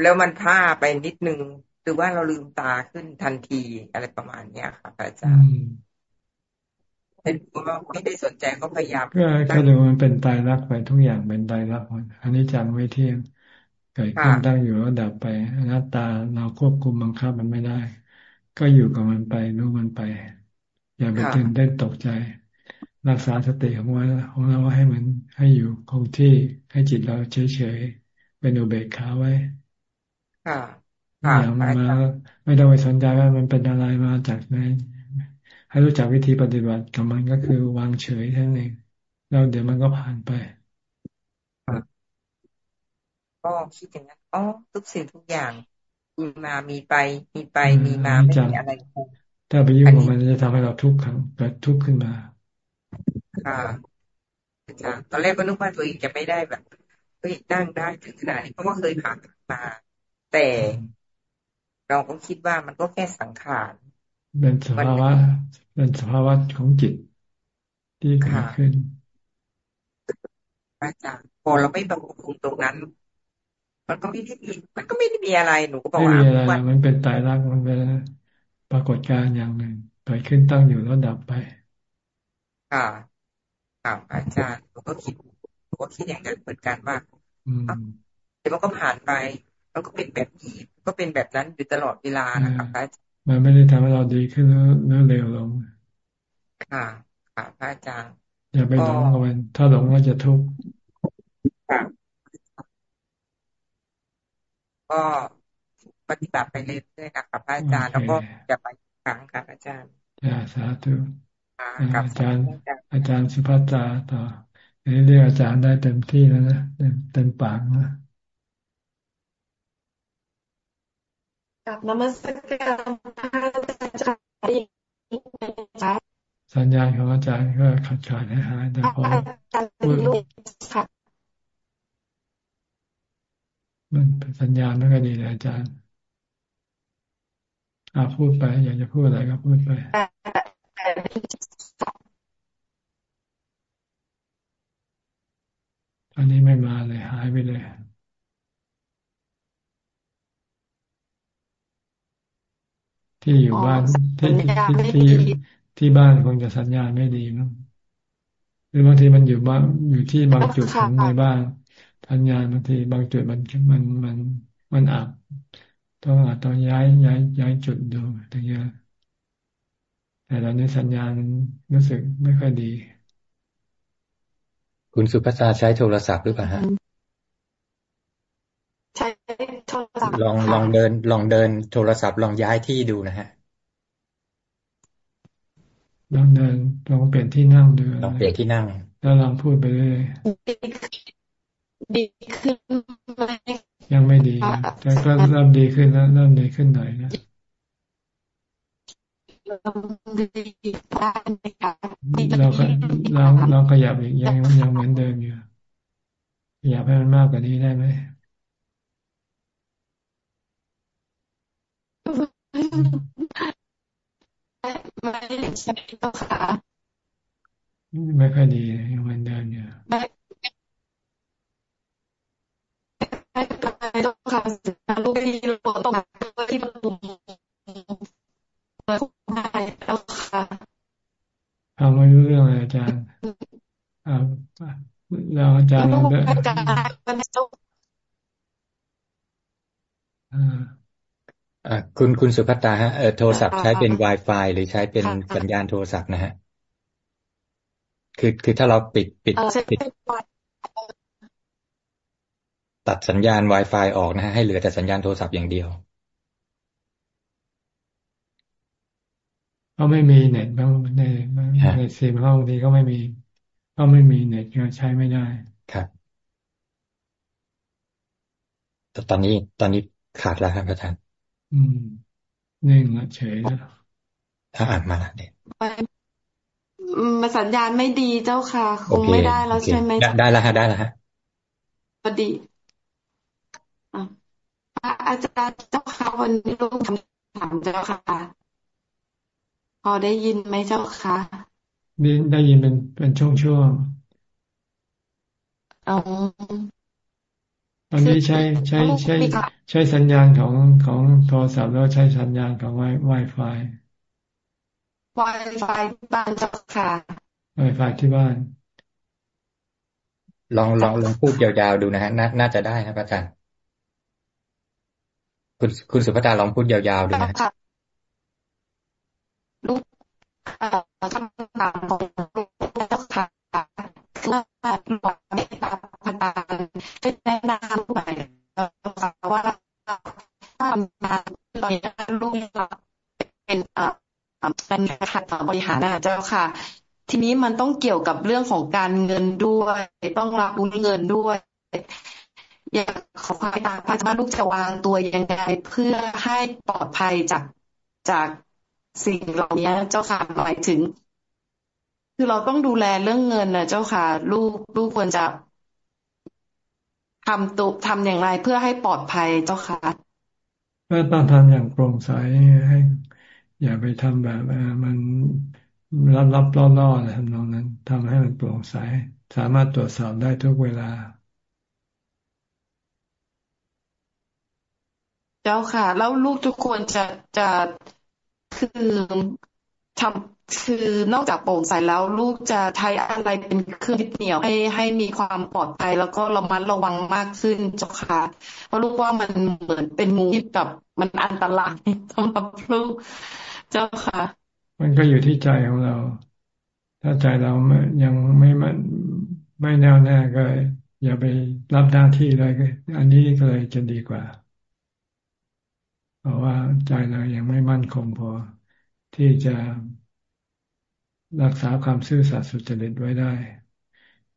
แล้วมันพลาไปนิดนึงหรือว่าเราลืมตาขึ้นทันทีอะไรประมาณเนี้ยค่ะพระอาจารย์เป็นว่าไม่ได้สนใจก็พยายามก็แค่ดูมันเป็นตายรักไปทุกอย่างเป็นตายรักหมดอันนี้จังไม่เที่ยง เกิดขึ้นตั้งอยู่แล้วดับไปอนัตตาเราควบคุมบังคับมันไม่ได้ ก็อยู่กับมันไปรู้มันไป อย่าไปตื่นเต้นตกใจ รักษาสติของเราของเราให้มันให้อยู่คงที่ให้จิตเราเฉยๆเป็นอุเบกขาไว้ค่ะอย่างมาไม่ต้องไปสนใจว่ามันเป็นอะไรมาจากไหนให้รู้จักวิธีปฏิบัติกับมันก็คือวางเฉยแค่นั้นเองแล้วเดี๋ยวมันก็ผ่านไป ก็คิดอย่างนั้นอ๋อทุกสิ่งทุกอย่างมีมามีไป มีไปมีมาไม่มีอะไรถ้าไปยุ่งกับมันจะทำให้เราทุกข์ขังเกิดทุกข์ขึ้นมาค่ะอาจารย์ตอนแรกก็นึกว่าตัวเองจะไม่ได้แบบเฮ้ยนั่งได้ถึงขนาดนี้เพราะว่าเคยผ่านมา แต่เราก็คิดว่ามันก็แค่สังขารเป็นสภาวะเป็นสภาวะของจิต ที่เกิดขึ้นอาจารย์พอเราไม่ประคุมตรงนั้น มันก็ไม่ได้มีมันก็ไม่ได้มีอะไรหนูก็บอกว่าไม่มีอะไรมันเป็นตายรักมันเป็นปรากฏการณ์อย่างหนึ่งเกิดขึ้นตั้งอยู่แล้วดับไปค่ะค่ะอาจารย์หนูก็คิดหนูก็คิดอย่างนั้นเหมือนกันว่าเดี๋ยวมันก็ผ่านไปมันก็เป็นแบบนี้ก็เป็นแบบนั้นอยู่ตลอดเวลานะครับอาจารย์มันไม่ได้ทำให้เราดีขึ้นหรือเร็วลงค่ะค่ะพระอาจารย์อย่าไปหลงกับมันถ้าหลงก็จะทุกข์ค่ะ ก็ปฏิบัติไปเรื่อยๆกับพระอาจารย์แล้วก็จะไปครั้งครับอาจารย์จ้าสาธุอาจารย์ อาจารย์สุภัตราต่ออันนี้เรียกอาจารย์ได้เต็มที่แล้วนะเต็มเต็มปากนะกับนมัสการพระอาจารย์สัญญาณของอาจารย์ก็ขาดขาดหายหายแต่พอพูพู ดค่ะมันสัญญาณไม่ค่อยดีเลยอาจารย์อาพูดไป อยากจะพูดอะไรก็พูดไปอันนี้ไม่มาเลยหายไปเลยที่อยู่บ้านที่ที่ที่ที่บ้านคงจะสัญญาณไม่ดีมั้งหรือบางทีมันอยู่บ้านอยู่ที่บางจุดของในบ้าน สัญญาณบางทีบางจุดมันมันมันมันอับต้องอาจต้องย้ายย้ายย้ายจุดดูถึงจะแต่ตอนนี้สัญญาณรู้สึกไม่ค่อยดี คุณสุภาษาใช้โทรศัพท์หรือเปล่าฮะใช้โทรศัพท์ลองลองเดิน ลองเดินโทรศัพท์ลองย้ายที่ดูนะฮะลองเดินลองเปลี่ยนที่นั่งดูลองเปลี่ยนที่นั่ง แล้วลองพูดไปเรื่อย ดีขึ้นไหมยังไม่ดีแต่ก็เริ่มดีขึ้นแล้ว เริ่มดีขึ้นหน่อยนะเราก็เราเราขยับอีกยังยังเหมือนเดิมอยู่ขยับให้มันมากกว่านี้ได้ไหมไม่ใช่ค่ะไม่ค่อยดียังเหมือนเดิมอยู่ ให้กำลังต้องคำลูกที่เราต้องที่ประตูได้แล้วค่ะทำไม่รู้เรื่องเลยอาจารย์อ่าเราอาจารย์เราเด้อ่าคุณคุณสุภัตตาฮะเออโทรศัพท์ใช้เป็น Wi-Fi หรือใช้เป็นสัญญาณโทรศัพท์นะฮะ คือคือถ้าเราปิดปิดปิด ตัดสัญญาณ Wi-Fi ออกนะฮะให้เหลือแต่สัญญาณโทรศัพท์อย่างเดียวก็ไม่มีเน็ตบางในในซีมห้องทีก็ไม่มี ก็ไม่มีเน็ตก็ใช้ไม่ได้ครับแต่ตอนนี้ตอนนี้ขาดแล้วครับอาจารย์ อืมนิ่งละเฉยแล้วถ้าอ่านมาแล้วเนี่ยมาสัญญาณไม่ดีเจ้าค่ะ คงไม่ได้แล้วใช่ไหมได้แล้วฮะได้แล้วฮะพอดี อาจารย์เจ้าค่ะวันนี้ลูกถามเจ้าค่ะ พอได้ยินไหมเจ้าค่ะได้ได้ยินเป็นเป็นช่วงช่วงตอนนี้ใช้ใช้ใช้ใช้สัญญาณของของโทรศัพท์แล้วใช้สัญญาณของไวไวไฟไวไฟที่บ้านเจ้าค่ะไวไฟที่บ้าน ลองลองลองพูดยาวๆดูนะฮะน่าจะได้ครับอาจารย์ คุณคุณสุภดาลองพูดยาวๆดูนะลูกคำถามของลูกแล้วค่ะว่าหลวงเมตตาพันธาช่วยแนะนำหน่อยว่าถ้าทำงาตอนนี้ลูกเป็นเอ่อเป็นค่ะบริหารนะเจ้าค่ะ ทีนี้มันต้องเกี่ยวกับเรื่องของการเงินด้วย ต้องรับรู้เงินด้วย ขอความตาพระจ้าลูกจะวางตัวยังไงเพื่อให้ปลอดภัยจากจากสิ่งเหล่านี้เจ้าค่ะหมายถึง คือเราต้องดูแลเรื่องเงินนะเจ้าค่ะ ลูกลูกควรจะทำตุทำอย่างไรเพื่อให้ปลอดภัยเจ้าค่ะก็ต้องทำอย่างโปร่งใสให้ อย่าไปทำแบบมันรับรับล่อล่ออะไรทำนองนั้นทำให้มันโปร่งใส สามารถตรวจสอบได้ทุกเวลา จ้าค่ะ แล้วลูกทุกคนจะจะคือทำคือนอกจากโปร่งใสแล้วลูกจะใช้อะไรเป็นเครื่องยึดเหนี่ยวให้ให้มีความปลอดภัยแล้วก็ระมัดระวังมากขึ้นเจ้าค่ะ เพราะลูกว่ามันเหมือนเป็นงูที่แบบมันอันตรายสำหรับลูกเจ้าค่ะ มันก็อยู่ที่ใจของเรา ถ้าใจเรายังไม่มันไม่แน่วแน่ก็อย่าไปรับหน้าที่เลยอันนี้ก็เลยจะดีกว่า เพราะว่าใจเรายังไม่มั่นคงพอที่จะรักษาความซื่อสัตย์สุจริตไว้ได้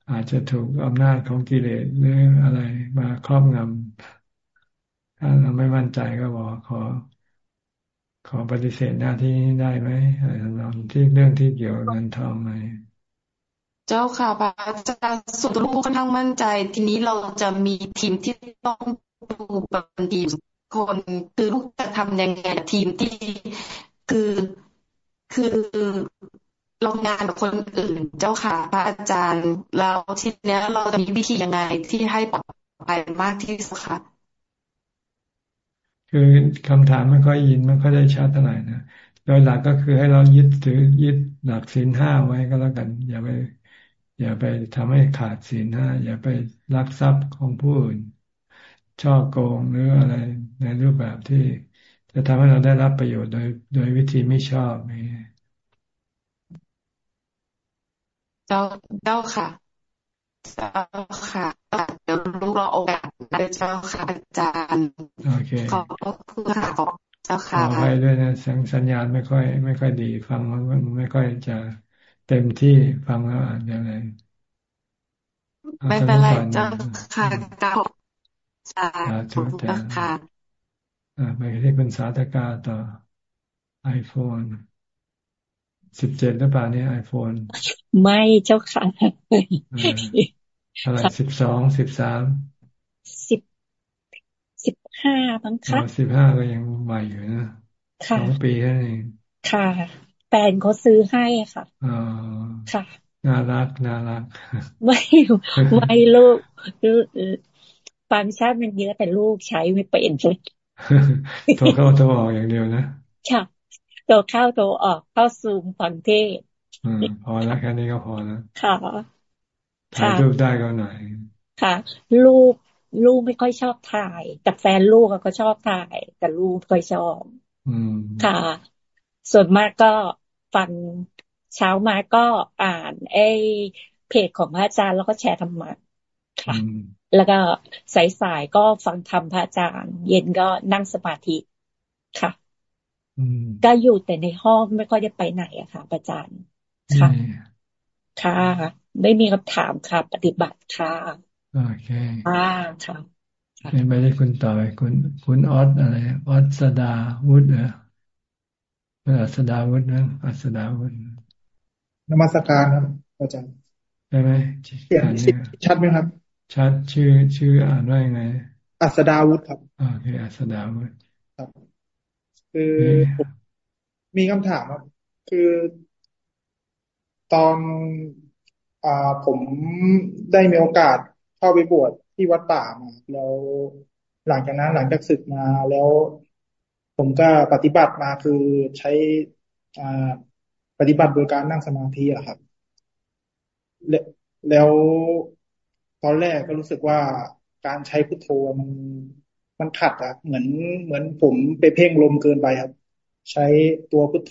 อาจจะถูกอำนาจของกิเลสหรืออะไรมาครอบงำถ้าเราไม่มั่นใจก็บอกขอ ขอปฏิเสธหน้าที่นี้ได้ไหมอะไรทำนองที่เรื่องที่เกี่ยวกับเงินทองอะไรเเจ้าค่ะพระอาจารย์ส่วนตัวลูกค่อนข้างมั่นใจ ทีนี้เราจะมีทีมที่ต้องดูเป็นทีม คนคือลูกจะทำยังไงทีมที่คือคือเรางานกับคนอื่นเจ้าค่ะ พระอาจารย์แล้วทีนี้เราจะมีวิธียังไงที่ให้ปลอดภัยมากที่สุดคะคือคำถามไม่ค่อยยินไม่ค่อยได้ชัดเท่าไหร่นะโดยหลักก็คือให้เรายึดถือยึดหลักศีลห้าไว้ก็แล้วกัน อย่าไป อย่าไปทำให้ขาดศีลห้าอย่าไปลักทรัพย์ของผู้อื่น ช่อโกงหรืออะไรในรูปแบบที่จะทำให้เราได้รับประโยชน์โดย โดยวิธีไม่ชอบนี่เจ้าเจ้าค่ะ เจ้าค่ะเดี๋ยวลูกรอโอกาสนะเจ้าค่ะอาจารย์โอเคขอบคุณค่ะขอบเจ้าค่ะขอให้ด้วยนะสัญสัญญาณไม่ค่อย ไม่ค่อยดี ฟังมันไม่ค่อยจะเต็มที่ฟังแล้วอ่านอย่างไรไม่เป็นไรเจ้าค่ะกราบ สาธุค่ะอ่าไปที่คุณสาธกาต่อไอโฟนสิบเจ็ดหรือเปล่าเนี่ยไอโฟนไม่เจ้าค่ะอะไรสิบสองสิบสามสิบสิบห้าบ้างคะสิบห้าก็ยังใหม่อยู่นะสองปีแค่นี้ค่ะแฟนเขาซื้อให้ค่ะอ๋อค่ะน่ารักน่ารัก ไม่ไม่ลูก ฟังก์ชันมันเยอะแต่ลูกใช้ไม่เป็นเลยโทรเข้าโทรออกอย่างเดียวนะค่ะตัวเข้าตัวออกเข้าซูมฟังเทศอืมพอแล้วแค่นี้ก็พอแล้วค่ะถ่ายรูปได้ก็หน่อยค่ะ ลูกลูกไม่ค่อยชอบถ่าย แต่แฟนลูกก็ชอบถ่าย แต่ลูกค่อยชอบค่ะ ส่วนมากก็ฟังเช้ามาก็อ่านไอ้เพจของพระอาจารย์แล้วก็แชร์ธรรมะค่ะ แล้วก็สายๆก็ฟังธรรมพระอาจารย์ เย็นก็นั่งสมาธิค่ะก็อยู่แต่ในห้องไม่ค่อยได้ไปไหนอะค่ะอาจารย์ค่ะค่ะไม่มีคำถามค่ะ ปฏิบัติค่ะโอเคอ่าค่ะไม่ได้คุณต่อยคุณคุณออสอะไรออสดาวุฒิเหรออัสดาวุฒินะอัสดาวุฒินมัสการครับอาจารย์ได้ไหมเสียงชัดไหมครับ ชัดชื่อชื่ออ่านว่ายังไง อัสดาวุฒิครับโอเคอัสดาวุฒิครับ คือผมมีคำถามครับ คือตอนอ่าผมได้มีโอกาสเข้าไปบวชที่วัดป่ามาแล้วหลังจากนั้นหลังจากศึกมาแล้ว ผมก็ปฏิบัติมาคือใช้อ่าปฏิบัติโดยการนั่งสมาธิอะครับ แล้ว ตอนแรกก็รู้สึกว่าการใช้พุทโธมันมันขัดอะเหมือนเหมือนผมไปเพ่งลมเกินไปครับ ใช้ตัวพุทโธ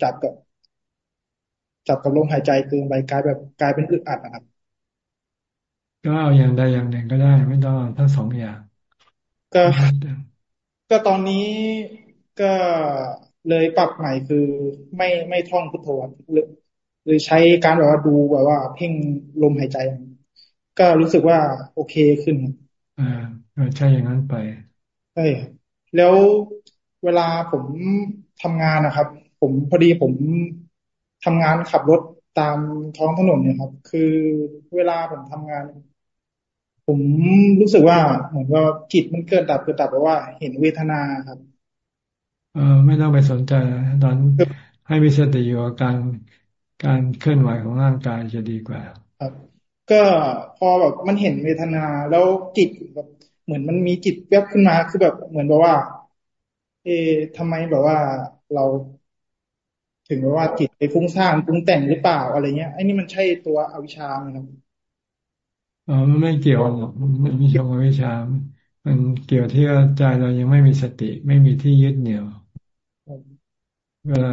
จับกับ จับกับลมหายใจเกินไปกลายแบบกลายเป็นอึดอัดนะครับ ก็เอาอย่างใดอย่างหนึ่งก็ได้ ไม่ต้องทั้งสองอย่าง ก็ ก็ตอนนี้ก็เลยปรับใหม่คือไม่ไม่ท่องพุทโธหรือหรือใช้การแบบว่าดูแบบว่า เพ่งลมหายใจ ก็รู้สึกว่าโอเคขึ้นอ่าใช่อย่างนั้นไปใช่แล้วเวลาผมทำงานนะครับ ผมพอดีผมทำงานขับรถตามท้องถนนเนี่ยครับ คือเวลาผมทำงาน ผมรู้สึกว่าเหมือนว่าจิตมันเกิดดับเกิดดับแปลว่า เห็นเวทนาครับ เออไม่ต้องไปสนใจตอนให้มีสติอยู่กับการการเคลื่อนไหวของร่างกายจะดีกว่า ครับ ก็พอแบบมันเห็นเวทนาแล้วจิตแบบเหมือนมันมีจิตแวบขึ้นมาคือแบบเหมือนแบบว่า เอทำไมแบบว่าเราถึงแบบว่าจิตไปฟุ้งซ่านปรุงแต่งหรือเปล่าอะไรเงี้ยไอ้นี่มันใช่ตัวอวิชชาไหมครับอ๋อมันไม่เกี่ยวหรอกมันไม่เกี่ยวกับวิชา มันเกี่ยวที่ว่าใจเรายังไม่มีสติ ไม่มีที่ยึดเหนี่ยวเวลา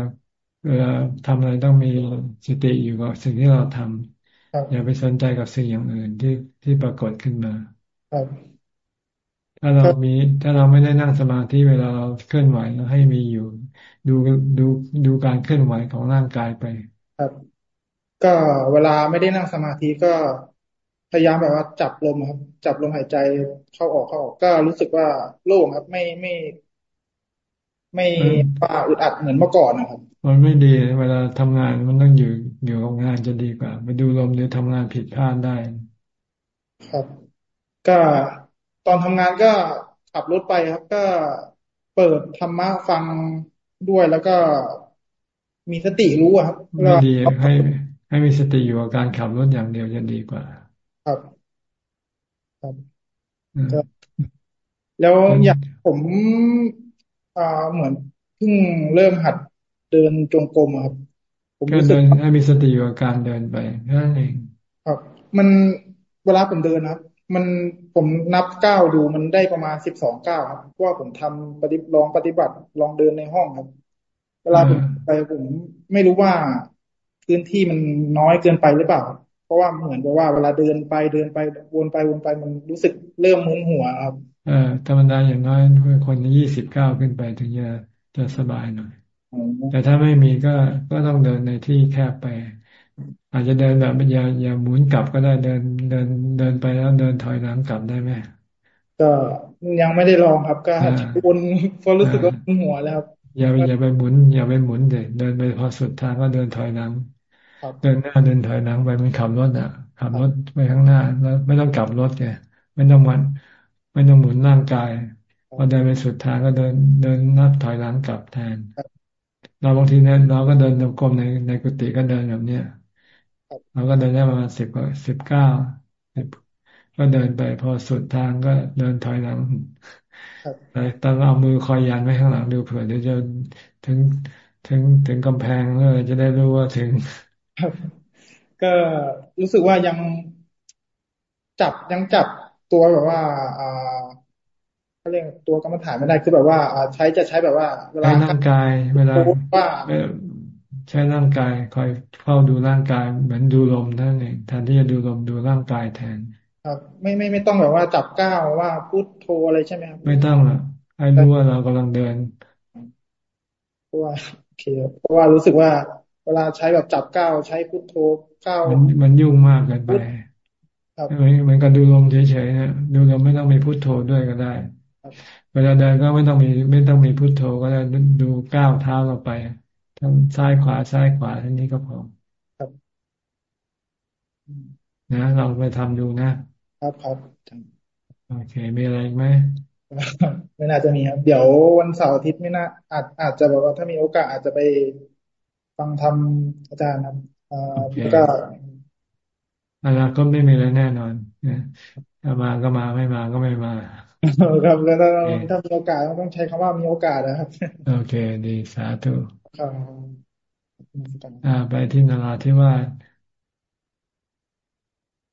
เวลาทำอะไรต้องมีสติอยู่กับสิ่งที่เราทำ อย่าไปสนใจกับสิ่งอย่างอื่นที่ที่ปรากฏขึ้นมาถ้าเรามี ถ้าเราไม่ได้นั่งสมาธิเวลาเราเคลื่อนไหวเราให้มีอยู่ ดูดูดูการเคลื่อนไหวของร่างกายไป ครับ ก็เวลาไม่ได้นั่งสมาธิก็พยายามแบบว่าจับลมครับ จับลมหายใจเข้าออกเข้าออกก็รู้สึกว่าโล่งครับ ไม่ไม่ ไม่ป่าอึดอัดเหมือนเมื่อก่อนนะครับ มันไม่ดีเวลาทำงานมันต้องอยู่อยู่กับงานจะดีกว่า ไปดูลมหรือทำงานผิดพลาดได้ ครับ ก็ตอนทำงานก็ขับรถไปครับ ก็เปิดธรรมะฟังด้วยแล้วก็มีสติรู้ครับไม่ดีให้ให้มีสติอยู่กับการขับรถอย่างเดียวจะดีกว่า ครับ ครับแล้วอย่างผมอ่าเหมือนเพิ่งเริ่มหัด เดินจงกรมครับผมก็เดินให้มีสติอยู่กับการเดินไปนั่นเองครับ มันเวลาผมเดินครับ มันผมนับก้าวดูมันได้ประมาณสิบสองก้าวครับเพราะว่าผมทำปฏิลองปฏิบัติลองเดินในห้องครับ เวลาผมไปผมไม่รู้ว่าพื้นที่มันน้อยเกินไปหรือเปล่า เพราะว่าเหมือนกับว่าเวลาเดินไปเดินไปวนไปวนไปมันรู้สึกเริ่มมุนหัวครับเออธรรมดาอย่างน้อยคนยี่สิบเก้าขึ้นไปถึงจะจะสบายหน่อย แต่ถ้าไม่มีก็ก็ต้องเดินในที่แคบไป อาจจะเดินแบบอย่าอย่าหมุนกลับก็ได้เดินเดินเดินไปแล้วเดินถอยหลังกลับได้ไหมก็ยังไม่ได้ลองครับ ก็วนพอรู้สึกว่าหัวแล้วครับอย่าอย่าไปหมุน อย่าไปหมุนเด็เดินไปพอสุดทางก็เดินถอยหลังเดินหน้าเดินถอยหลังไปมันขับรถอะขับรถไปข้างหน้า แล้วไม่ต้องกลับรถไงไม่ต้องมันไม่ต้องหมุนร่างกายพอเดินไปสุดทางก็เดินเดินนับถอยหลังกลับแทน เราบางทีเนี่ยเราก็เดินจงกรมในในกุฏิก็เดินแบบเนี้ยเราก็เดินได้ประมาณสิบกว่าสิบเก้าสิบก็เดินไปพอสุดทางก็เดินถอยหลังแต่ต้องเอามือคอยยันไว้ข้างหลังดูเผื่อเดี๋ยวจะถึงถึงถึงกำแพงเออจะได้รู้ว่าถึงก็รู้สึกว่ายังจับยังจับตัวแบบว่าอ่า เขาเรียกตัวกรรมฐานไม่ได้คือแบบว่าใช้จะใช้แบบว่า เวลาร่างกาย เวลาว่าใช้ร่างกายคอยเฝ้าดูร่างกายเหมือนดูลมนั่นเองแทนที่จะดูลมดูร่างกายแทน ครับ ไม่ไม่ไม่ต้องแบบว่าจับก้าวว่าพุทโธอะไรใช่ไหมครับไม่ต้องอะให้รู้ว่าเรากำลังเดินเพราะว่าโอเคเพราะว่ารู้สึกว่า เวลาใช้แบบจับก้าวใช้พุทโธก้าวมันมันยุ่งมากเกินไปเหมือนกับดูลมเฉยๆนะดูลมไม่ต้องมีพุทโธด้วยก็ได้ เวลาเดินก็ไม่ต้องมี ไม่ต้องมีพุทโธก็ได้ดูก้าวเท้าเราไปทั้งซ้ายขวาซ้ายขวาท่านี้ก็พอนะลองไปทำดูนะ ครับครับโอเคมีอะไรไหมไม่น่าจะมีครับ เดี๋ยววันเสาร์อาทิตย์ไม่น่าอาจอาจจะบอกว่าถ้ามีโอกาสอาจจะไปฟังทำอาจารย์ครับแล้วก็อนาคตไม่มีอะไรแน่นอนถ้ามาก็มาไม่มาก็ไม่มา ครับแล้วถ้าถ้ามีโอกาสต้องใช้คำว่ามีโอกาสนะครับ โอเค ดีสาธุอ่า ไปที่นาราธิวาส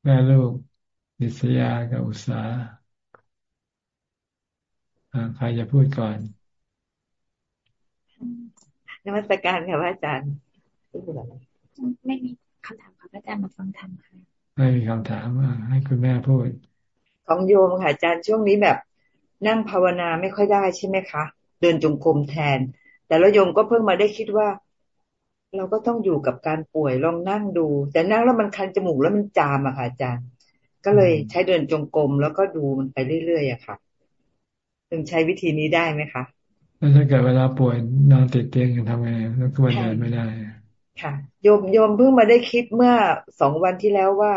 แม่ลูกดิษยากับอุษาอ่าใครจะพูดก่อนนมัสการค่ะพระอาจารย์ไม่มีคำถามค่ะพระอาจารย์มาฟังธรรมค่ะไม่มีคำถามให้คุณแม่พูด ของโยมค่ะอาจารย์ช่วงนี้แบบนั่งภาวนาไม่ค่อยได้ใช่ไหมคะ เดินจงกรมแทน แต่ละโยมก็เพิ่งมาได้คิดว่า เราก็ต้องอยู่กับการป่วยลองนั่งดู แต่นั่งแล้วมันคันจมูกแล้วมันจามอะค่ะอาจารย์ ก็เลยใช้เดินจงกรมแล้วก็ดูมันไปเรื่อยๆอะค่ะถึงใช้วิธีนี้ได้ไหมคะแล้วถ้าเกิดเวลาป่วยนอนติดเตียงยังทำไงแล้วก็วันเดินไม่ได้ ค่ะ โยมโยมเพิ่งมาได้คิดเมื่อสองวันที่แล้วว่า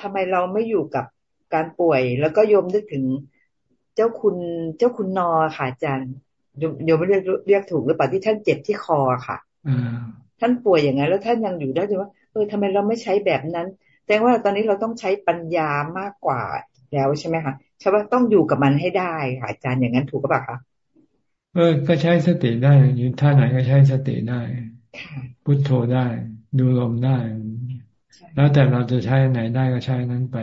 ทำไมเราไม่อยู่กับ การป่วย แล้วก็โยมนึกถึงเจ้าคุณเจ้าคุณนอค่ะอาจารย์โยมไม่เรียกเรียกถูกหรือเปล่าที่ท่านเจ็บที่คอค่ะท่านป่วยอย่างไงแล้วท่านยังอยู่ได้ด้วยว่าเออทำไมเราไม่ใช้แบบนั้นแสดงว่าตอนนี้เราต้องใช้ปัญญามากกว่าแล้วใช่ไหมคะใช่ว่าต้องอยู่กับมันให้ได้ค่ะอาจารย์อย่างนั้นถูกหรือเปล่าคะเออ ก็ใช้สติได้อยู่ท่าไหนก็ใช้สติได้พุทโธได้ ดูลมได้ แล้วแต่เราจะใช้ไหนได้ก็ใช้นั้นไป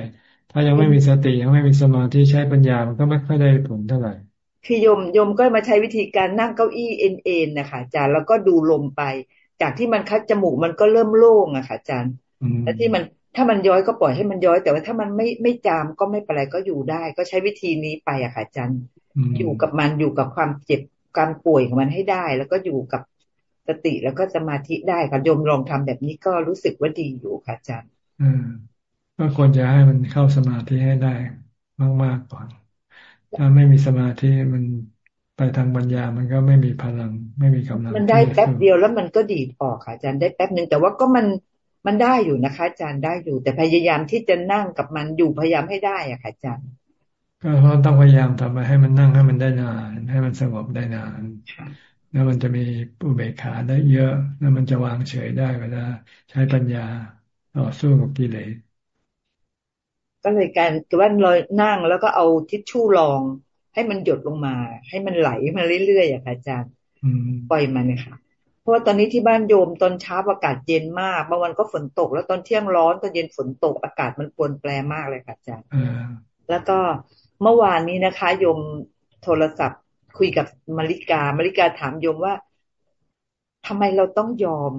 ถ้ายังไม่มีสติยังไม่มีสมาธิใช้ปัญญามันก็ไม่ค่อยได้ผลเท่าไหร่คือโยมโยมก็มาใช้วิธีการนั่งเก้าอี้เอ็นเอ็นนะคะอาจารย์แล้วก็ดูลมไป จากที่มันคัดจมูกมันก็เริ่มโล่งอะค่ะอาจารย์แล้วที่มันถ้ามันย้อยก็ปล่อยให้มันย้อย แต่ว่าถ้ามันไม่ไม่จามก็ไม่เป็นไรก็อยู่ได้ ก็ใช้วิธีนี้ไปอะค่ะอาจารย์อยู่กับมันอยู่กับความเจ็บการป่วยของมันให้ได้ แล้วก็อยู่กับสติแล้วก็สมาธิได้ค่ะโยมลองทำแบบนี้ก็รู้สึกว่าดีอยู่ค่ะอาจารย์อืม ก็ควรจะให้มันเข้าสมาธิให้ได้มากๆก่อน ถ้าไม่มีสมาธิมันไปทางปัญญามันก็ไม่มีพลัง ไม่มีกำลัง มันได้แป๊บเดียวแล้วมันก็ดีดออกค่ะอาจารย์ได้แป๊บหนึ่งแต่ว่าก็มันมันได้อยู่นะคะ อาจารย์ได้อยู่ แต่พยายามที่จะนั่งกับมันอยู่พยายามให้ได้อะค่ะอาจารย์ก็เพราะต้องพยายามทำให้มันนั่งให้มันได้นาน ให้มันสงบได้นาน แล้วมันจะมีอุเบกขาได้เยอะ แล้วมันจะวางเฉยได้เวลาใช้ปัญญาต่อสู้กับกิเลส ก็เลยการคือว่าเรานั่งแล้วก็เอาทิชชู่รอง ให้มันหยดลงมา ให้มันไหลมาเรื่อยๆอะค่ะอาจารย์ปล่อยมันค่ะเพราะว่าตอนนี้ที่บ้านโยมตอนเช้าอากาศเย็นมากบางวันก็ฝนตก แล้วตอนเที่ยงร้อนตอนเย็นฝนตกอากาศมันปวนแปรมากเลยค่ะอาจารย์แล้วก็เมื่อวานนี้นะคะ โยมโทรศัพท์ คุยกับมาริกามาริกาถามโยมว่าทำไมเราต้องยอม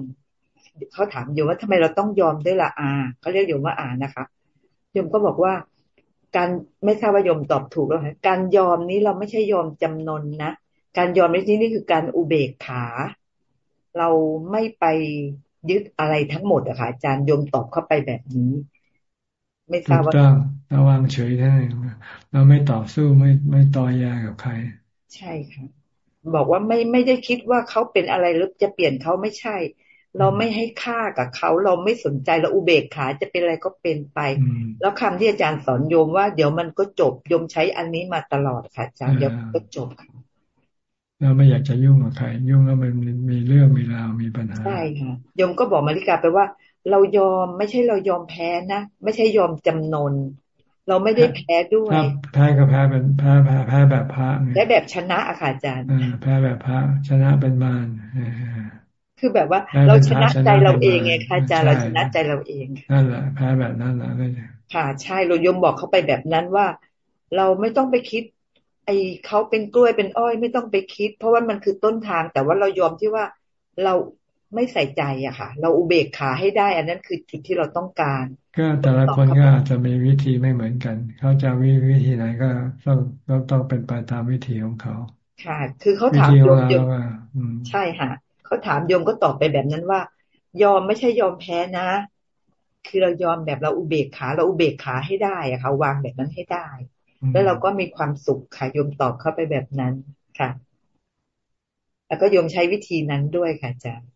เขาถามโยมว่าทำไมเราต้องยอมด้วยละอาเขาเรียกโยมว่าอานะคะโยมก็บอกว่า การไม่ทราบว่าโยมตอบถูกแล้วค่ะการยอมนี้เราไม่ใช่ยอมจำนนนะการยอมในที่นี้คือการอุเบกขา เราไม่ไปยึดอะไรทั้งหมดอะค่ะอาจารย์โยมตอบเข้าไปแบบนี้ ไม่ทราบว่าเราวางเฉยได้เราไม่ต่อสู้ไม่ไม่ต่อยากับใคร ใช่ค่ะบอกว่าไม่ไม่ได้คิดว่าเขาเป็นอะไรหรือจะเปลี่ยนเขาไม่ใช่ เราไม่ให้ค่ากับเขาเราไม่สนใจเราอุเบกขาจะเป็นอะไรก็เป็นไป แล้วคำที่อาจารย์สอนโยมว่าเดี๋ยวมันก็จบโยมใช้อันนี้มาตลอดค่ะอาจารย์เดี๋ยวก็จบค่ะเราไม่อยากจะยุ่งกับใครยุ่งแล้วมันมีเรื่องมีราวมีปัญหาใช่ค่ะโยมก็บอกมาริกาไปว่า เรายอมไม่ใช่เรายอมแพ้นะไม่ใช่ยอมจำนน เราไม่ได้แพ้ด้วยแพ้ก็แพ้เป็นแพ้แพ้แพ้แบบพระแพ้แบบชนะอะค่ะอาจารย์แพ้แบบพระชนะเป็นมาร คือแบบว่าเราชนะใจเราเองไงค่ะอาจารย์เราชนะใจเราเองนั่นแหละแพ้แบบนั้นแหละค่ะใช่เรายมบอกเขาไปแบบนั้นว่า เราไม่ต้องไปคิด ไอ้เขาเป็นกล้วยเป็นอ้อยไม่ต้องไปคิด เพราะว่ามันคือต้นทาง แต่ว่าเรายอมที่ว่าเราไม่ใส่ใจอะค่ะ เราอุเบกขาให้ได้ อันนั้นคือจุดที่เราต้องการ ก็แต่ละคนก็อาจจะมีวิธีไม่เหมือนกัน เขาจะวิวิธีไหนก็ต้องต้องต้องเป็นไปตามวิธีของเขา ค่ะ คือเขาถามโยมโยมใช่ค่ะ เขาถามโยมก็ตอบไปแบบนั้นว่า ยอมไม่ใช่ยอมแพ้นะ คือเรายอมแบบเราอุเบกขา เราอุเบกขาให้ได้อะค่ะวางแบบนั้นให้ได้ แล้วเราก็มีความสุขค่ะโยมตอบเข้าไปแบบนั้นค่ะ แล้วก็โยมใช้วิธีนั้นด้วยค่ะอาจารย์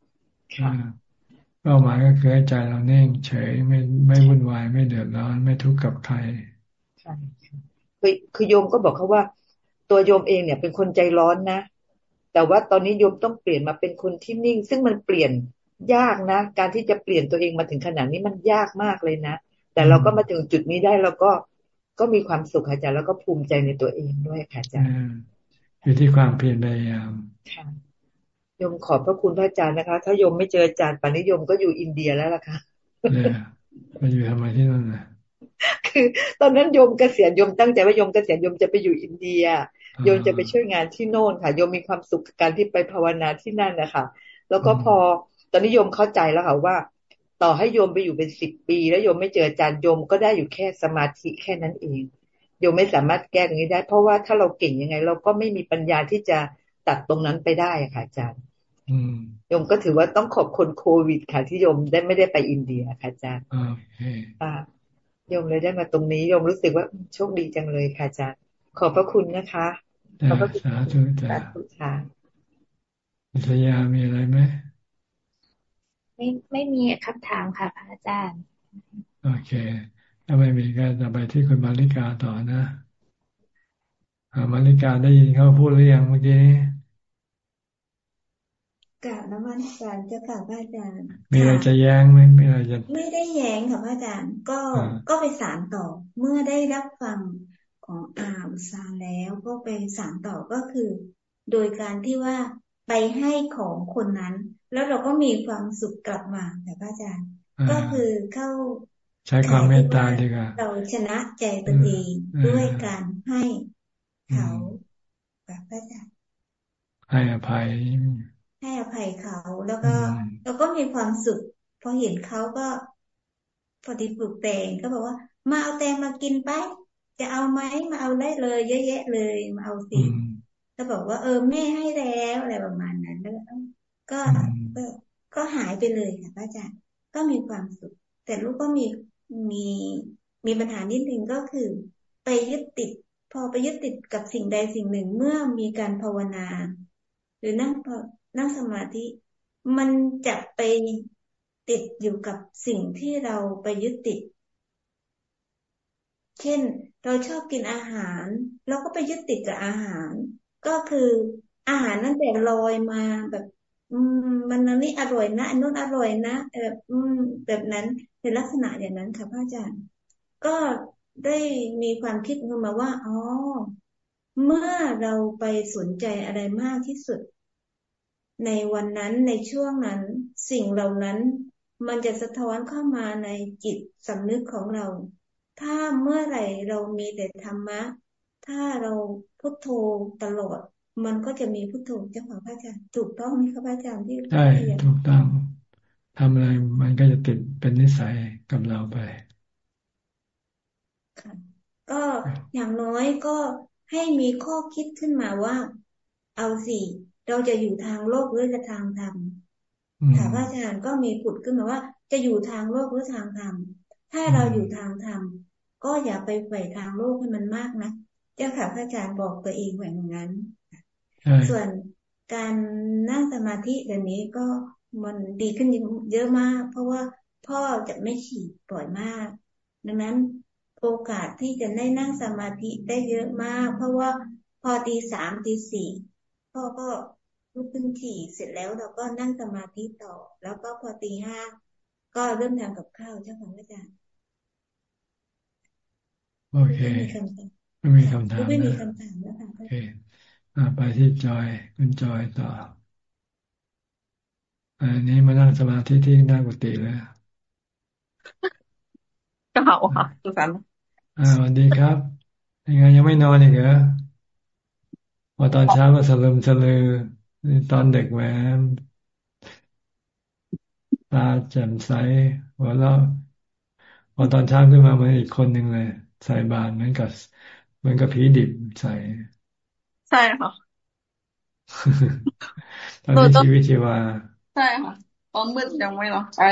เป้าหมายก็คือให้ใจเราเน่งเฉยไม่ไม่วุ่นวายไม่เดือดร้อนไม่ทุกข์กับใครใช่คือคือโยมก็บอกเขาว่า ตัวโยมเองเนี่ยเป็นคนใจร้อนนะ แต่ว่าตอนนี้โยมต้องเปลี่ยนมาเป็นคนที่นิ่ง ซึ่งมันเปลี่ยนยากนะ การที่จะเปลี่ยนตัวเองมาถึงขนาดนี้มันยากมากเลยนะ แต่เราก็มาถึงจุดนี้ได้เราก็ก็มีความสุขค่ะอาจารย์แล้วก็ภูมิใจในตัวเองด้วยค่ะอาจารย์อยู่ที่ความเพียรพยายามค่ะยมขอบพระคุณพระอาจารย์นะคะ ถ้ายมไม่เจออาจารย์ปานิยมก็อยู่อินเดียแล้วล่ะค่ะมาอยู่ทำไมที่นั่นนะคือ ตอนนั้นโยมเกษียณโยมตั้งใจว่าโยมเกษียณโยมจะไปอยู่อินเดีย โยมจะไปช่วยงานที่โน่นค่ะโยมมีความสุขกับการที่ไปภาวนาที่นั่นนะคะแล้วก็พอตอนนี้โยมเข้าใจแล้วค่ะว่า ต่อให้โยมไปอยู่เป็นสิบปี แล้วโยมไม่เจออาจารย์โยมก็ได้อยู่แค่สมาธิแค่นั้นเองโยมไม่สามารถแก้ตรงนี้ได้ เพราะว่าถ้าเราเก่งยังไง เราก็ไม่มีปัญญาที่จะตัดตรงนั้นไปได้ค่ะอาจารย์โยมก็ถือว่าต้องขอบคนโควิด ค่ะ ที่โยมได้ไม่ได้ไปอินเดียค่ะอาจารย์อ่าโยมเลยได้มาตรงนี้โยมรู้สึกว่าโชคดีจังเลยค่ะอาจารย์ ขอบพระคุณนะคะ ขอบพระคุณสาธุจ้าค่ะวิทยามีอะไรไหมไม่ไม่มีคำถามค่ะพระอาจารย์ โอเคถ้าไม่มีก็จะไปที่คุณมาริกาต่อนะมาริกาได้ยินเขาพูดหรือยังเมื่อกี้กราบน้ำมันอาจารย์เจ้าค่ะพระอาจารย์ มีอะไรจะแย้งไหมไม่อะไรจะไม่ได้แย้งค่ะพระอาจารย์ ก็ก็ไปสารต่อ เมื่อได้รับฟัง ของอาอุซาแล้วก็ไปสารต่อก็คือ โดยการที่ว่าไปให้ของคนนั้น แล้วเราก็มีความสุขกลับมาแต่พระอาจารย์ ก็คือเข้าใช้ความเมตตาดีกว่าเราชนะใจตัวเองด้วยการให้เขาแบบพระอาจารย์ให้อภัย ให้อภัยเขาแล้วก็แล้วก็มีความสุขพอเห็นเขาก็พอดีปลูกแตงก็บอกว่า มาเอาแตงมากินไป จะเอาไหมมาเอาได้เลย เยอะแยะเลยมาเอาสิก็บอกว่า เออแม่ให้แล้วอะไรประมาณนั้นแล้วก็ก็ก็หายไปเลยค่ะพระอาจารย์ก็มีความสุข แต่ลูกก็มีมีมีปัญหานิดนึงก็คือ ไปยึดติด พอไปยึดติดกับสิ่งใดสิ่งหนึ่งเมื่อมีการภาวนา หรือนั่งนั่งสมาธิ มันจะไปติดอยู่กับสิ่งที่เราไปยึดติด เช่น เราชอบกินอาหาร เราก็ไปยึดติดกับอาหาร ก็คืออาหารนั่นแต่ลอยมาแบบอืมมันอันนี้อร่อยนะอันนู้นอร่อยนะแบบอืมแบบนั้นเป็นลักษณะอย่างนั้นค่ะพระอาจารย์ ก็ได้มีความคิดขึ้นมาว่าอ๋อเมื่อเราไปสนใจอะไรมากที่สุด ในวันนั้นในช่วงนั้น สิ่งเหล่านั้น มันจะสะท้อนเข้ามาในจิตสำนึกของเรา ถ้าเมื่อไหร่เรามีแต่ธรรมะ ถ้าเราพุทโธตลอด มันก็จะมีพุทโธเจ้าของพระอาจารย์ถูกต้องไหมครับพระอาจารย์ที่ใช่ถูกต้องทำอะไรมันก็จะติดเป็นนิสัยกับเราไปก็อย่างน้อยก็ให้มีข้อคิดขึ้นมาว่า เอาสิเราจะอยู่ทางโลกหรือจะทางธรรมถามอาจารย์ก็มีผุดขึ้นมาว่า จะอยู่ทางโลกหรือทางธรรม ถ้าเราอยู่ทางธรรมก็อย่าไปใฝ่ทางโลกให้มันมากนะเจ้าค่ะพระอาจารย์บอกตัวเองแบบนั้น ส่วนการนั่งสมาธิเดี๋ยวนี้ก็มันดีขึ้นเยอะมาก เพราะว่าพ่อจะไม่ฉีดปล่อยมาก ดังนั้นโอกาสที่จะได้นั่งสมาธิได้เยอะมาก เพราะว่าพอตีสามตีสี่พ่อก็ลุกขึ้นขี่เสร็จแล้วเราก็นั่งสมาธิต่อ แล้วก็พอตีห้าก็เริ่มทำกับข้าวเจ้าของอาจารย์ โอเคไม่มีคำถามไม่มีคำถามแล้วค่ะโอเคไปที่จอยคุณจอยต่อ อันนี้มานั่งสมาธิที่นั่งกุฏิเลยก็เอาค่ะทุกท่านอ่าสวัสดีครับยังไงยังไม่นอนอีกเหรอพอตอนเช้าก็สลืมสลือ ตอนเด็กแหวมตาแจ่มใสหัวเราะพอตอนเช้าขึ้นมาเหมือนอีกคนหนึ่งเลย ใส่บานเหมือนกับเหมือนกับผีดิบใส่ ใช่ค่ะตอนนี้ชีวิตชีวา ใช่ค่ะตอนมืดยังไม่หรอใช่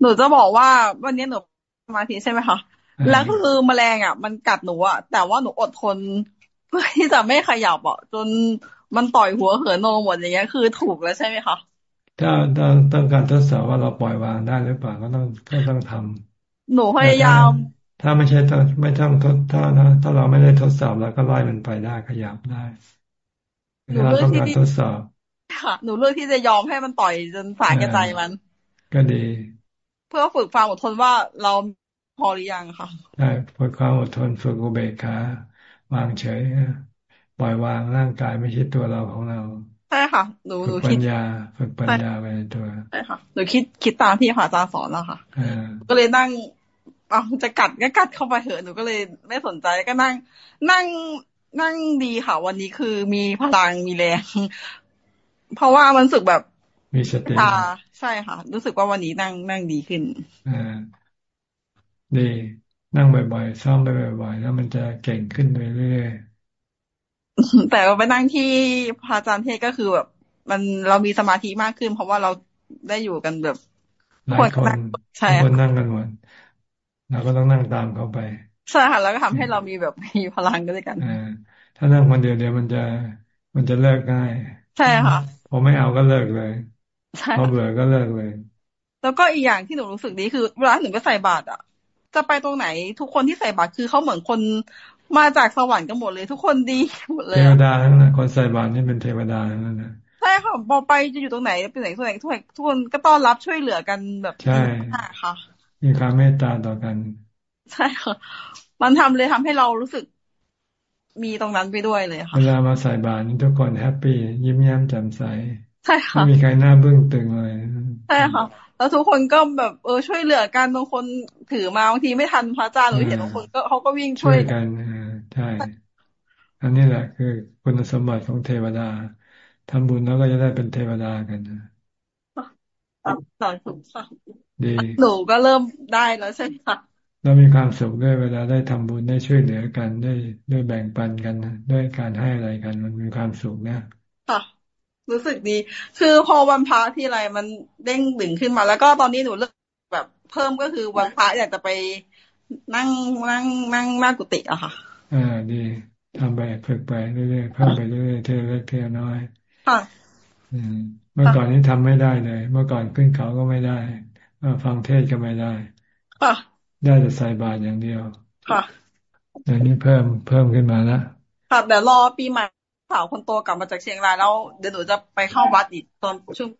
หนูจะบอกว่าวันนี้หนูสมาธิใช่ไหมคะแล้วก็คือแมลงอะ มันกัดหนูอะแต่ว่าหนูอดทนเพื่อที่จะไม่ขยับอะจนมันต่อยหัวเหินโนหมดอย่างเงี้ย คือถูกแล้วใช่ไหมคะ ถ้าต้องต้องการทดสอบว่าเราปล่อยวางได้หรือเปล่าก็ต้องก็ต้องทำหนูพยายาม ถ้าไม่ใช่ต้องไม่ต้องทดถ้าถ้าเราไม่ได้ทดสอบแล้วก็ไล่มันไปได้ขยับได้เราต้องการทดสอบค่ะหนูเลือกที่จะยอมให้มันต่อยจนสายกระจายมัน ก็ดี เพื่อฝึกความอดทนว่าเราพอหรือยังค่ะใช่ฝึกความอดทนฝึกอุเบกขาวางเฉยปล่อยวางร่างกายไม่ใช่ตัวเราของเรา ใช่ค่ะหนูหนูคิดปัญญาฝึกปัญญาไปในตัวใช่ค่ะหนูคิดคิดตามที่พระอาจารย์สอนแล้วค่ะก็เลยนั่งเอาจะกัดก็กัดเข้าไปเถอะหนูก็เลยไม่สนใจก็นั่ง นั่งนั่งดีค่ะ วันนี้คือมีพลังมีแรง เพราะว่ามันรู้สึกแบบมีสติใช่ค่ะ รู้สึกว่าวันนี้นั่งนั่งดีขึ้นอ่าดีนั่งบ่อยๆซ้อมไปบ่อยๆแล้วมันจะเก่งขึ้นเรื่อยๆ แต่ไปนั่งที่พระอาจารย์เทศก็คือแบบ มันเรามีสมาธิมากขึ้น เพราะว่าเราได้อยู่กันแบบหลายคนใช่คนนั่งกันหมดเราก็ต้องนั่งตามเขาไปใช่ค่ะแล้วก็ทำให้เรามีแบบมีพลังกันด้วยกันอ่าถ้านั่งคนเดียวเดียวมันจะมันจะเลิกง่าย ใช่ค่ะพอไม่เอาก็เลิกเลยพอเบื่อก็เลิกเลย แล้วก็อีกอย่างที่หนูรู้สึกดีคือเวลาหนูไปใส่บาตรอะ จะไปตรงไหนทุกคนที่ใส่บาตรคือเขาเหมือนคน มาจากสวรรค์กันหมดเลย ทุกคนดีหมดเลยเทวดาทั้งนั้นคนใส่บาตรนี่เป็นเทวดาทั้งนั้นนะใช่ค่ะพอไปจะอยู่ตรงไหนเป็นไหนตรงไหนทุกคนทุกคนก็ต้อนรับช่วยเหลือกันแบบใช่ค่ะมีความเมตตาต่อกัน ใช่ค่ะมันทำเลยทำให้เรารู้สึกมีตรงนั้นไปด้วยเลยค่ะเวลามาใส่บาตรนี่ทุกคนแฮปปี้ยิ้มแย้มแจ่มใสใช่ค่ะไม่มีใครหน้าบึ้งตึงเลยใช่ค่ะแล้วทุกคนก็แบบเออช่วยเหลือกันบางคนถือมาบางทีไม่ทันพระอาจารย์หรือเห็นบางคนก็เขาก็วิ่งช่วยกัน ใช่ อันนี้แหละคือคุณสมบัติของเทวดาทำบุญแล้วก็จะได้เป็นเทวดากันดีหนูก็เริ่มได้แล้วใช่ไหมคะเรามีความสุขด้วยเวลาได้ทำบุญได้ช่วยเหลือกันได้ด้วยแบ่งปันกันด้วยการให้อะไรกัน มันมีความสุขนะค่ะรู้สึกดี คือพอวันพระที่ไรมันเด้งดึงขึ้นมา แล้วก็ตอนนี้หนูเลือกแบบเพิ่มก็คือวันพระอยากจะไปนั่งนั่งนั่งหน้ากุฏิอะค่ะ อ่าดีทำไปฝึกไปเรื่อยๆเพิ่มไปเรื่อยๆเท่าเล็กเท่าน้อยค่ะอืมเมื่อก่อนนี้ทำไม่ได้เลย เมื่อก่อนขึ้นเขาก็ไม่ได้ฟังเทศก็ไม่ได้ค่ะได้แต่ใส่บาตรอย่างเดียวค่ะเดี๋ยวนี้เพิ่มเพิ่มขึ้นมาแล้วค่ะแต่รอปีใหม่สาวคนโตกลับมาจากเชียงรายแล้วเดี๋ยวหนูจะไปเข้าวัดอีกตอนช่วง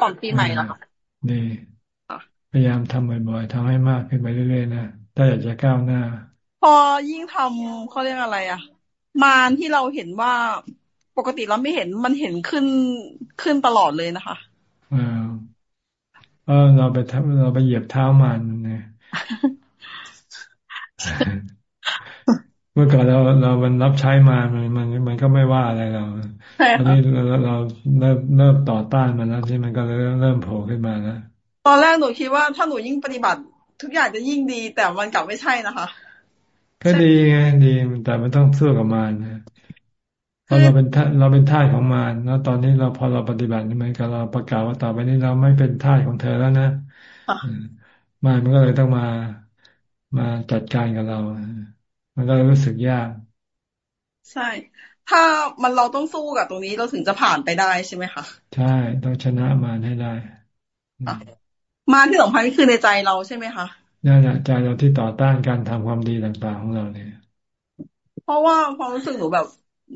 ก่อนปีใหม่แล้วค่ะดีพยายามทำบ่อยๆทำให้มากขึ้นไปเรื่อยๆนะถ้าอยากจะก้าวหน้า พอยิ่งทำเขาเรียกอะไรอะมารที่เราเห็นว่าปกติเราไม่เห็นมันเห็นขึ้นขึ้นตลอดเลยนะคะอ่าเออเราไปทำเราไปเหยียบเท้ามันเนี่ยเมื่อก่อนเราเรามันรับใช้มามันมันมันก็ไม่ว่าอะไรเราตอนนี้เราเราเริ่มเริ่มต่อต้านมันแล้วที่มันก็เริ่มเริ่มโผล่ขึ้นมาแล้วตอนแรกหนูคิดว่าถ้าหนูยิ่งปฏิบัติ ทุกอย่างจะยิ่งดี แต่มันกลับไม่ใช่นะคะ ก็ดีไงดีแต่มันต้องสู้กับมันนะเพราะเราเป็นเราเป็นท่าของมันแล้วตอนนี้เราพอเราปฏิบัติเหมือนกับเราประกาศว่าต่อไปนี้เราไม่เป็นท่าของเธอแล้วนะมันมันก็เลยต้องมามาจัดการกับเรา มันก็รู้สึกยาก ใช่ ถ้ามันเราต้องสู้กับตรงนี้เราถึงจะผ่านไปได้ใช่ไหมคะใช่ต้องชนะมารให้ได้มารที่สำคัญคือในใจเราใช่ไหมคะ นั่นแหละใจเราที่ต่อต้านการทำความดีต่างๆของเราเนี่ย เพราะว่าความรู้สึกหนูแบบ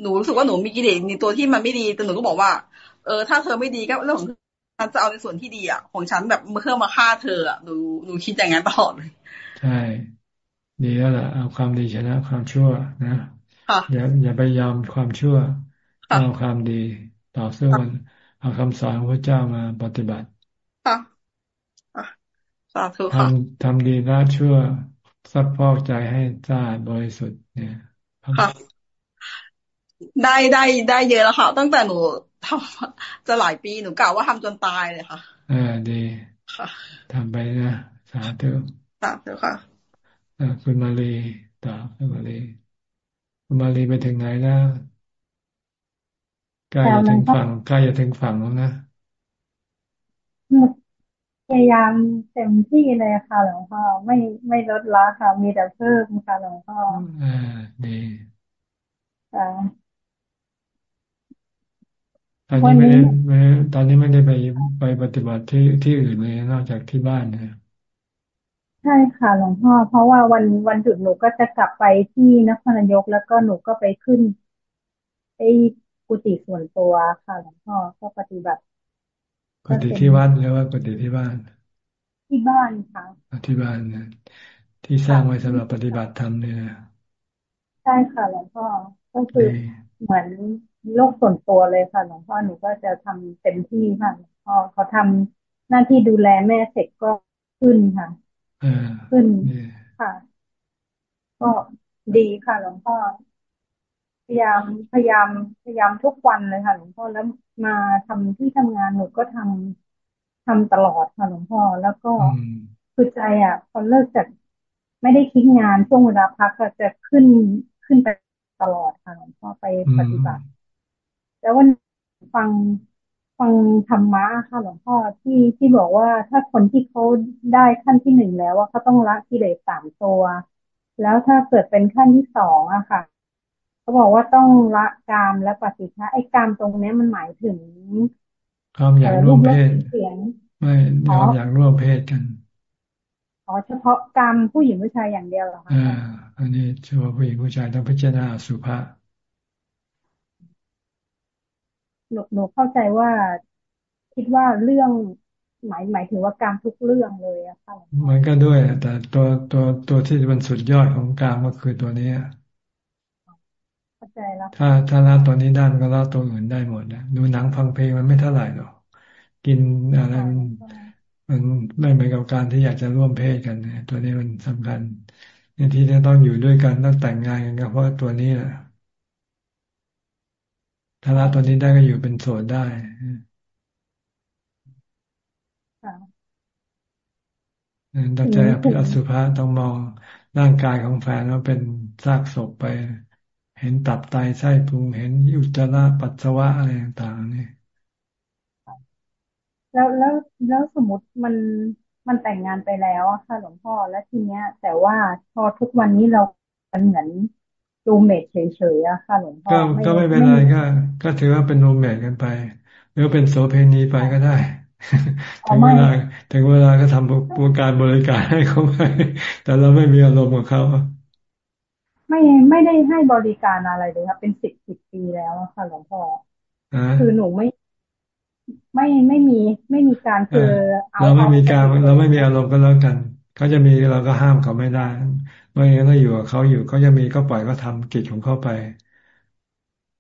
หนูรู้สึกว่าหนูมีกิเลสในตัวที่มันไม่ดีแต่หนูก็บอกว่า เออถ้าเธอไม่ดีก็เรื่องของฉันจะเอาในส่วนที่ดีอะของฉันแบบเมื่อมาฆ่าเธออะหนูหนูคิดอย่างนั้นตลอดเลย ใช่ ดีแล้วล่ะเอาความดีชนะความชั่วนะอย่าอย่าไปยอมความชั่วเอาความดีต่อสู้มันเอาคำสอนของพระเจ้ามาปฏิบัติค่ะ สาธุค่ะทำทำดีละชั่วซักพอกใจให้สะอาดบริสุทธิ์เนี่ยค่ะได้ได้ได้เยอะแล้วค่ะตั้งแต่หนูทำจะหลายปีหนูกล่าวว่าทำจนตายเลยค่ะอ่าดีค่ะทำไปนะสาธุสาธุค่ะคุณมาลีต่อคุณมาลีคุณมาลีไปถึงไหนแล้วใกล้จะถึงฝั่งใกล้จะถึงฝั่งแล้วนะ พยายามเต็มที่เลยค่ะหลวงพ่อไม่ไม่ลดละค่ะ มีแต่เพิ่มค่ะหลวงพ่ออ่าดีอ่าตอนนี้ไม่ได้ไม่ตอนนี้ไม่ได้ไปไปปฏิบัติที่ที่อื่นเลยนอกจากที่บ้านเนี่ยใช่ค่ะหลวงพ่อ เพราะว่าวันวันหยุดหนูก็จะกลับไปที่นครนายกแล้วก็หนูก็ไปขึ้นไอ้กุฏิส่วนตัวค่ะหลวงพ่อก็ปฏิบัติ กุฏิที่วัดหรือว่ากุฏิที่บ้าน ที่บ้านค่ะที่บ้านเนี่ยที่สร้างไว้สำหรับปฏิบัติธรรมเนี่ยใช่ค่ะหลวงพ่อก็คือเหมือนโลกส่วนตัวเลยค่ะหลวงพ่อหนูก็จะทำเต็มที่ค่ะหลวงพ่อเขาทำหน้าที่ดูแลแม่เสร็จก็ขึ้นค่ะขึ้นค่ะ ก็ดีค่ะหลวงพ่อ พยายามพยายามพยายามทุกวันเลยค่ะหลวงพ่อแล้วมาทำที่ทำงานหนูก็ทำทำตลอดค่ะหลวงพ่อแล้วก็คือใจอะพอเลิกจากไม่ได้ทิ้งงานช่วงเวลาพักก็จะขึ้นขึ้นไปตลอดค่ะหลวงพ่อไปปฏิบัติ แล้ววันฟังฟังธรรมะค่ะหลวงพ่อที่ที่บอกว่าถ้าคนที่เขาได้ขั้นที่หนึ่งแล้วว่าเขาต้องละกิเลสสามตัว แล้วถ้าเกิดเป็นขั้นที่สองอะค่ะ เขาบอกว่าต้องละกามและปฏิฆะไอ้กามตรงนี้มันหมายถึงความอยากร่วมเพศไม่ความอยากร่วมเพศกันอ๋อเฉพาะกรรมผู้หญิงผู้ชายอย่างเดียวเหรอคะอ่า อันนี้เฉพาะผู้หญิงผู้ชายต้องพิจารณาสุภาพหนูหนูเข้าใจว่าคิดว่าเรื่องหมายหมายถึงว่าการทุกเรื่องเลยอะค่ะมันก็ด้วย แต่ตัวตัวตัวที่เป็นสุดยอดของการก็คือตัวนี้เข้าใจแล้ว ถ้าถ้าละตัวนี้ได้มันก็ละตัวอื่นได้หมดนะดูหนังฟังเพลงมันไม่เท่าไหร่หรอกกินอะไรมันไม่เหมือนกับการที่อยากจะร่วมเพศกันนะตัวนี้มันสำคัญในที่จะต้องอยู่ด้วยกันต้องแต่งงานกันก็เพราะตัวนี้แหละถ้าละตัวนี้ได้ก็อยู่เป็นโสดได้ต้องใจอภิอสุภะต้องมองร่างกายของแฟนว่าเป็นซากศพไป เห็นตับไตไส้พุงเห็นอุจจาระปัสสาวะอะไรต่างๆนี่แล้วแล้วแล้วสมมติมันมันแต่งงานไปแล้วอะค่ะหลวงพ่อและทีเนี้ย แต่ว่าพอทุกวันนี้เราเป็นเหมือนรูเมทเฉยๆอะค่ะหลวงพ่อก็ก็ไม่เป็นไรก็ก็ถือว่าเป็นรูเมทกันไป หรือเป็นโสเพณีไปก็ได้ถึงเวลาถึงเวลาก็ทำบริการบริการให้เขาไปแต่เราไม่มีอารมณ์กับเขา ไม่ไม่ได้ให้บริการอะไรเลยครับเป็นสิบสิบปีแล้วค่ะหลวงพ่อคือหนูไม่ ไม่ไม่มี ไม่มีการคือเราไม่มีการเราไม่มีอารมณ์ก็แล้วกันเขาจะมีเราก็ห้ามเขาไม่ได้เมื่อกี้เราอยู่กับเขาอยู่เขาจะมีก็ปล่อยก็ทำกิจของเขาไป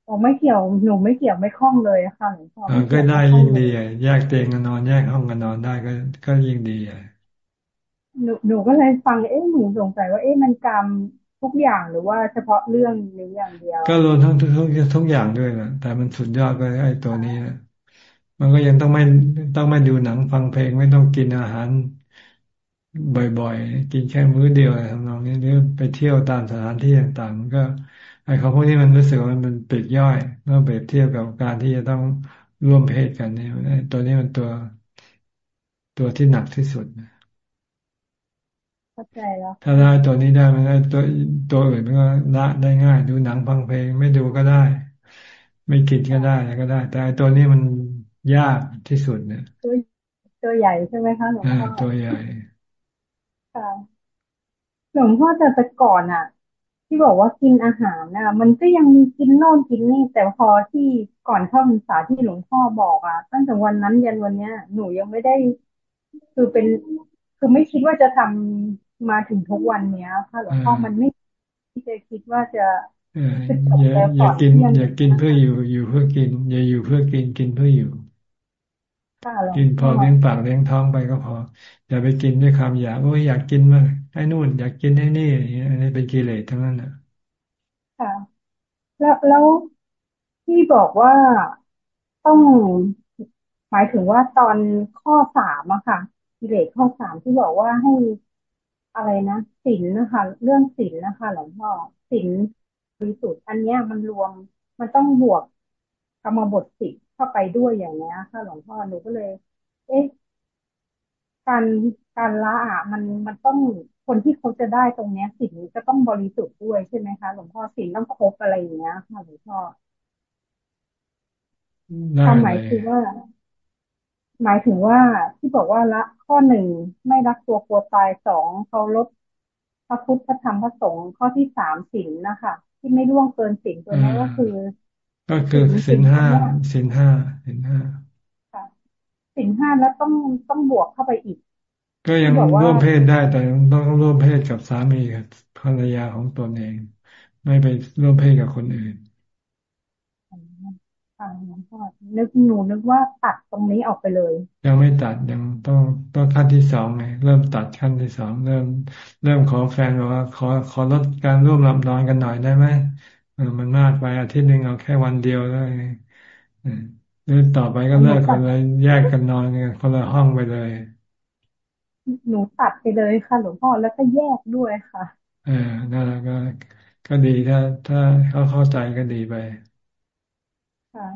อ๋อไม่เกี่ยวหนูไม่เกี่ยวไม่คล้องเลยค่ะหลวงพ่อก็ได้ยิ่งดีแยกเตียงกันนอน แยกห้องกันนอนได้ก็ก็ยิ่งดีอะหนูหนูก็เลยฟังเอ๊ะหนูสงสัยว่าเอ๊ะมันกรรม ทุกอย่างหรือว่าเฉพาะเรื่องนี้อย่างเดียว ก็รวมทั้งทุกทุกอย่างด้วยนะแต่มันสุดยอดก็ไอ้ตัวนี้นะมันก็ยังต้องไม่ต้องไม่ดูหนังฟังเพลงไม่ต้องกินอาหาร บ่อยๆ กินแค่มื้อเดียวอะไรทำนองนี้หรือไปเที่ยวตามสถานที่ต่างๆ มันก็ ไอ้เขาพวกนี้มันรู้สึกว่ามันเป็นปีกย่อยเมื่อเปรียบเทียบกับการที่จะต้องร่วมเพศกันเนี่ยตัวนี้มันตัวตัวที่หนักที่สุด เข้าใจแล้วถ้าได้ตัวนี้ได้มันได้ตัวตัวอื่นมันก็ละได้ง่าย ดูหนังฟังเพลงไม่ดูก็ได้ ไม่กินก็ได้ก็ได้ แต่ตัวนี้มันยากที่สุดเนี่ย ตัวตัวใหญ่ใช่ไหมคะหลวงพ่อตัวใหญ่ค่ะหลวงพ่อแต่แต่ก่อนอะ ที่บอกว่ากินอาหารน่ะมันก็ยังมีกินโน่นกินนี่ แต่พอที่ก่อนเข้าพรรษาที่หลวงพ่อบอกอะ ตั้งแต่วันนั้นยันวันเนี้ย หนูยังไม่ได้ คือเป็น คือไม่คิดว่าจะทำ มาถึงทุกวันเนี้ยค่ะหลวงพ่อมันไม่ที่จะคิดว่าจะอย่าอย่ากิน อย่ากินเพื่ออยู่อยู่เพื่อกิน อย่าอยู่เพื่อกินกินเพื่ออยู่ กินพอเลี้ยงปากเลี้ยงท้องไปก็พอ อย่าไปกินด้วยความอยากโอ้ยอยากกินมาให้นู่น อยากกินให้นี่อย่างเงี้ยอันนี้เป็นกิเลสทั้งนั้นอะค่ะ แล้วแล้วที่บอกว่าต้องหมายถึงว่าตอนข้อสามอะค่ะกิเลสข้อสามที่บอกว่าให้ อะไรนะศีลนะคะ เรื่องศีลนะคะหลวงพ่อศีลบริสุทธิ์อันเนี้ยมันรวมมันต้องบวกกรรมบทสิเข้าไปด้วยอย่างเนี้ยค่ะหลวงพ่อหนูก็เลย เอ๊ะการการละอะมันมันต้องคนที่เขาจะได้ตรงเนี้ยสิ่งนี้ก็ต้องบริสุทธิ์ด้วยใช่ไหมคะหลวงพ่อสิ่งต้องครบอะไรอย่างเงี้ยค่ะหลวงพ่อความหมายคือว่า หมายถึงว่าที่บอกว่าละข้อหนึ่งไม่รักตัวกลัวตายสองเขาลดพระพุทธพระธรรมพระสงฆ์ข้อที่สามสินนะคะที่ไม่ล่วงเกินสินตัวนี้ก็คือ ก็คือสินห้าสินห้าสินห้าสินห้าแล้วต้องต้องบวกเข้าไปอีก ก็ยังร่วมเพศได้แต่ต้องร่วมเพศกับสามีกับภรรยาของตนเอง ไม่ไปร่วมเพศกับคนอื่น ค่ะหลวงพ่อนึกหนูนึกว่าตัดตรงนี้ออกไปเลย ยังไม่ตัดยังต้องต้องขั้นที่สองไงเริ่มตัดขั้นที่สองเริ่ม เริ่มขอแฟนบอกว่า ขอขอลดการร่วมหลับนอนกันหน่อยได้ไหมเออมันมากไปอาทิตย์หนึ่งเอาแค่วันเดียวแล้วหรือต่อไปก็เลิกกันเลยแยกกันนอนกันคนละห้องไปเลย หนูตัดไปเลยค่ะหลวงพ่อแล้วก็แยกด้วยค่ะ เออนั่นแหละก็ก็ดีถ้า ถ้าเขาเข้าใจก็ดีไป ค่ะ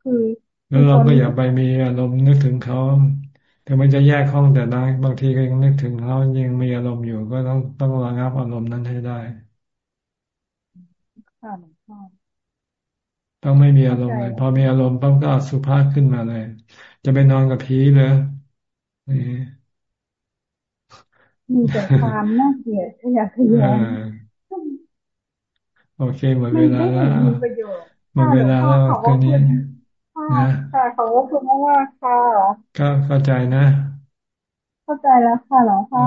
คือแล้วเราก็อย่าไปมีอารมณ์นึกถึงเขาถึงมันจะแยกห้องแต่บางทีก็ยังนึกถึงเขายังมีอารมณ์อยู่ก็ต้องต้องระงับอารมณ์นั้นให้ได้ค่ะหลวงพ่อต้องไม่มีอารมณ์เลย พอมีอารมณ์ปั๊บก็สุภาพขึ้นมาเลย จะไปนอนกับผีเลยนี่มีแต่ความน่าเกลียดอยากขยันโอเคหมดเวลาแล้ว หมดเวลาแล้วคืนนี้นะค่ะขอบคุณมากค่ะก็เข้าใจนะ เข้าใจแล้วค่ะหลวงพ่อ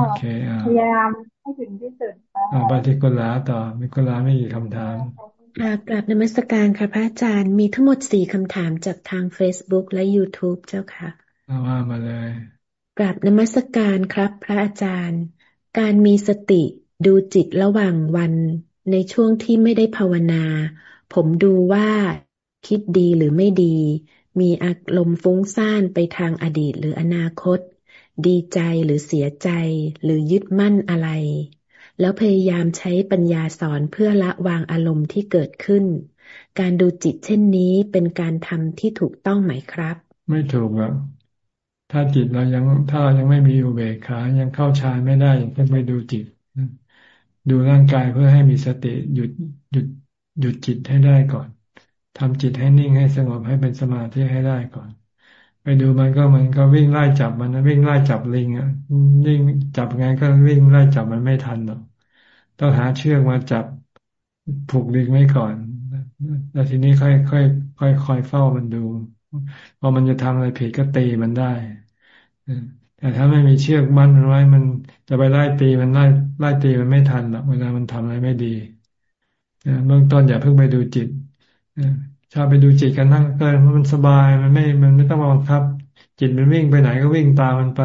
พยายามให้ถึงที่สุดค่ะปฏิกุลาต่อมีกุลาไม่กี่คำถามกราบกราบนมัสการค่ะพระอาจารย์มีทั้งหมดสี่คำถามจากทาง Facebook และ YouTube เจ้าค่ะเอาว่ามาเลยกราบนมัสการครับ พระอาจารย์ การมีสติดูจิตระหว่างวันในช่วงที่ไม่ได้ภาวนา ผมดูว่าคิดดีหรือไม่ดี มีอารมณ์ฟุ้งซ่านไปทางอดีตหรืออนาคต ดีใจหรือเสียใจ หรือยึดมั่นอะไร แล้วพยายามใช้ปัญญาสอนเพื่อละวางอารมณ์ที่เกิดขึ้น การดูจิตเช่นนี้เป็นการทำที่ถูกต้องไหมครับ ไม่ถูกอะถ้าจิตเรายังถ้าเรายังไม่มีอุเบกขา ยังเข้าฌานไม่ได้ยังต้องไปดูจิต ดูร่างกายเพื่อให้มีสติหยุดหยุด หยุดจิตให้ได้ก่อนทำจิตให้นิ่งให้สงบให้เป็นสมาธิให้ได้ก่อน ไปดูมันก็เหมือนก็วิ่งไล่จับมันนะวิ่งไล่จับลิงอะวิ่งจับไงก็วิ่งไล่จับมันไม่ทันหรอกต้องหาเชือกมาจับผูกลิงไว้ก่อนแล้วทีนี้ค่อยค่อยค่อยคอยเฝ้ามันดูพอมันจะทำอะไรผิดก็ตีมันได้แต่ถ้าไม่มีเชือกมัดมันไว้มันจะไปไล่ตีมันไล่ไล่ตีมันไม่ทันหรอกเวลามันทำอะไรไม่ดี เบื้องต้นอย่าเพิ่งไปดูจิตชอบไปดูจิตกันนั่งเกินมันสบายมันไม่ มันไม่ต้องบังคับ จิตมันวิ่งไปไหนก็วิ่งตามมันไป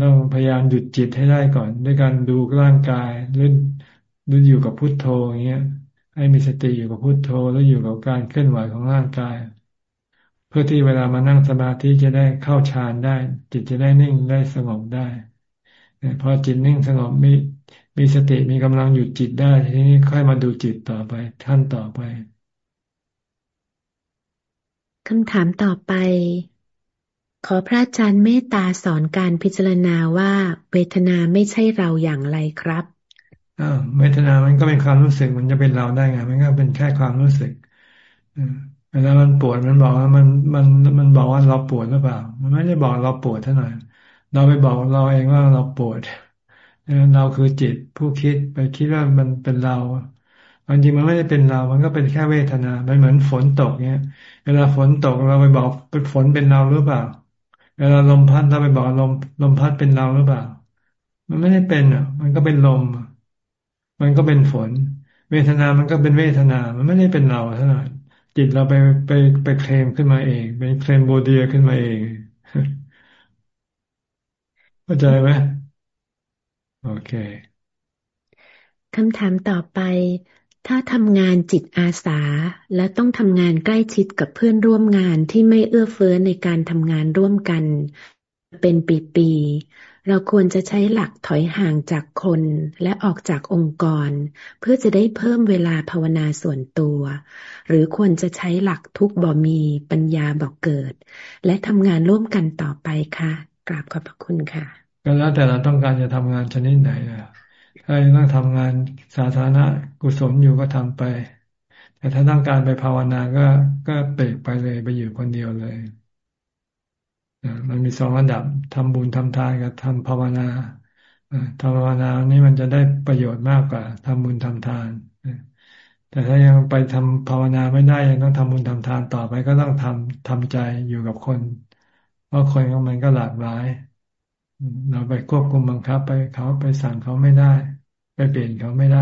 ต้องพยายามหยุดจิตให้ได้ก่อน ด้วยการดูร่างกายหรือหรืออยู่กับพุทโธอย่างเงี้ย ให้มีสติอยู่กับพุทโธแล้วอยู่กับการเคลื่อนไหวของร่างกาย เพื่อที่เวลามานั่งสมาธิจะได้เข้าฌานได้ จิตจะได้นิ่งได้สงบได้พอจิตนิ่งสงบมี มีสติมีกำลังหยุดจิตได้ ทีนี้ค่อยมาดูจิตต่อไปท่านต่อไปคำถามต่อไป ขอพระอาจารย์เมตตาสอนการพิจารณาว่าเวทนาไม่ใช่เราอย่างไรครับอ่าเวทนามันก็เป็นความรู้สึกมันจะเป็นเราได้ไง มันก็เป็นแค่ความรู้สึกเวลามันปวดมันบอกว่ามันมันมันบอกว่าเราปวดหรือเปล่า มันไม่ได้บอกเราปวดเท่าไหร่เราไปบอกเราเองว่าเราปวด เราคือจิตผู้คิดไปคิดว่ามันเป็นเราจริงมันไม่ได้เป็นเรา มันก็เป็นแค่เวทนา มันเหมือนฝนตกเนี้ยเวลาฝนตกเราไปบอกเป็นฝนเป็นเราหรือเปล่า เวลาลมพัดเราไปบอกลมลมพัดเป็นเราหรือเปล่า มันไม่ได้เป็นอะ มันก็เป็นลม มันก็เป็นฝน เวทนา มันก็เป็นเวทนา มันไม่ได้เป็นเราเท่านั้นจิตเราไปไปไปเคลมขึ้นมาเองเป็นเคลมโบเดียขึ้นมาเอง เข้าใจไหม โอเคคำถามต่อไป ถ้าทำงานจิตอาสา และต้องทำงานใกล้ชิดกับเพื่อนร่วมงานที่ไม่เอื้อเฟื้อในการทำงานร่วมกัน เป็นปีๆเราควรจะใช้หลักถอยห่างจากคนและออกจากองค์กร เพื่อจะได้เพิ่มเวลาภาวนาส่วนตัว หรือควรจะใช้หลักทุกบ่มีปัญญาบอกเกิด และทำงานร่วมกันต่อไปค่ะกราบขอบพระคุณค่ะ ก็แล้วแต่เราต้องการจะทำงานชนิดไหนนะถ้าต้องทำงานสาธารณะกุศลอยู่ก็ทำไป แต่ถ้าต้องการไปภาวนาก็ก็เปรกไปเลยไปอยู่คนเดียวเลยมันมีสองระดับทำบุญทำทานกับทำภาวนาทำภาวนานี่มันจะได้ประโยชน์มากกว่าทำบุญทำทานแต่ถ้ายังไปทำภาวนาไม่ได้ยังต้องทำบุญทำทานต่อไปก็ต้องทำทำใจอยู่กับคน เพราะคนของมันก็หลากหลาย เราไปควบคุมบังคับไปเขาไปสั่งเขาไม่ได้ ไปเปลี่ยนเขาไม่ได้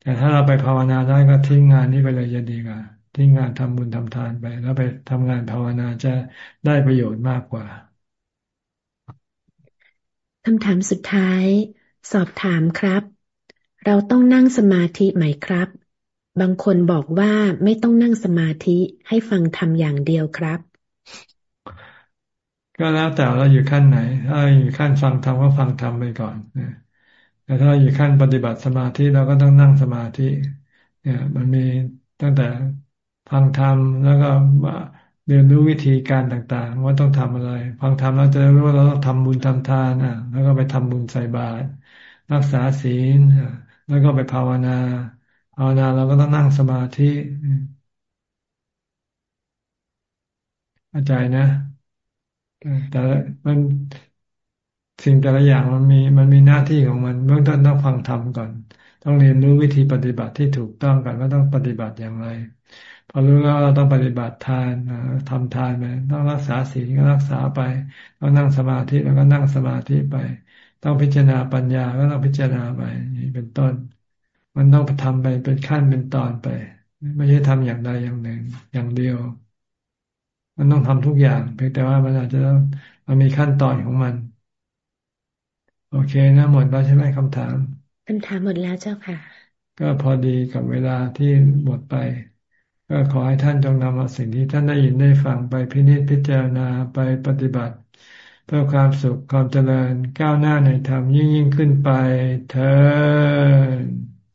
แต่ถ้าเราไปภาวนาได้ก็ทิ้งงานนี้ไปเลยจะดีกว่าทิ้งงานทำบุญทำทานไป แล้วไปทำงานภาวนาจะได้ประโยชน์มากกว่าคำถามสุดท้าย สอบถามครับ เราต้องนั่งสมาธิไหมครับ บางคนบอกว่าไม่ต้องนั่งสมาธิให้ฟังทำอย่างเดียวครับ ก็แล้วแต่เราอยู่ขั้นไหน ถ้าอยู่ขั้นฟังธรรมก็ฟังธรรมไปก่อนนะแต่ถ้าอยู่ขั้นปฏิบัติสมาธิเราก็ต้องนั่งสมาธิ เนี่ย มันมีตั้งแต่ฟังธรรมแล้วก็เรียนรู้วิธีการต่างๆ ว่าต้องทำอะไร ฟังธรรมเราจะรู้ว่าเราต้องทำบุญทำทานอะ แล้วก็ไปทำบุญใส่บาตรรักษาศีลแล้วก็ไปภาวนา ภาวนาเราก็ต้องนั่งสมาธิเข้าใจนะ แต่มันสิ่งแต่ละอย่างมันมีมันมีหน้าที่ของมันเบื้องต้นต้องฟังธรรมก่อน ต้องเรียนรู้วิธีปฏิบัติที่ถูกต้องก่อนว่าต้องปฏิบัติอย่างไรพอรู้แล้วเราต้องปฏิบัติทานทำทานไปต้องรักษาศีลก็รักษาไปต้องนั่งสมาธิแล้วก็นั่งสมาธิไป ต้องพิจารณาปัญญาก็ต้องพิจารณาไปนี่เป็นต้น มันต้องทำไปเป็นขั้นเป็นตอนไป ไม่ใช่ทำอย่างใดอย่างหนึ่ง อย่างเดียว มันต้องทำทุกอย่าง เพียงแต่ว่ามันอาจจะต้องมันมีขั้นตอนของมัน โอเคนะหมดแล้วใช่ไหมคำถามคำถามหมดแล้วเจ้าค่ะ ก็พอดีกับเวลาที่หมดไป ก็ขอให้ท่านจงนำเอาสิ่งที่ท่านได้ยินได้ฟังไปพินิจพิจารณาไปปฏิบัติ เพื่อความสุขความเจริญก้าวหน้าในธรรมยิ่งยิ่งขึ้นไปเธอ